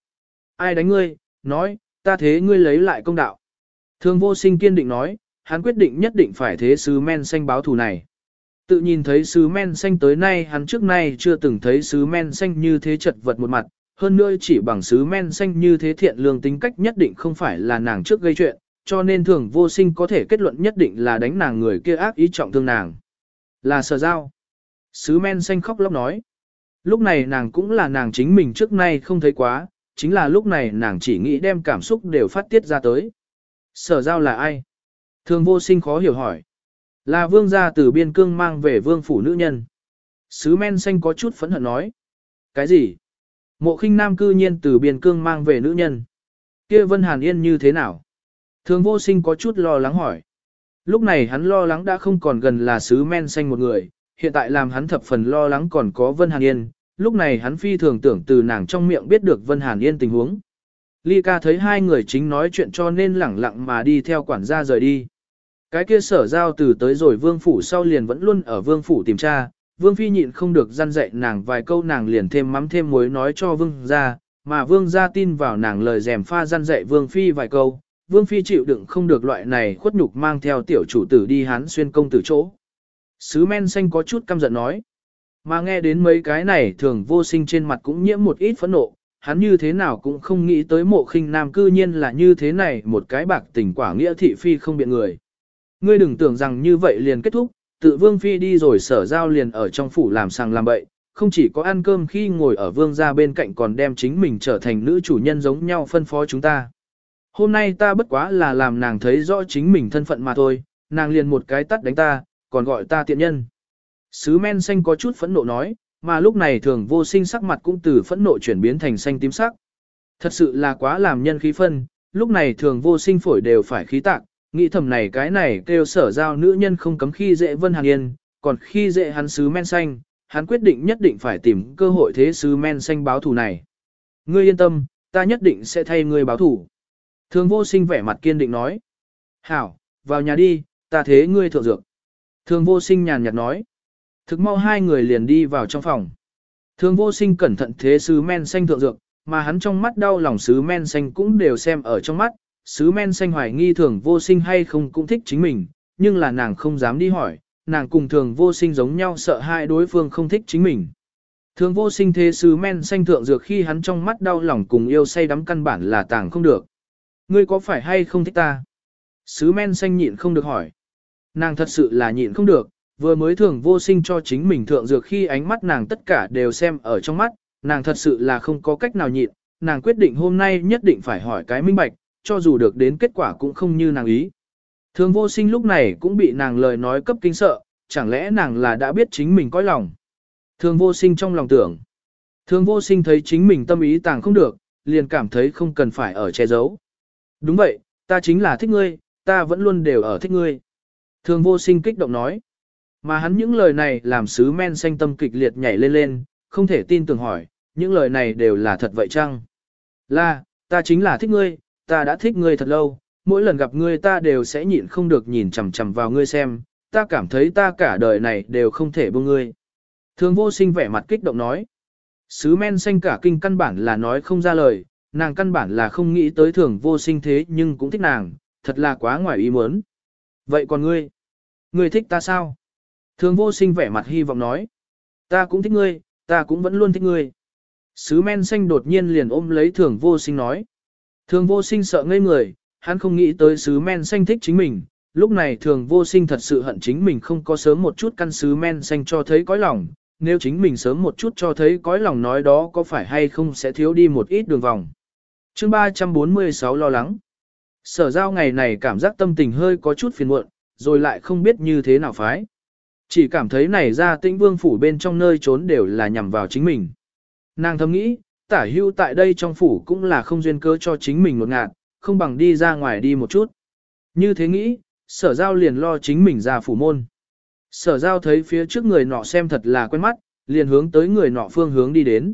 Ai đánh ngươi, nói, ta thế ngươi lấy lại công đạo. Thường vô sinh kiên định nói, hắn quyết định nhất định phải thế sứ men xanh báo thù này. Tự nhìn thấy sứ men xanh tới nay hắn trước nay chưa từng thấy sứ men xanh như thế chật vật một mặt, hơn nữa chỉ bằng sứ men xanh như thế thiện lương tính cách nhất định không phải là nàng trước gây chuyện, cho nên thường vô sinh có thể kết luận nhất định là đánh nàng người kia ác ý trọng thương nàng. Là sở giao. Sứ men xanh khóc lóc nói. Lúc này nàng cũng là nàng chính mình trước nay không thấy quá, chính là lúc này nàng chỉ nghĩ đem cảm xúc đều phát tiết ra tới. Sở giao là ai? Thường vô sinh khó hiểu hỏi. Là vương gia từ biên cương mang về vương phủ nữ nhân. Sứ men xanh có chút phẫn hận nói. Cái gì? Mộ khinh nam cư nhiên từ biên cương mang về nữ nhân. kia Vân Hàn Yên như thế nào? Thường vô sinh có chút lo lắng hỏi. Lúc này hắn lo lắng đã không còn gần là sứ men xanh một người, hiện tại làm hắn thập phần lo lắng còn có Vân Hàn Yên, lúc này hắn phi thường tưởng từ nàng trong miệng biết được Vân Hàn Yên tình huống. Ly ca thấy hai người chính nói chuyện cho nên lẳng lặng mà đi theo quản gia rời đi. Cái kia sở giao từ tới rồi vương phủ sau liền vẫn luôn ở vương phủ tìm tra, vương phi nhịn không được gian dạy nàng vài câu nàng liền thêm mắm thêm muối nói cho vương gia, mà vương gia tin vào nàng lời dèm pha gian dạy vương phi vài câu, vương phi chịu đựng không được loại này khuất nhục mang theo tiểu chủ tử đi hán xuyên công tử chỗ. Sứ men xanh có chút căm giận nói, mà nghe đến mấy cái này thường vô sinh trên mặt cũng nhiễm một ít phẫn nộ, hắn như thế nào cũng không nghĩ tới mộ khinh nam cư nhiên là như thế này một cái bạc tình quả nghĩa thị phi không biện người. Ngươi đừng tưởng rằng như vậy liền kết thúc, tự vương phi đi rồi sở giao liền ở trong phủ làm sàng làm bậy, không chỉ có ăn cơm khi ngồi ở vương gia bên cạnh còn đem chính mình trở thành nữ chủ nhân giống nhau phân phó chúng ta. Hôm nay ta bất quá là làm nàng thấy rõ chính mình thân phận mà thôi, nàng liền một cái tắt đánh ta, còn gọi ta tiện nhân. Sứ men xanh có chút phẫn nộ nói, mà lúc này thường vô sinh sắc mặt cũng từ phẫn nộ chuyển biến thành xanh tím sắc. Thật sự là quá làm nhân khí phân, lúc này thường vô sinh phổi đều phải khí tạc, nghĩ thầm này cái này kêu sở giao nữ nhân không cấm khi dễ Vân Hàn Yên, còn khi dễ hắn sứ men xanh, hắn quyết định nhất định phải tìm cơ hội thế sứ men xanh báo thù này. Ngươi yên tâm, ta nhất định sẽ thay ngươi báo thù. Thường vô sinh vẻ mặt kiên định nói. Hảo, vào nhà đi, ta thế ngươi thượng dược. Thường vô sinh nhàn nhạt nói. Thực mau hai người liền đi vào trong phòng. Thường vô sinh cẩn thận thế sứ men xanh thượng dược, mà hắn trong mắt đau lòng sứ men xanh cũng đều xem ở trong mắt, sứ men xanh hoài nghi thường vô sinh hay không cũng thích chính mình, nhưng là nàng không dám đi hỏi, nàng cùng thường vô sinh giống nhau sợ hai đối phương không thích chính mình. Thường vô sinh thế sứ men xanh thượng dược khi hắn trong mắt đau lòng cùng yêu say đắm căn bản là tàng không được. Ngươi có phải hay không thích ta? Sứ men xanh nhịn không được hỏi. Nàng thật sự là nhịn không được, vừa mới thường vô sinh cho chính mình thượng dược khi ánh mắt nàng tất cả đều xem ở trong mắt, nàng thật sự là không có cách nào nhịn, nàng quyết định hôm nay nhất định phải hỏi cái minh bạch, cho dù được đến kết quả cũng không như nàng ý. Thường vô sinh lúc này cũng bị nàng lời nói cấp kinh sợ, chẳng lẽ nàng là đã biết chính mình có lòng. Thường vô sinh trong lòng tưởng. Thường vô sinh thấy chính mình tâm ý tàng không được, liền cảm thấy không cần phải ở che giấu. Đúng vậy, ta chính là thích ngươi, ta vẫn luôn đều ở thích ngươi. Thường vô sinh kích động nói. Mà hắn những lời này làm sứ men xanh tâm kịch liệt nhảy lên lên, không thể tin tưởng hỏi, những lời này đều là thật vậy chăng? Là, ta chính là thích ngươi, ta đã thích ngươi thật lâu, mỗi lần gặp ngươi ta đều sẽ nhịn không được nhìn chằm chằm vào ngươi xem, ta cảm thấy ta cả đời này đều không thể buông ngươi. Thường vô sinh vẻ mặt kích động nói. Sứ men xanh cả kinh căn bản là nói không ra lời, nàng căn bản là không nghĩ tới thường vô sinh thế nhưng cũng thích nàng, thật là quá ngoài ý muốn. Vậy còn ngươi? Ngươi thích ta sao? Thường vô sinh vẻ mặt hy vọng nói. Ta cũng thích ngươi, ta cũng vẫn luôn thích ngươi. Sứ men xanh đột nhiên liền ôm lấy thường vô sinh nói. Thường vô sinh sợ ngây người, hắn không nghĩ tới sứ men xanh thích chính mình. Lúc này thường vô sinh thật sự hận chính mình không có sớm một chút căn sứ men xanh cho thấy cõi lòng. Nếu chính mình sớm một chút cho thấy cõi lòng nói đó có phải hay không sẽ thiếu đi một ít đường vòng. chương 346 lo lắng. Sở giao ngày này cảm giác tâm tình hơi có chút phiền muộn, rồi lại không biết như thế nào phái. Chỉ cảm thấy này ra tĩnh vương phủ bên trong nơi trốn đều là nhằm vào chính mình. Nàng thầm nghĩ, tả hưu tại đây trong phủ cũng là không duyên cơ cho chính mình một ngạt, không bằng đi ra ngoài đi một chút. Như thế nghĩ, sở giao liền lo chính mình ra phủ môn. Sở giao thấy phía trước người nọ xem thật là quen mắt, liền hướng tới người nọ phương hướng đi đến.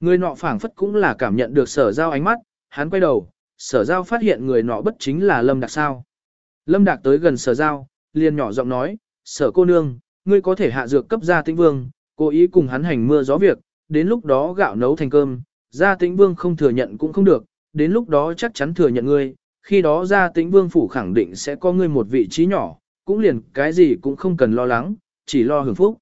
Người nọ phảng phất cũng là cảm nhận được sở giao ánh mắt, hắn quay đầu, sở giao phát hiện người nọ bất chính là Lâm Đạc sao. Lâm Đạc tới gần sở giao, liền nhỏ giọng nói, sở cô nương, ngươi có thể hạ dược cấp gia tĩnh vương, cố ý cùng hắn hành mưa gió việc, đến lúc đó gạo nấu thành cơm, gia tĩnh vương không thừa nhận cũng không được, đến lúc đó chắc chắn thừa nhận ngươi, khi đó gia tĩnh vương phủ khẳng định sẽ có ngươi một vị trí nhỏ, cũng liền cái gì cũng không cần lo lắng, chỉ lo hưởng phúc.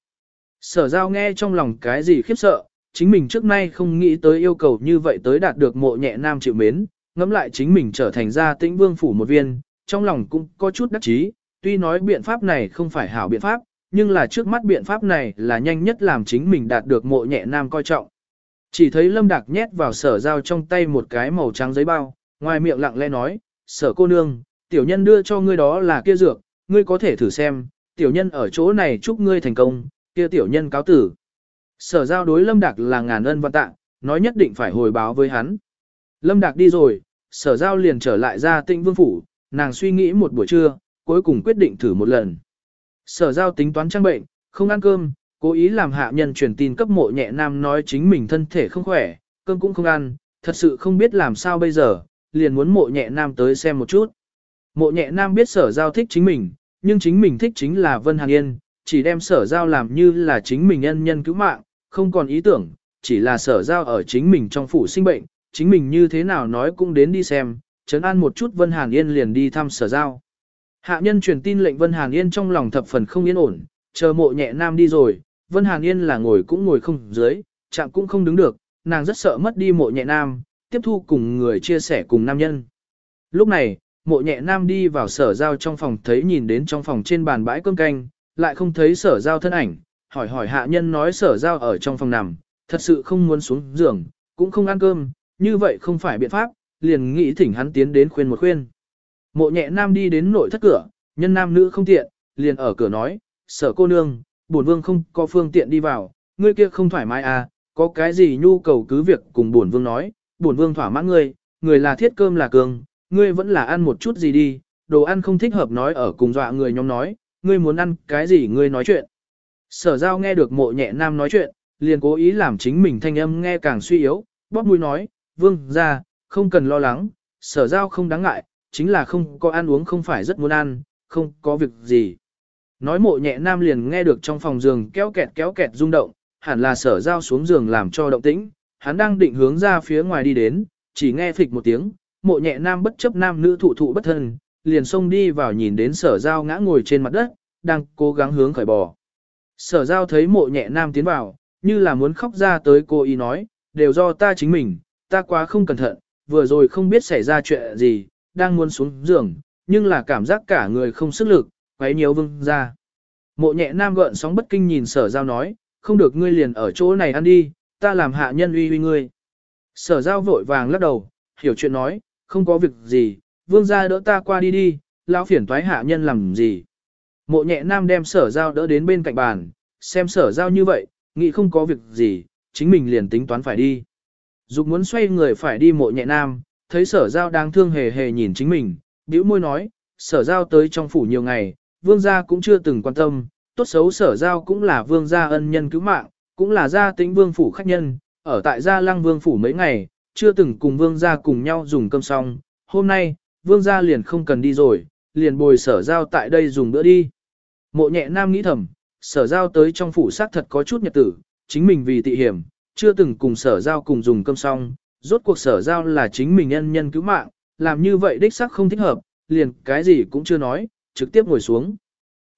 Sở giao nghe trong lòng cái gì khiếp sợ, chính mình trước nay không nghĩ tới yêu cầu như vậy tới đạt được mộ nhẹ nam chịu mến, ngẫm lại chính mình trở thành gia tĩnh vương phủ một viên, trong lòng cũng có chút đắc chí, tuy nói biện pháp này không phải hảo biện pháp, nhưng là trước mắt biện pháp này là nhanh nhất làm chính mình đạt được mộ nhẹ nam coi trọng. Chỉ thấy lâm đạc nhét vào sở giao trong tay một cái màu trắng giấy bao, ngoài miệng lặng lẽ nói, sở cô nương, tiểu nhân đưa cho ngươi đó là kia dược, ngươi có thể thử xem, tiểu nhân ở chỗ này chúc ngươi thành công, kia tiểu nhân cáo tử. Sở giao đối lâm đạc là ngàn ân văn tạ, nói nhất định phải hồi báo với hắn. Lâm đạc đi rồi, sở giao liền trở lại ra tịnh vương phủ, nàng suy nghĩ một buổi trưa, cuối cùng quyết định thử một lần. Sở giao tính toán trang bệnh, không ăn cơm, cố ý làm hạ nhân truyền tin cấp mộ nhẹ nam nói chính mình thân thể không khỏe, cơm cũng không ăn, thật sự không biết làm sao bây giờ, liền muốn mộ nhẹ nam tới xem một chút. Mộ nhẹ nam biết sở giao thích chính mình, nhưng chính mình thích chính là Vân Hàn Yên, chỉ đem sở giao làm như là chính mình nhân nhân cứu mạng, không còn ý tưởng, chỉ là sở giao ở chính mình trong phủ sinh bệnh, chính mình như thế nào nói cũng đến đi xem, chấn an một chút Vân Hàn Yên liền đi thăm sở giao. Hạ nhân truyền tin lệnh Vân Hàn Yên trong lòng thập phần không yên ổn, chờ mộ nhẹ nam đi rồi, Vân Hàn Yên là ngồi cũng ngồi không dưới, chạm cũng không đứng được, nàng rất sợ mất đi mộ nhẹ nam, tiếp thu cùng người chia sẻ cùng nam nhân. Lúc này, mộ nhẹ nam đi vào sở giao trong phòng thấy nhìn đến trong phòng trên bàn bãi cơm canh, lại không thấy sở giao thân ảnh, hỏi hỏi hạ nhân nói sở giao ở trong phòng nằm, thật sự không muốn xuống giường, cũng không ăn cơm, như vậy không phải biện pháp, liền nghĩ thỉnh hắn tiến đến khuyên một khuyên. Mộ nhẹ nam đi đến nội thất cửa, nhân nam nữ không tiện, liền ở cửa nói, sở cô nương, bổn vương không có phương tiện đi vào, ngươi kia không thoải mái à, có cái gì nhu cầu cứ việc cùng bổn vương nói, bổn vương thỏa mãn ngươi, người là thiết cơm là cường, ngươi vẫn là ăn một chút gì đi, đồ ăn không thích hợp nói ở cùng dọa người nhóm nói, ngươi muốn ăn cái gì ngươi nói chuyện. Sở giao nghe được mộ nhẹ nam nói chuyện, liền cố ý làm chính mình thanh âm nghe càng suy yếu, bóp mũi nói, vương ra, không cần lo lắng, sở giao không đáng ngại, chính là không có ăn uống không phải rất muốn ăn, không có việc gì. Nói mộ nhẹ nam liền nghe được trong phòng giường kéo kẹt kéo kẹt rung động, hẳn là sở giao xuống giường làm cho động tĩnh, hắn đang định hướng ra phía ngoài đi đến, chỉ nghe phịch một tiếng, mộ nhẹ nam bất chấp nam nữ thụ thụ bất thân, liền xông đi vào nhìn đến sở giao ngã ngồi trên mặt đất, đang cố gắng hướng khởi bò. Sở giao thấy mộ nhẹ nam tiến vào, như là muốn khóc ra tới cô ý nói, đều do ta chính mình, ta quá không cẩn thận, vừa rồi không biết xảy ra chuyện gì, đang muốn xuống giường, nhưng là cảm giác cả người không sức lực, quấy nhiều vương ra. Mộ nhẹ nam gợn sóng bất kinh nhìn sở giao nói, không được ngươi liền ở chỗ này ăn đi, ta làm hạ nhân uy uy ngươi. Sở giao vội vàng lắc đầu, hiểu chuyện nói, không có việc gì, vương gia đỡ ta qua đi đi, lão phiền toái hạ nhân làm gì. Mộ nhẹ nam đem sở giao đỡ đến bên cạnh bàn, xem sở giao như vậy, nghĩ không có việc gì, chính mình liền tính toán phải đi. Dục muốn xoay người phải đi mộ nhẹ nam, thấy sở giao đang thương hề hề nhìn chính mình, bĩu môi nói, sở giao tới trong phủ nhiều ngày, vương gia cũng chưa từng quan tâm, tốt xấu sở giao cũng là vương gia ân nhân cứu mạng, cũng là gia tính vương phủ khách nhân, ở tại gia lăng vương phủ mấy ngày, chưa từng cùng vương gia cùng nhau dùng cơm xong, hôm nay, vương gia liền không cần đi rồi, liền bồi sở giao tại đây dùng bữa đi. Mộ nhẹ nam nghĩ thầm, sở giao tới trong phủ xác thật có chút nhật tử, chính mình vì tị hiểm, chưa từng cùng sở giao cùng dùng cơm xong, rốt cuộc sở giao là chính mình nhân nhân cứu mạng, làm như vậy đích xác không thích hợp, liền cái gì cũng chưa nói, trực tiếp ngồi xuống.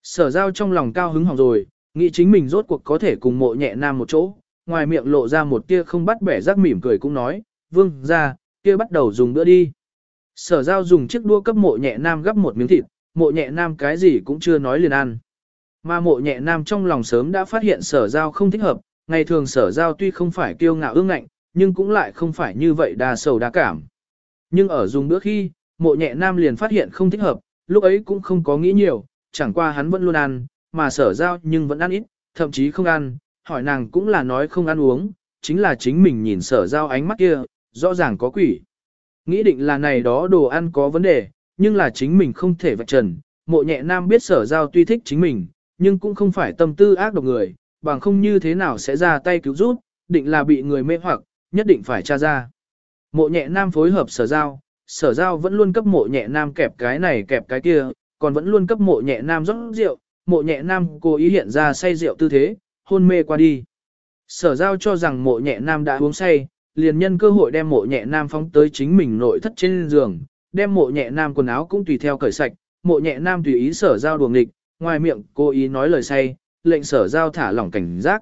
Sở giao trong lòng cao hứng hỏng rồi, nghĩ chính mình rốt cuộc có thể cùng mộ nhẹ nam một chỗ, ngoài miệng lộ ra một tia không bắt bẻ rắc mỉm cười cũng nói, vương ra, kia bắt đầu dùng bữa đi. Sở giao dùng chiếc đua cấp mộ nhẹ nam gấp một miếng thịt, mộ nhẹ nam cái gì cũng chưa nói liền ăn. Mà mộ nhẹ nam trong lòng sớm đã phát hiện sở giao không thích hợp, ngày thường sở giao tuy không phải kiêu ngạo ương ngạnh, nhưng cũng lại không phải như vậy đa sầu đa cảm. Nhưng ở dùng bữa khi, mộ nhẹ nam liền phát hiện không thích hợp, lúc ấy cũng không có nghĩ nhiều, chẳng qua hắn vẫn luôn ăn, mà sở giao nhưng vẫn ăn ít, thậm chí không ăn, hỏi nàng cũng là nói không ăn uống, chính là chính mình nhìn sở giao ánh mắt kia, rõ ràng có quỷ. Nghĩ định là này đó đồ ăn có vấn đề, nhưng là chính mình không thể vạch trần, mộ nhẹ nam biết sở giao tuy thích chính mình, nhưng cũng không phải tâm tư ác độc người, bằng không như thế nào sẽ ra tay cứu giúp, định là bị người mê hoặc, nhất định phải tra ra. Mộ nhẹ nam phối hợp sở giao, sở giao vẫn luôn cấp mộ nhẹ nam kẹp cái này kẹp cái kia, còn vẫn luôn cấp mộ nhẹ nam rót rượu, mộ nhẹ nam cố ý hiện ra say rượu tư thế, hôn mê qua đi. Sở giao cho rằng mộ nhẹ nam đã uống say, liền nhân cơ hội đem mộ nhẹ nam phóng tới chính mình nội thất trên giường, đem mộ nhẹ nam quần áo cũng tùy theo cởi sạch, mộ nhẹ nam tùy ý sở giao đuồng nghịch, ngoài miệng cố ý nói lời say, lệnh sở giao thả lỏng cảnh giác.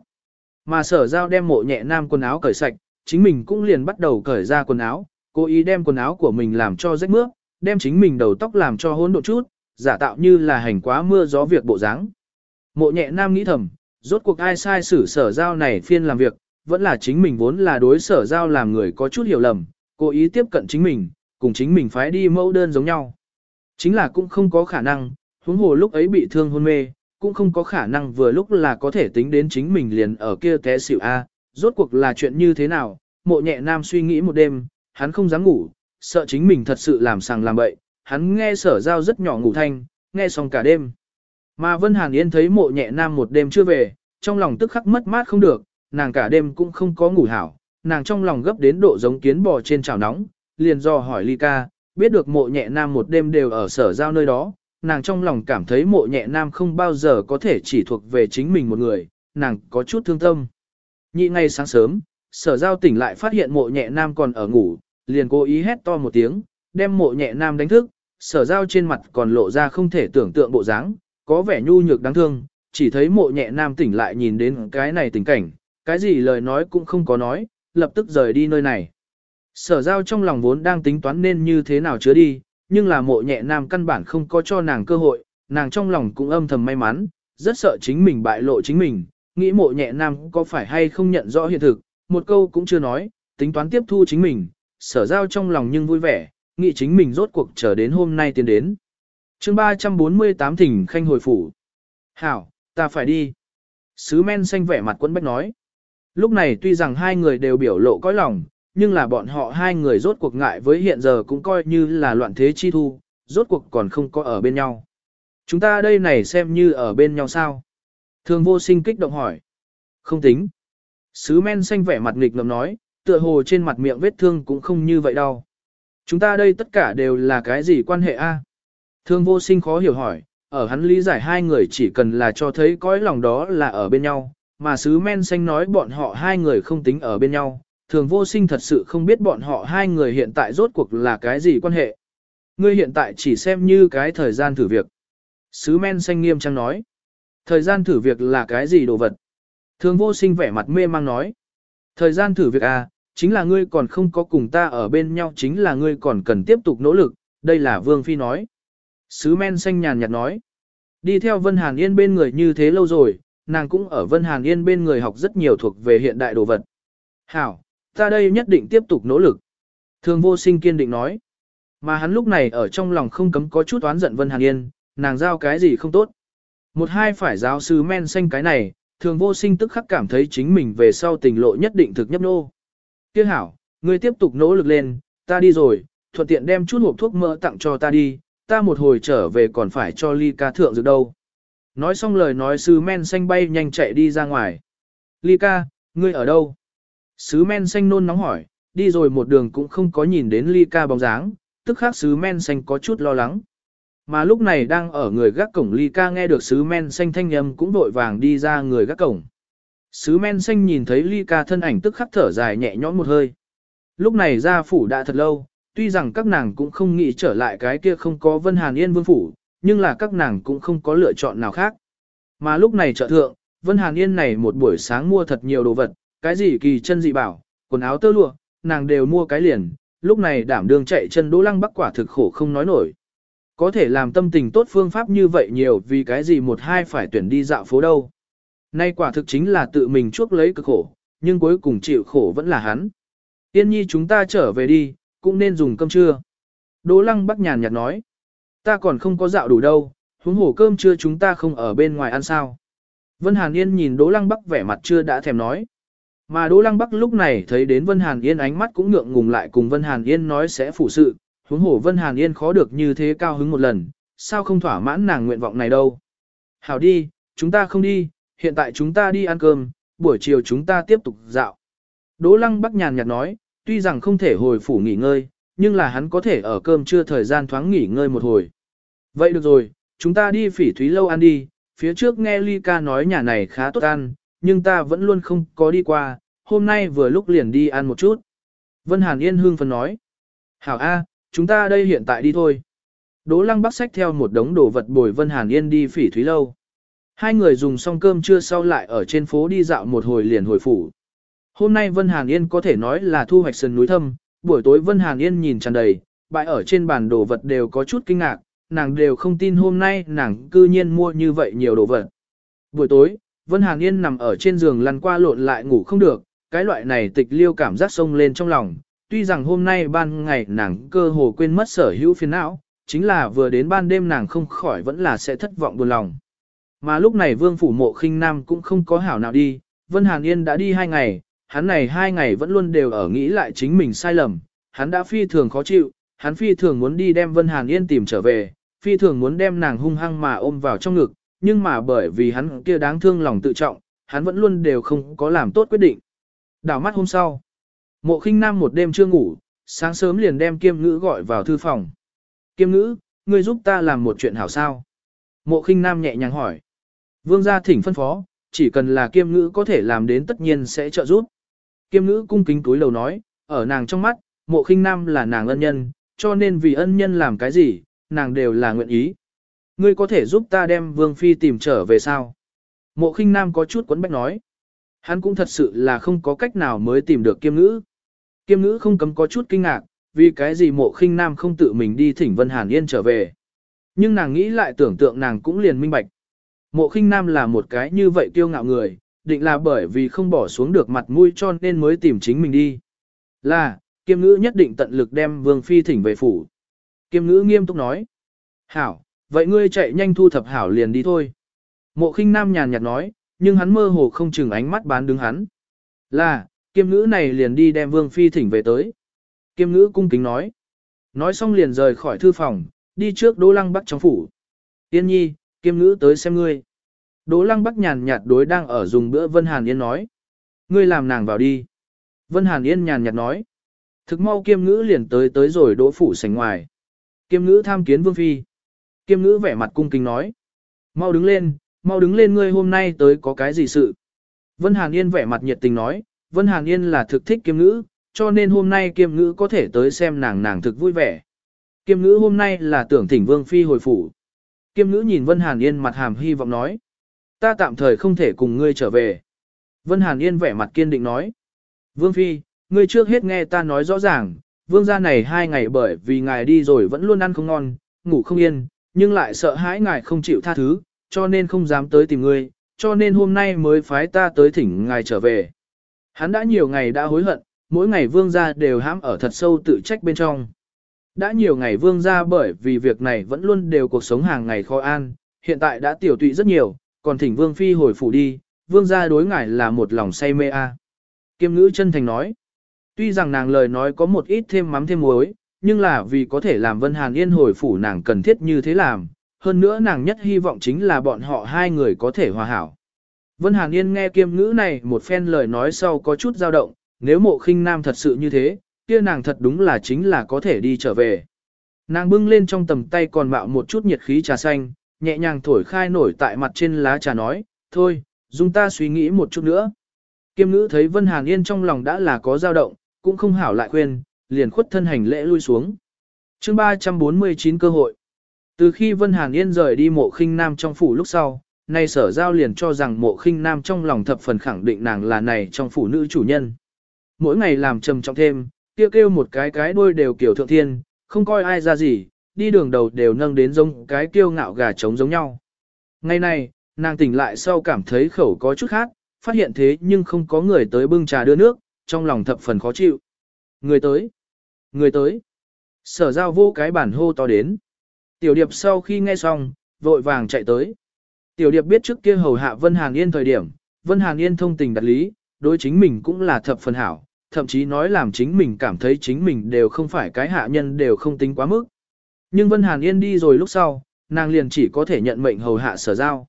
Mà sở giao đem mộ nhẹ nam quần áo cởi sạch, chính mình cũng liền bắt đầu cởi ra quần áo, cố ý đem quần áo của mình làm cho rách mướp, đem chính mình đầu tóc làm cho hỗn độn chút, giả tạo như là hành quá mưa gió việc bộ dáng. Mộ nhẹ nam nghĩ thầm, rốt cuộc ai sai xử sở giao này phiên làm việc, vẫn là chính mình vốn là đối sở giao làm người có chút hiểu lầm, cố ý tiếp cận chính mình, cùng chính mình phái đi mẫu đơn giống nhau. Chính là cũng không có khả năng, huống hồ lúc ấy bị thương hôn mê, cũng không có khả năng vừa lúc là có thể tính đến chính mình liền ở kia té xỉu A, rốt cuộc là chuyện như thế nào, mộ nhẹ nam suy nghĩ một đêm, hắn không dám ngủ, sợ chính mình thật sự làm sàng làm bậy, hắn nghe sở giao rất nhỏ ngủ thanh, nghe xong cả đêm. Mà Vân Hàn Yên thấy mộ nhẹ nam một đêm chưa về, trong lòng tức khắc mất mát không được, nàng cả đêm cũng không có ngủ hảo, nàng trong lòng gấp đến độ giống kiến bò trên chảo nóng, liền do hỏi Ly ca, biết được mộ nhẹ nam một đêm đều ở sở giao nơi đó, nàng trong lòng cảm thấy mộ nhẹ nam không bao giờ có thể chỉ thuộc về chính mình một người, nàng có chút thương tâm. Nhị ngày sáng sớm, sở giao tỉnh lại phát hiện mộ nhẹ nam còn ở ngủ, liền cố ý hét to một tiếng, đem mộ nhẹ nam đánh thức, sở giao trên mặt còn lộ ra không thể tưởng tượng bộ dáng, có vẻ nhu nhược đáng thương, chỉ thấy mộ nhẹ nam tỉnh lại nhìn đến cái này tình cảnh, cái gì lời nói cũng không có nói, lập tức rời đi nơi này. Sở giao trong lòng vốn đang tính toán nên như thế nào chứa đi, nhưng là mộ nhẹ nam căn bản không có cho nàng cơ hội, nàng trong lòng cũng âm thầm may mắn, rất sợ chính mình bại lộ chính mình, nghĩ mộ nhẹ nam có phải hay không nhận rõ hiện thực, một câu cũng chưa nói, tính toán tiếp thu chính mình, sở giao trong lòng nhưng vui vẻ, nghĩ chính mình rốt cuộc chờ đến hôm nay tiến đến. chương 348 thỉnh khanh hồi phủ. Hảo, ta phải đi. Sứ men xanh vẻ mặt quân bách nói. Lúc này tuy rằng hai người đều biểu lộ cõi lòng, nhưng là bọn họ hai người rốt cuộc ngại với hiện giờ cũng coi như là loạn thế chi thu, rốt cuộc còn không có ở bên nhau. Chúng ta đây này xem như ở bên nhau sao? Thường vô sinh kích động hỏi. Không tính. Sứ men xanh vẻ mặt nghịch ngầm nói, tựa hồ trên mặt miệng vết thương cũng không như vậy đâu. Chúng ta đây tất cả đều là cái gì quan hệ a? Thương vô sinh khó hiểu hỏi, ở hắn lý giải hai người chỉ cần là cho thấy cõi lòng đó là ở bên nhau, mà sứ men xanh nói bọn họ hai người không tính ở bên nhau, thường vô sinh thật sự không biết bọn họ hai người hiện tại rốt cuộc là cái gì quan hệ. Ngươi hiện tại chỉ xem như cái thời gian thử việc. Sứ men xanh nghiêm trang nói. Thời gian thử việc là cái gì đồ vật? Thường vô sinh vẻ mặt mê mang nói. Thời gian thử việc à, chính là ngươi còn không có cùng ta ở bên nhau chính là ngươi còn cần tiếp tục nỗ lực, đây là Vương Phi nói. Sứ men xanh nhàn nhạt nói. Đi theo Vân Hàn Yên bên người như thế lâu rồi, nàng cũng ở Vân Hàn Yên bên người học rất nhiều thuộc về hiện đại đồ vật. Hảo, ta đây nhất định tiếp tục nỗ lực. Thường vô sinh kiên định nói. Mà hắn lúc này ở trong lòng không cấm có chút oán giận Vân Hàn Yên, nàng giao cái gì không tốt. Một hai phải giáo sư men xanh cái này, thường vô sinh tức khắc cảm thấy chính mình về sau tình lộ nhất định thực nhấp nô. Tiếc hảo, ngươi tiếp tục nỗ lực lên, ta đi rồi, thuận tiện đem chút hộp thuốc mỡ tặng cho ta đi, ta một hồi trở về còn phải cho ly ca thượng dược đâu. Nói xong lời nói sứ men xanh bay nhanh chạy đi ra ngoài. Ly ca, ngươi ở đâu? Sứ men xanh nôn nóng hỏi, đi rồi một đường cũng không có nhìn đến ly ca bóng dáng, tức khác sứ men xanh có chút lo lắng. Mà lúc này đang ở người gác cổng ly ca nghe được sứ men xanh thanh âm cũng vội vàng đi ra người gác cổng. Sứ men xanh nhìn thấy ly ca thân ảnh tức khắc thở dài nhẹ nhõm một hơi. Lúc này ra phủ đã thật lâu, tuy rằng các nàng cũng không nghĩ trở lại cái kia không có Vân Hàn Yên vương phủ, nhưng là các nàng cũng không có lựa chọn nào khác. Mà lúc này trợ thượng, Vân Hàn Yên này một buổi sáng mua thật nhiều đồ vật, cái gì kỳ chân dị bảo, quần áo tơ lụa, nàng đều mua cái liền, lúc này đảm đương chạy chân đỗ lăng bắc quả thực khổ không nói nổi. Có thể làm tâm tình tốt phương pháp như vậy nhiều vì cái gì một hai phải tuyển đi dạo phố đâu. Nay quả thực chính là tự mình chuốc lấy cực khổ, nhưng cuối cùng chịu khổ vẫn là hắn. Tiên nhi chúng ta trở về đi, cũng nên dùng cơm trưa. Đỗ lăng bắc nhàn nhạt nói. Ta còn không có dạo đủ đâu, huống hổ cơm trưa chúng ta không ở bên ngoài ăn sao. Vân Hàn Yên nhìn Đỗ lăng bắc vẻ mặt chưa đã thèm nói. Mà Đỗ lăng bắc lúc này thấy đến Vân Hàn Yên ánh mắt cũng ngượng ngùng lại cùng Vân Hàn Yên nói sẽ phụ sự, huống hổ Vân Hàn Yên khó được như thế cao hứng một lần, sao không thỏa mãn nàng nguyện vọng này đâu. Hảo đi, chúng ta không đi, hiện tại chúng ta đi ăn cơm, buổi chiều chúng ta tiếp tục dạo. Đỗ lăng bắc nhàn nhạt nói, tuy rằng không thể hồi phủ nghỉ ngơi, nhưng là hắn có thể ở cơm trưa thời gian thoáng nghỉ ngơi một hồi. Vậy được rồi, chúng ta đi phỉ thúy lâu ăn đi, phía trước nghe Ly ca nói nhà này khá tốt ăn, nhưng ta vẫn luôn không có đi qua, hôm nay vừa lúc liền đi ăn một chút. Vân Hàn Yên hương phấn nói. Hảo A, chúng ta đây hiện tại đi thôi. Đỗ lăng bắc sách theo một đống đồ vật bồi Vân Hàn Yên đi phỉ thúy lâu. Hai người dùng xong cơm trưa sau lại ở trên phố đi dạo một hồi liền hồi phủ. Hôm nay Vân Hàn Yên có thể nói là thu hoạch sườn núi thâm, buổi tối Vân Hàn Yên nhìn tràn đầy, bãi ở trên bàn đồ vật đều có chút kinh ngạc, nàng đều không tin hôm nay nàng cư nhiên mua như vậy nhiều đồ vật. Buổi tối, Vân Hàn Yên nằm ở trên giường lăn qua lộn lại ngủ không được, cái loại này tịch liêu cảm giác sông lên trong lòng. Tuy rằng hôm nay ban ngày nàng cơ hồ quên mất sở hữu phiền não, chính là vừa đến ban đêm nàng không khỏi vẫn là sẽ thất vọng buồn lòng. Mà lúc này vương phủ mộ khinh nam cũng không có hảo nào đi, Vân Hàn Yên đã đi hai ngày, hắn này hai ngày vẫn luôn đều ở nghĩ lại chính mình sai lầm, hắn đã phi thường khó chịu, hắn phi thường muốn đi đem Vân Hàn Yên tìm trở về, phi thường muốn đem nàng hung hăng mà ôm vào trong ngực, nhưng mà bởi vì hắn kia đáng thương lòng tự trọng, hắn vẫn luôn đều không có làm tốt quyết định. Đảo mắt hôm sau, mộ khinh nam một đêm chưa ngủ, sáng sớm liền đem kiêm ngữ gọi vào thư phòng. Kiêm ngữ, ngươi giúp ta làm một chuyện hảo sao? Mộ khinh nam nhẹ nhàng hỏi. Vương gia thỉnh phân phó, chỉ cần là kiêm ngữ có thể làm đến tất nhiên sẽ trợ giúp. Kiêm ngữ cung kính túi lầu nói, ở nàng trong mắt, mộ khinh nam là nàng ân nhân, cho nên vì ân nhân làm cái gì, nàng đều là nguyện ý. Ngươi có thể giúp ta đem Vương Phi tìm trở về sao? Mộ khinh nam có chút quấn bách nói. Hắn cũng thật sự là không có cách nào mới tìm được kiêm ngữ. Kiêm ngữ không cấm có chút kinh ngạc, vì cái gì mộ khinh nam không tự mình đi thỉnh Vân Hàn Yên trở về. Nhưng nàng nghĩ lại tưởng tượng nàng cũng liền minh bạch. Mộ khinh nam là một cái như vậy kiêu ngạo người, định là bởi vì không bỏ xuống được mặt mũi cho nên mới tìm chính mình đi. Là, kiêm ngữ nhất định tận lực đem vương phi thỉnh về phủ. Kiêm ngữ nghiêm túc nói. Hảo, vậy ngươi chạy nhanh thu thập hảo liền đi thôi. Mộ khinh nam nhàn nhạt nói, nhưng hắn mơ hồ không chừng ánh mắt bán đứng hắn. Là, kiêm ngữ này liền đi đem vương phi thỉnh về tới. Kiêm ngữ cung kính nói. Nói xong liền rời khỏi thư phòng, đi trước đỗ lăng bắc trong phủ. Yên nhi, kiêm ngữ tới xem ngươi. Đỗ lăng bắc nhàn nhạt đối đang ở dùng bữa Vân Hàn Yên nói. Ngươi làm nàng vào đi. Vân Hàn Yên nhàn nhạt nói. Thực mau kiêm ngữ liền tới tới rồi đỗ phủ sảnh ngoài. Kiêm ngữ tham kiến vương phi. Kiêm ngữ vẻ mặt cung kính nói. Mau đứng lên, mau đứng lên ngươi hôm nay tới có cái gì sự. Vân Hàn Yên vẻ mặt nhiệt tình nói. Vân Hàn Yên là thực thích kiêm ngữ, cho nên hôm nay kiêm ngữ có thể tới xem nàng nàng thực vui vẻ. Kiêm ngữ hôm nay là tưởng thỉnh vương phi hồi phủ. Kiêm ngữ nhìn Vân Hàn Yên mặt hàm hy vọng nói. Ta tạm thời không thể cùng ngươi trở về. Vân Hàn Yên vẻ mặt kiên định nói. Vương phi, ngươi trước hết nghe ta nói rõ ràng, vương gia này hai ngày bởi vì ngài đi rồi vẫn luôn ăn không ngon, ngủ không yên, nhưng lại sợ hãi ngài không chịu tha thứ, cho nên không dám tới tìm ngươi, cho nên hôm nay mới phái ta tới thỉnh ngài trở về. Hắn đã nhiều ngày đã hối hận, mỗi ngày vương gia đều hãm ở thật sâu tự trách bên trong. Đã nhiều ngày vương gia bởi vì việc này vẫn luôn đều cuộc sống hàng ngày khó an, hiện tại đã tiểu tụy rất nhiều, còn thỉnh vương phi hồi phủ đi, vương gia đối ngài là một lòng say mê a. À. Kiêm ngữ chân thành nói, tuy rằng nàng lời nói có một ít thêm mắm thêm muối, nhưng là vì có thể làm Vân Hàn Yên hồi phủ nàng cần thiết như thế làm, hơn nữa nàng nhất hy vọng chính là bọn họ hai người có thể hòa hảo. Vân Hàn Yên nghe kiêm ngữ này một phen lời nói sau có chút dao động, nếu mộ khinh nam thật sự như thế, kia nàng thật đúng là chính là có thể đi trở về. Nàng bưng lên trong tầm tay còn mạo một chút nhiệt khí trà xanh, nhẹ nhàng thổi khai nổi tại mặt trên lá trà nói, thôi, dùng ta suy nghĩ một chút nữa. Kiêm ngữ thấy Vân Hàn Yên trong lòng đã là có dao động, cũng không hảo lại khuyên, liền khuất thân hành lễ lui xuống. chương 349 cơ hội. Từ khi Vân Hàn Yên rời đi mộ khinh nam trong phủ lúc sau, nay sở giao liền cho rằng mộ khinh nam trong lòng thập phần khẳng định nàng là này trong phụ nữ chủ nhân. Mỗi ngày làm trầm trọng thêm, kêu kêu một cái cái đuôi đều kiểu thượng thiên, không coi ai ra gì, đi đường đầu đều nâng đến giống cái kiêu ngạo gà trống giống nhau. Ngày này, nàng tỉnh lại sau cảm thấy khẩu có chút khác, phát hiện thế nhưng không có người tới bưng trà đưa nước, trong lòng thập phần khó chịu. Người tới, người tới. Sở giao vô cái bản hô to đến. Tiểu điệp sau khi nghe xong, vội vàng chạy tới. Tiểu điệp biết trước kia hầu hạ Vân Hàn Yên thời điểm, Vân Hàn Yên thông tình đặt lý, đối chính mình cũng là thập phần hảo, thậm chí nói làm chính mình cảm thấy chính mình đều không phải cái hạ nhân đều không tính quá mức. Nhưng Vân Hàn Yên đi rồi lúc sau, nàng liền chỉ có thể nhận mệnh hầu hạ sở giao.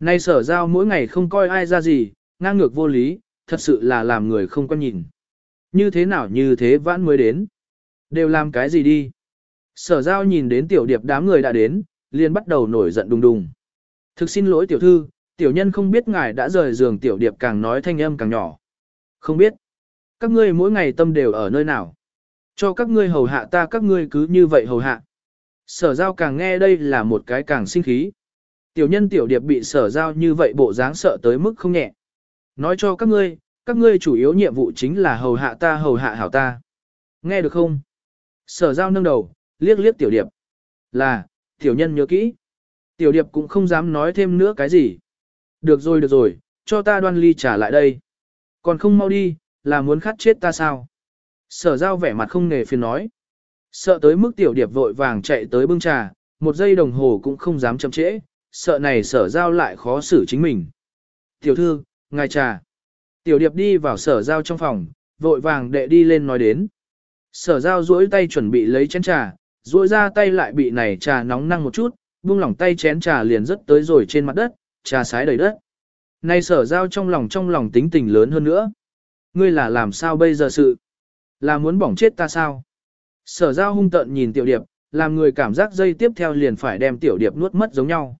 Nay sở giao mỗi ngày không coi ai ra gì, ngang ngược vô lý, thật sự là làm người không quan nhìn. Như thế nào như thế vãn mới đến. Đều làm cái gì đi. Sở giao nhìn đến tiểu điệp đám người đã đến, liền bắt đầu nổi giận đùng đùng. Thực xin lỗi tiểu thư, Tiểu nhân không biết ngài đã rời giường tiểu điệp càng nói thanh âm càng nhỏ. Không biết. Các ngươi mỗi ngày tâm đều ở nơi nào. Cho các ngươi hầu hạ ta các ngươi cứ như vậy hầu hạ. Sở giao càng nghe đây là một cái càng sinh khí. Tiểu nhân tiểu điệp bị sở giao như vậy bộ dáng sợ tới mức không nhẹ. Nói cho các ngươi, các ngươi chủ yếu nhiệm vụ chính là hầu hạ ta hầu hạ hảo ta. Nghe được không? Sở giao nâng đầu, liếc liếc tiểu điệp. Là, tiểu nhân nhớ kỹ. Tiểu điệp cũng không dám nói thêm nữa cái gì. Được rồi được rồi, cho ta đoan ly trả lại đây. Còn không mau đi, là muốn khát chết ta sao? Sở giao vẻ mặt không nề phiền nói. Sợ tới mức tiểu điệp vội vàng chạy tới bưng trà, một giây đồng hồ cũng không dám chậm trễ, sợ này sở giao lại khó xử chính mình. Tiểu thư, ngài trà. Tiểu điệp đi vào sở giao trong phòng, vội vàng đệ đi lên nói đến. Sở giao duỗi tay chuẩn bị lấy chén trà, duỗi ra tay lại bị này trà nóng năng một chút, buông lỏng tay chén trà liền rất tới rồi trên mặt đất, trà sái đầy đất. nay sở giao trong lòng trong lòng tính tình lớn hơn nữa. Ngươi là làm sao bây giờ sự? Là muốn bỏng chết ta sao? Sở giao hung tận nhìn tiểu điệp, làm người cảm giác dây tiếp theo liền phải đem tiểu điệp nuốt mất giống nhau.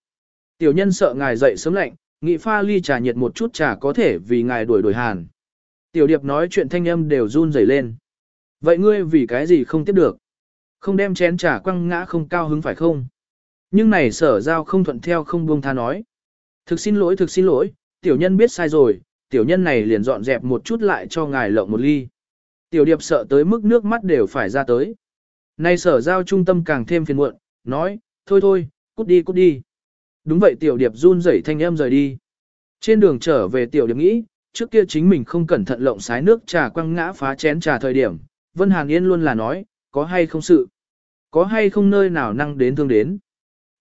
Tiểu nhân sợ ngài dậy sớm lạnh, nghị pha ly trà nhiệt một chút trà có thể vì ngài đuổi đuổi hàn. Tiểu điệp nói chuyện thanh âm đều run rẩy lên. Vậy ngươi vì cái gì không tiếp được? Không đem chén trà quăng ngã không cao hứng phải không? Nhưng này sở giao không thuận theo không buông tha nói. Thực xin lỗi thực xin lỗi, tiểu nhân biết sai rồi, tiểu nhân này liền dọn dẹp một chút lại cho ngài lộng một ly. Tiểu điệp sợ tới mức nước mắt đều phải ra tới. Nay sở giao trung tâm càng thêm phiền muộn, nói, thôi thôi, cút đi cút đi. Đúng vậy tiểu điệp run rẩy thanh em rời đi. Trên đường trở về tiểu điệp nghĩ, trước kia chính mình không cẩn thận lộng sái nước trà quăng ngã phá chén trà thời điểm. Vân Hàn Yên luôn là nói, có hay không sự. Có hay không nơi nào năng đến thương đến.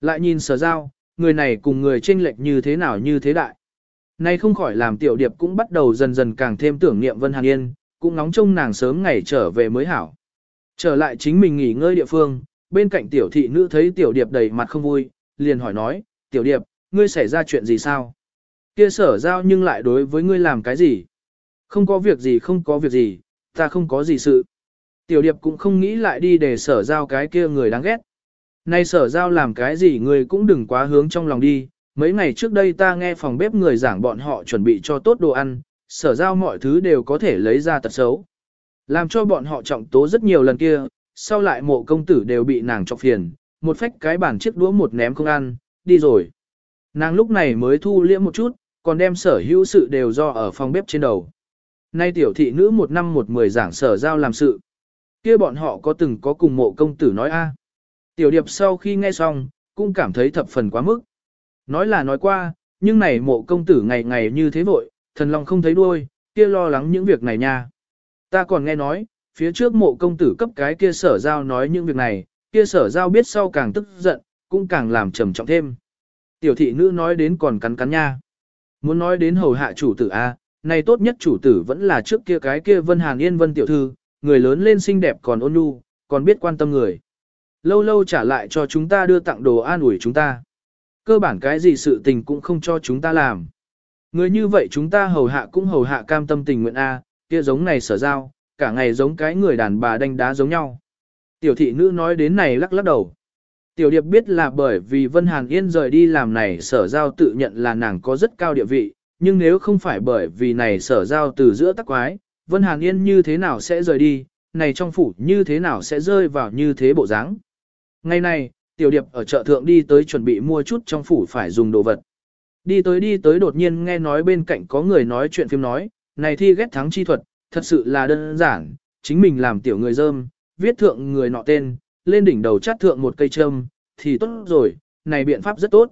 Lại nhìn sở giao, người này cùng người chênh lệch như thế nào như thế đại. Nay không khỏi làm tiểu điệp cũng bắt đầu dần dần càng thêm tưởng niệm Vân Hàn Yên, cũng nóng trông nàng sớm ngày trở về mới hảo. Trở lại chính mình nghỉ ngơi địa phương, bên cạnh tiểu thị nữ thấy tiểu điệp đầy mặt không vui, liền hỏi nói, tiểu điệp, ngươi xảy ra chuyện gì sao? Kia sở giao nhưng lại đối với ngươi làm cái gì? Không có việc gì không có việc gì, ta không có gì sự. Tiểu điệp cũng không nghĩ lại đi để sở giao cái kia người đáng ghét. Nay sở giao làm cái gì người cũng đừng quá hướng trong lòng đi, mấy ngày trước đây ta nghe phòng bếp người giảng bọn họ chuẩn bị cho tốt đồ ăn, sở giao mọi thứ đều có thể lấy ra tật xấu. Làm cho bọn họ trọng tố rất nhiều lần kia, sau lại mộ công tử đều bị nàng chọc phiền, một phách cái bản chiếc đũa một ném không ăn, đi rồi. Nàng lúc này mới thu liễm một chút, còn đem sở hữu sự đều do ở phòng bếp trên đầu. Nay tiểu thị nữ một năm một mười giảng sở giao làm sự. kia bọn họ có từng có cùng mộ công tử nói a Tiểu điệp sau khi nghe xong, cũng cảm thấy thập phần quá mức. Nói là nói qua, nhưng này mộ công tử ngày ngày như thế vội, thần long không thấy đuôi, kia lo lắng những việc này nha. Ta còn nghe nói, phía trước mộ công tử cấp cái kia sở giao nói những việc này, kia sở giao biết sau càng tức giận, cũng càng làm trầm trọng thêm. Tiểu thị nữ nói đến còn cắn cắn nha. Muốn nói đến hầu hạ chủ tử A, này tốt nhất chủ tử vẫn là trước kia cái kia Vân Hàn Yên Vân tiểu thư, người lớn lên xinh đẹp còn ôn nhu, còn biết quan tâm người. Lâu lâu trả lại cho chúng ta đưa tặng đồ an ủi chúng ta. Cơ bản cái gì sự tình cũng không cho chúng ta làm. Người như vậy chúng ta hầu hạ cũng hầu hạ cam tâm tình nguyện A, kia giống này sở giao, cả ngày giống cái người đàn bà đánh đá giống nhau. Tiểu thị nữ nói đến này lắc lắc đầu. Tiểu điệp biết là bởi vì Vân Hàn Yên rời đi làm này sở giao tự nhận là nàng có rất cao địa vị, nhưng nếu không phải bởi vì này sở giao từ giữa tắc quái, Vân Hàn Yên như thế nào sẽ rời đi, này trong phủ như thế nào sẽ rơi vào như thế bộ dáng. Ngày này, tiểu điệp ở chợ thượng đi tới chuẩn bị mua chút trong phủ phải dùng đồ vật. Đi tới đi tới đột nhiên nghe nói bên cạnh có người nói chuyện phim nói, này thi ghét thắng chi thuật, thật sự là đơn giản, chính mình làm tiểu người dơm, viết thượng người nọ tên, lên đỉnh đầu chát thượng một cây châm, thì tốt rồi, này biện pháp rất tốt.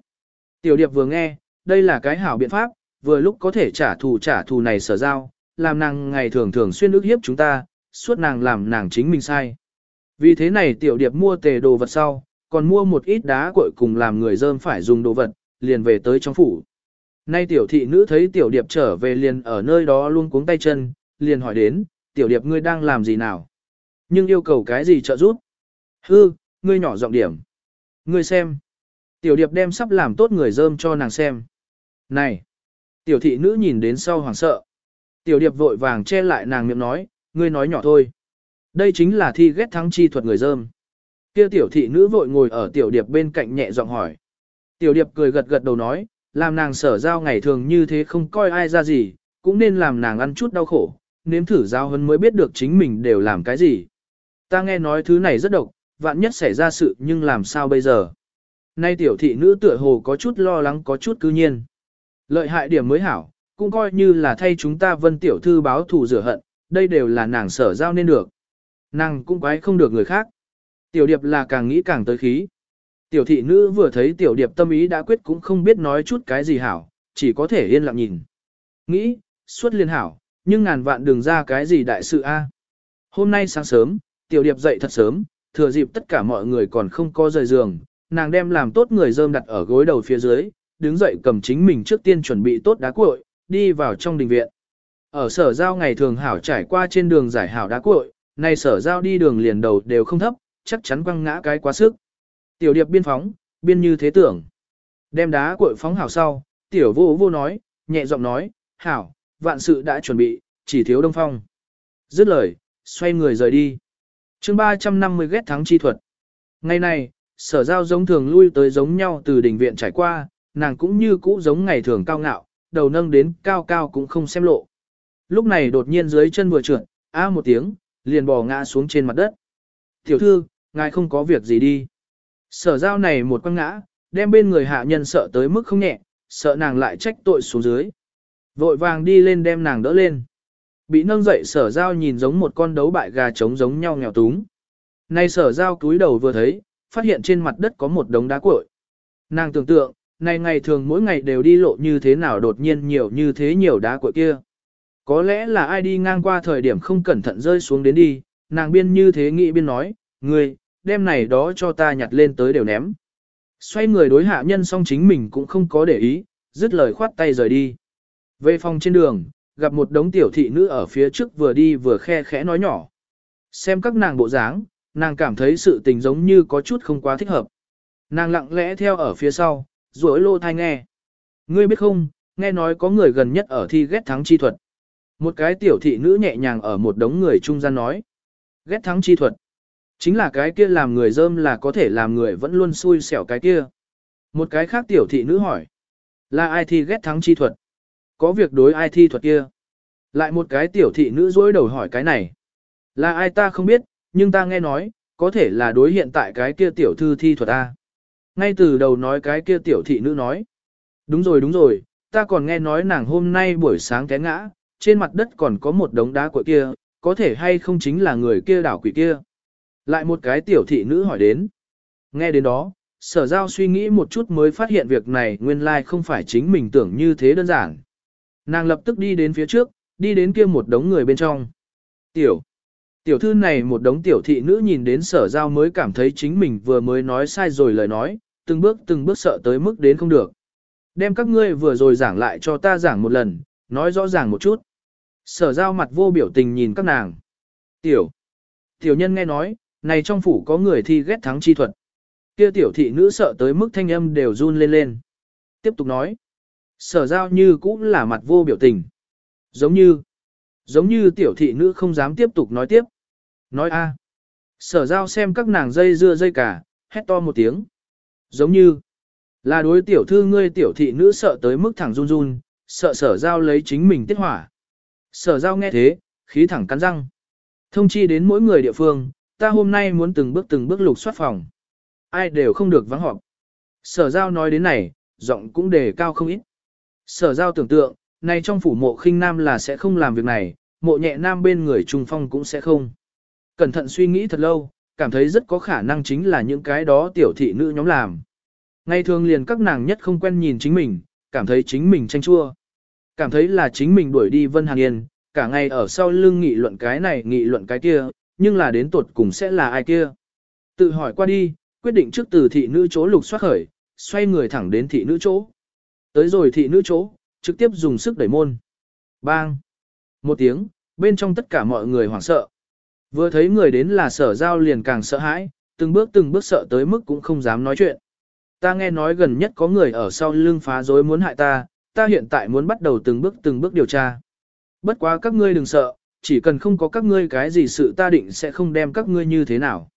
Tiểu điệp vừa nghe, đây là cái hảo biện pháp, vừa lúc có thể trả thù trả thù này sở giao, làm nàng ngày thường thường xuyên ức hiếp chúng ta, suốt nàng làm nàng chính mình sai. Vì thế này tiểu điệp mua tề đồ vật sau, còn mua một ít đá cội cùng làm người dơm phải dùng đồ vật, liền về tới trong phủ. Nay tiểu thị nữ thấy tiểu điệp trở về liền ở nơi đó luôn cuống tay chân, liền hỏi đến, tiểu điệp ngươi đang làm gì nào? Nhưng yêu cầu cái gì trợ giúp? Hư, ngươi nhỏ giọng điểm. Ngươi xem. Tiểu điệp đem sắp làm tốt người dơm cho nàng xem. Này! Tiểu thị nữ nhìn đến sau hoảng sợ. Tiểu điệp vội vàng che lại nàng miệng nói, ngươi nói nhỏ thôi. Đây chính là thi ghét thắng chi thuật người dơm. Kia tiểu thị nữ vội ngồi ở tiểu điệp bên cạnh nhẹ giọng hỏi. Tiểu điệp cười gật gật đầu nói, làm nàng sở giao ngày thường như thế không coi ai ra gì, cũng nên làm nàng ăn chút đau khổ, nếm thử giao hấn mới biết được chính mình đều làm cái gì. Ta nghe nói thứ này rất độc, vạn nhất xảy ra sự nhưng làm sao bây giờ. Nay tiểu thị nữ tựa hồ có chút lo lắng có chút cư nhiên. Lợi hại điểm mới hảo, cũng coi như là thay chúng ta vân tiểu thư báo thù rửa hận, đây đều là nàng sở giao nên được. Nàng cũng quái không được người khác. Tiểu điệp là càng nghĩ càng tới khí. Tiểu thị nữ vừa thấy tiểu điệp tâm ý đã quyết cũng không biết nói chút cái gì hảo, chỉ có thể yên lặng nhìn. Nghĩ, suốt liên hảo, nhưng ngàn vạn đừng ra cái gì đại sự a. Hôm nay sáng sớm, tiểu điệp dậy thật sớm, thừa dịp tất cả mọi người còn không có rời giường, nàng đem làm tốt người dơm đặt ở gối đầu phía dưới, đứng dậy cầm chính mình trước tiên chuẩn bị tốt đá cuội, đi vào trong đình viện. Ở sở giao ngày thường hảo trải qua trên đường giải hảo đá cuội, nay sở giao đi đường liền đầu đều không thấp, chắc chắn quăng ngã cái quá sức. Tiểu điệp biên phóng, biên như thế tưởng. Đem đá cuội phóng hảo sau, tiểu vô vô nói, nhẹ giọng nói, hảo, vạn sự đã chuẩn bị, chỉ thiếu đông phong. Dứt lời, xoay người rời đi. chương 350 ghét thắng chi thuật. Ngày này, sở giao giống thường lui tới giống nhau từ đỉnh viện trải qua, nàng cũng như cũ giống ngày thường cao ngạo, đầu nâng đến cao cao cũng không xem lộ. Lúc này đột nhiên dưới chân vừa trượt, a một tiếng, liền bò ngã xuống trên mặt đất. Tiểu thư, ngài không có việc gì đi. Sở giao này một quăng ngã, đem bên người hạ nhân sợ tới mức không nhẹ, sợ nàng lại trách tội xuống dưới. Vội vàng đi lên đem nàng đỡ lên. Bị nâng dậy sở giao nhìn giống một con đấu bại gà trống giống nhau nghèo túng. Nay sở giao cúi đầu vừa thấy, phát hiện trên mặt đất có một đống đá cuội. Nàng tưởng tượng, này ngày thường mỗi ngày đều đi lộ như thế nào đột nhiên nhiều như thế nhiều đá cuội kia. Có lẽ là ai đi ngang qua thời điểm không cẩn thận rơi xuống đến đi, nàng biên như thế nghĩ biên nói, người, đem này đó cho ta nhặt lên tới đều ném. Xoay người đối hạ nhân xong chính mình cũng không có để ý, dứt lời khoát tay rời đi. Về phòng trên đường, gặp một đống tiểu thị nữ ở phía trước vừa đi vừa khe khẽ nói nhỏ. Xem các nàng bộ dáng, nàng cảm thấy sự tình giống như có chút không quá thích hợp. Nàng lặng lẽ theo ở phía sau, rồi lô thai nghe. Ngươi biết không, nghe nói có người gần nhất ở thi ghét thắng chi thuật. Một cái tiểu thị nữ nhẹ nhàng ở một đống người trung gian nói. Ghét thắng chi thuật. Chính là cái kia làm người dơm là có thể làm người vẫn luôn xui xẻo cái kia. Một cái khác tiểu thị nữ hỏi. Là ai thi ghét thắng chi thuật? Có việc đối ai thi thuật kia? Lại một cái tiểu thị nữ dối đầu hỏi cái này. Là ai ta không biết, nhưng ta nghe nói, có thể là đối hiện tại cái kia tiểu thư thi thuật ta. Ngay từ đầu nói cái kia tiểu thị nữ nói. Đúng rồi đúng rồi, ta còn nghe nói nàng hôm nay buổi sáng té ngã, trên mặt đất còn có một đống đá của kia, có thể hay không chính là người kia đảo quỷ kia. Lại một cái tiểu thị nữ hỏi đến. Nghe đến đó, sở giao suy nghĩ một chút mới phát hiện việc này nguyên lai không phải chính mình tưởng như thế đơn giản. Nàng lập tức đi đến phía trước, đi đến kia một đống người bên trong. Tiểu. Tiểu thư này một đống tiểu thị nữ nhìn đến sở giao mới cảm thấy chính mình vừa mới nói sai rồi lời nói, từng bước từng bước sợ tới mức đến không được. Đem các ngươi vừa rồi giảng lại cho ta giảng một lần, nói rõ ràng một chút. Sở giao mặt vô biểu tình nhìn các nàng. Tiểu. Tiểu nhân nghe nói, này trong phủ có người thi ghét thắng chi thuật. Kia tiểu thị nữ sợ tới mức thanh âm đều run lên lên. Tiếp tục nói. Sở giao như cũng là mặt vô biểu tình. Giống như. Giống như tiểu thị nữ không dám tiếp tục nói tiếp. Nói a. Sở giao xem các nàng dây dưa dây cả, hét to một tiếng. Giống như. Là đối tiểu thư ngươi tiểu thị nữ sợ tới mức thẳng run run, sợ sở giao lấy chính mình tiết hỏa. Sở giao nghe thế, khí thẳng cắn răng. Thông chi đến mỗi người địa phương, ta hôm nay muốn từng bước từng bước lục soát phòng. Ai đều không được vắng họp. Sở giao nói đến này, giọng cũng đề cao không ít. Sở giao tưởng tượng, này trong phủ mộ khinh nam là sẽ không làm việc này, mộ nhẹ nam bên người trung phong cũng sẽ không. Cẩn thận suy nghĩ thật lâu, cảm thấy rất có khả năng chính là những cái đó tiểu thị nữ nhóm làm. Ngay thường liền các nàng nhất không quen nhìn chính mình, cảm thấy chính mình tranh chua. Cảm thấy là chính mình đuổi đi Vân Hàn Yên, cả ngày ở sau lưng nghị luận cái này nghị luận cái kia, nhưng là đến tuột cùng sẽ là ai kia. Tự hỏi qua đi, quyết định trước từ thị nữ chỗ lục soát khởi, xoay người thẳng đến thị nữ chỗ. Tới rồi thị nữ chỗ, trực tiếp dùng sức đẩy môn. Bang! Một tiếng, bên trong tất cả mọi người hoảng sợ. Vừa thấy người đến là sở giao liền càng sợ hãi, từng bước từng bước sợ tới mức cũng không dám nói chuyện. Ta nghe nói gần nhất có người ở sau lưng phá rối muốn hại ta, ta hiện tại muốn bắt đầu từng bước từng bước điều tra. Bất quá các ngươi đừng sợ, chỉ cần không có các ngươi cái gì sự ta định sẽ không đem các ngươi như thế nào.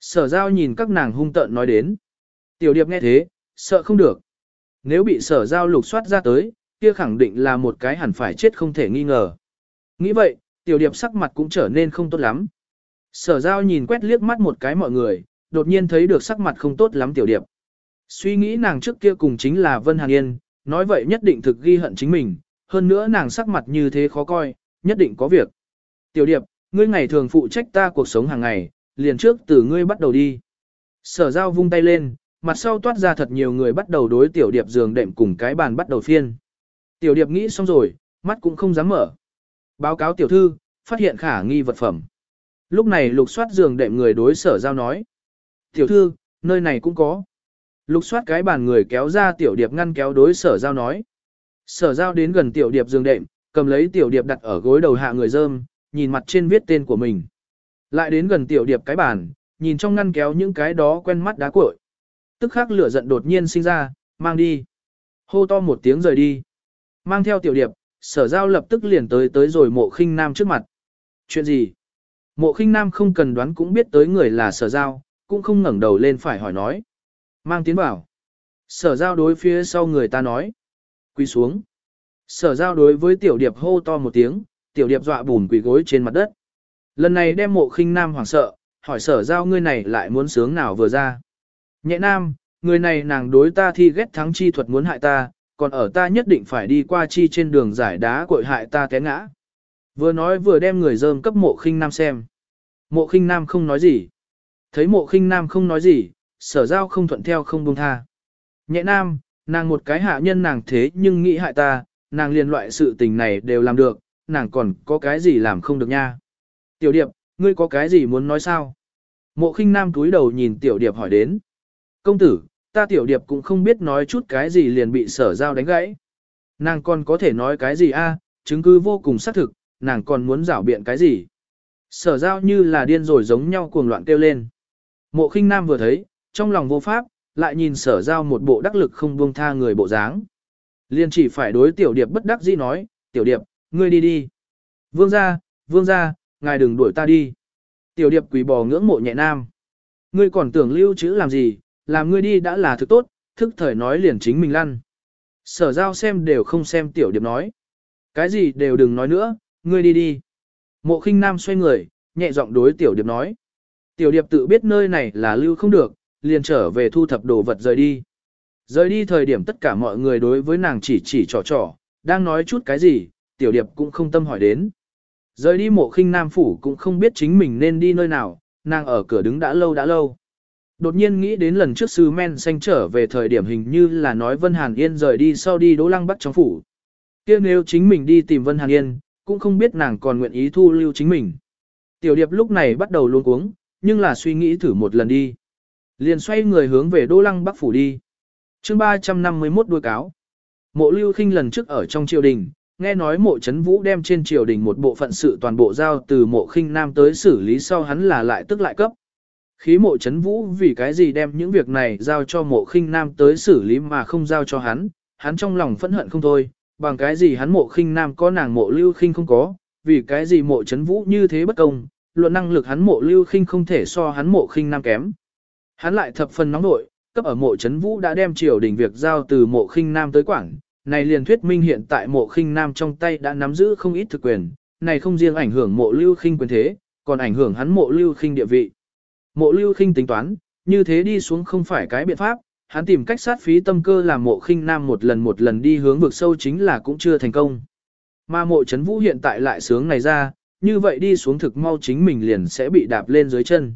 Sở giao nhìn các nàng hung tợn nói đến. Tiểu điệp nghe thế, sợ không được. nếu bị sở giao lục soát ra tới, kia khẳng định là một cái hẳn phải chết không thể nghi ngờ. Nghĩ vậy, tiểu điệp sắc mặt cũng trở nên không tốt lắm. Sở giao nhìn quét liếc mắt một cái mọi người, đột nhiên thấy được sắc mặt không tốt lắm tiểu điệp. Suy nghĩ nàng trước kia cùng chính là Vân Hàng Yên, nói vậy nhất định thực ghi hận chính mình, hơn nữa nàng sắc mặt như thế khó coi, nhất định có việc. Tiểu điệp, ngươi ngày thường phụ trách ta cuộc sống hàng ngày, liền trước từ ngươi bắt đầu đi. Sở giao vung tay lên, mặt sau toát ra thật nhiều người bắt đầu đối tiểu điệp giường đệm cùng cái bàn bắt đầu phiên. Tiểu điệp nghĩ xong rồi, mắt cũng không dám mở. Báo cáo tiểu thư, phát hiện khả nghi vật phẩm. Lúc này lục soát giường đệm người đối sở giao nói. Tiểu thư, nơi này cũng có. Lục soát cái bàn người kéo ra tiểu điệp ngăn kéo đối sở giao nói. Sở giao đến gần tiểu điệp giường đệm, cầm lấy tiểu điệp đặt ở gối đầu hạ người dơm, nhìn mặt trên viết tên của mình. Lại đến gần tiểu điệp cái bàn, nhìn trong ngăn kéo những cái đó quen mắt đá cội. Tức khắc lửa giận đột nhiên sinh ra, mang đi. Hô to một tiếng rời đi. Mang theo tiểu điệp, sở giao lập tức liền tới tới rồi mộ khinh nam trước mặt. Chuyện gì? Mộ khinh nam không cần đoán cũng biết tới người là sở giao, cũng không ngẩng đầu lên phải hỏi nói. Mang tiến vào. Sở giao đối phía sau người ta nói. Quỳ xuống. Sở giao đối với tiểu điệp hô to một tiếng, tiểu điệp dọa bùn quỳ gối trên mặt đất. Lần này đem mộ khinh nam hoảng sợ, hỏi sở giao ngươi này lại muốn sướng nào vừa ra. Nhẹ nam, người này nàng đối ta thi ghét thắng chi thuật muốn hại ta, còn ở ta nhất định phải đi qua chi trên đường giải đá cội hại ta té ngã. Vừa nói vừa đem người dơm cấp mộ khinh nam xem. Mộ khinh nam không nói gì. Thấy mộ khinh nam không nói gì, sở giao không thuận theo không buông tha. Nhẹ nam, nàng một cái hạ nhân nàng thế nhưng nghĩ hại ta, nàng liền loại sự tình này đều làm được, nàng còn có cái gì làm không được nha. Tiểu điệp, ngươi có cái gì muốn nói sao? Mộ khinh nam túi đầu nhìn tiểu điệp hỏi đến. Công tử, ta tiểu điệp cũng không biết nói chút cái gì liền bị sở giao đánh gãy. Nàng còn có thể nói cái gì a? chứng cứ vô cùng xác thực, nàng còn muốn rảo biện cái gì. Sở giao như là điên rồi giống nhau cuồng loạn kêu lên. Mộ khinh nam vừa thấy, trong lòng vô pháp, lại nhìn sở giao một bộ đắc lực không buông tha người bộ dáng. Liên chỉ phải đối tiểu điệp bất đắc dĩ nói, tiểu điệp, ngươi đi đi. Vương ra, vương ra, ngài đừng đuổi ta đi. Tiểu điệp quỳ bò ngưỡng mộ nhẹ nam. Ngươi còn tưởng lưu chữ làm gì, làm ngươi đi đã là thứ tốt, thức thời nói liền chính mình lăn. Sở giao xem đều không xem tiểu điệp nói. Cái gì đều đừng nói nữa, ngươi đi đi. Mộ khinh nam xoay người, nhẹ giọng đối tiểu điệp nói. Tiểu điệp tự biết nơi này là lưu không được, liền trở về thu thập đồ vật rời đi. Rời đi thời điểm tất cả mọi người đối với nàng chỉ chỉ trò trò, đang nói chút cái gì, tiểu điệp cũng không tâm hỏi đến. Rời đi mộ khinh nam phủ cũng không biết chính mình nên đi nơi nào, nàng ở cửa đứng đã lâu đã lâu. Đột nhiên nghĩ đến lần trước sư men xanh trở về thời điểm hình như là nói Vân Hàn Yên rời đi sau đi Đỗ Lăng bắt trong phủ. kia nếu chính mình đi tìm Vân Hàn Yên, cũng không biết nàng còn nguyện ý thu lưu chính mình. Tiểu điệp lúc này bắt đầu luôn cuống, nhưng là suy nghĩ thử một lần đi. Liền xoay người hướng về Đô Lăng Bắc phủ đi. chương 351 đuôi cáo. Mộ lưu khinh lần trước ở trong triều đình, nghe nói mộ chấn vũ đem trên triều đình một bộ phận sự toàn bộ giao từ mộ khinh nam tới xử lý sau hắn là lại tức lại cấp. Khí mộ chấn vũ vì cái gì đem những việc này giao cho mộ khinh nam tới xử lý mà không giao cho hắn, hắn trong lòng phẫn hận không thôi, bằng cái gì hắn mộ khinh nam có nàng mộ lưu khinh không có, vì cái gì mộ chấn vũ như thế bất công, luận năng lực hắn mộ lưu khinh không thể so hắn mộ khinh nam kém. Hắn lại thập phần nóng nội, cấp ở mộ chấn vũ đã đem triều đình việc giao từ mộ khinh nam tới quảng, này liền thuyết minh hiện tại mộ khinh nam trong tay đã nắm giữ không ít thực quyền, này không riêng ảnh hưởng mộ lưu khinh quyền thế, còn ảnh hưởng hắn mộ lưu khinh địa vị. Mộ lưu khinh tính toán, như thế đi xuống không phải cái biện pháp, hắn tìm cách sát phí tâm cơ làm mộ khinh nam một lần một lần đi hướng vực sâu chính là cũng chưa thành công. Mà mộ chấn vũ hiện tại lại sướng này ra, như vậy đi xuống thực mau chính mình liền sẽ bị đạp lên dưới chân.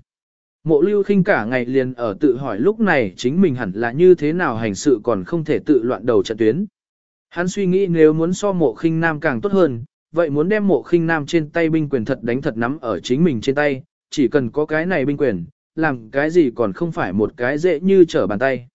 Mộ lưu khinh cả ngày liền ở tự hỏi lúc này chính mình hẳn là như thế nào hành sự còn không thể tự loạn đầu trận tuyến. Hắn suy nghĩ nếu muốn so mộ khinh nam càng tốt hơn, vậy muốn đem mộ khinh nam trên tay binh quyền thật đánh thật nắm ở chính mình trên tay, chỉ cần có cái này binh quyền, làm cái gì còn không phải một cái dễ như trở bàn tay.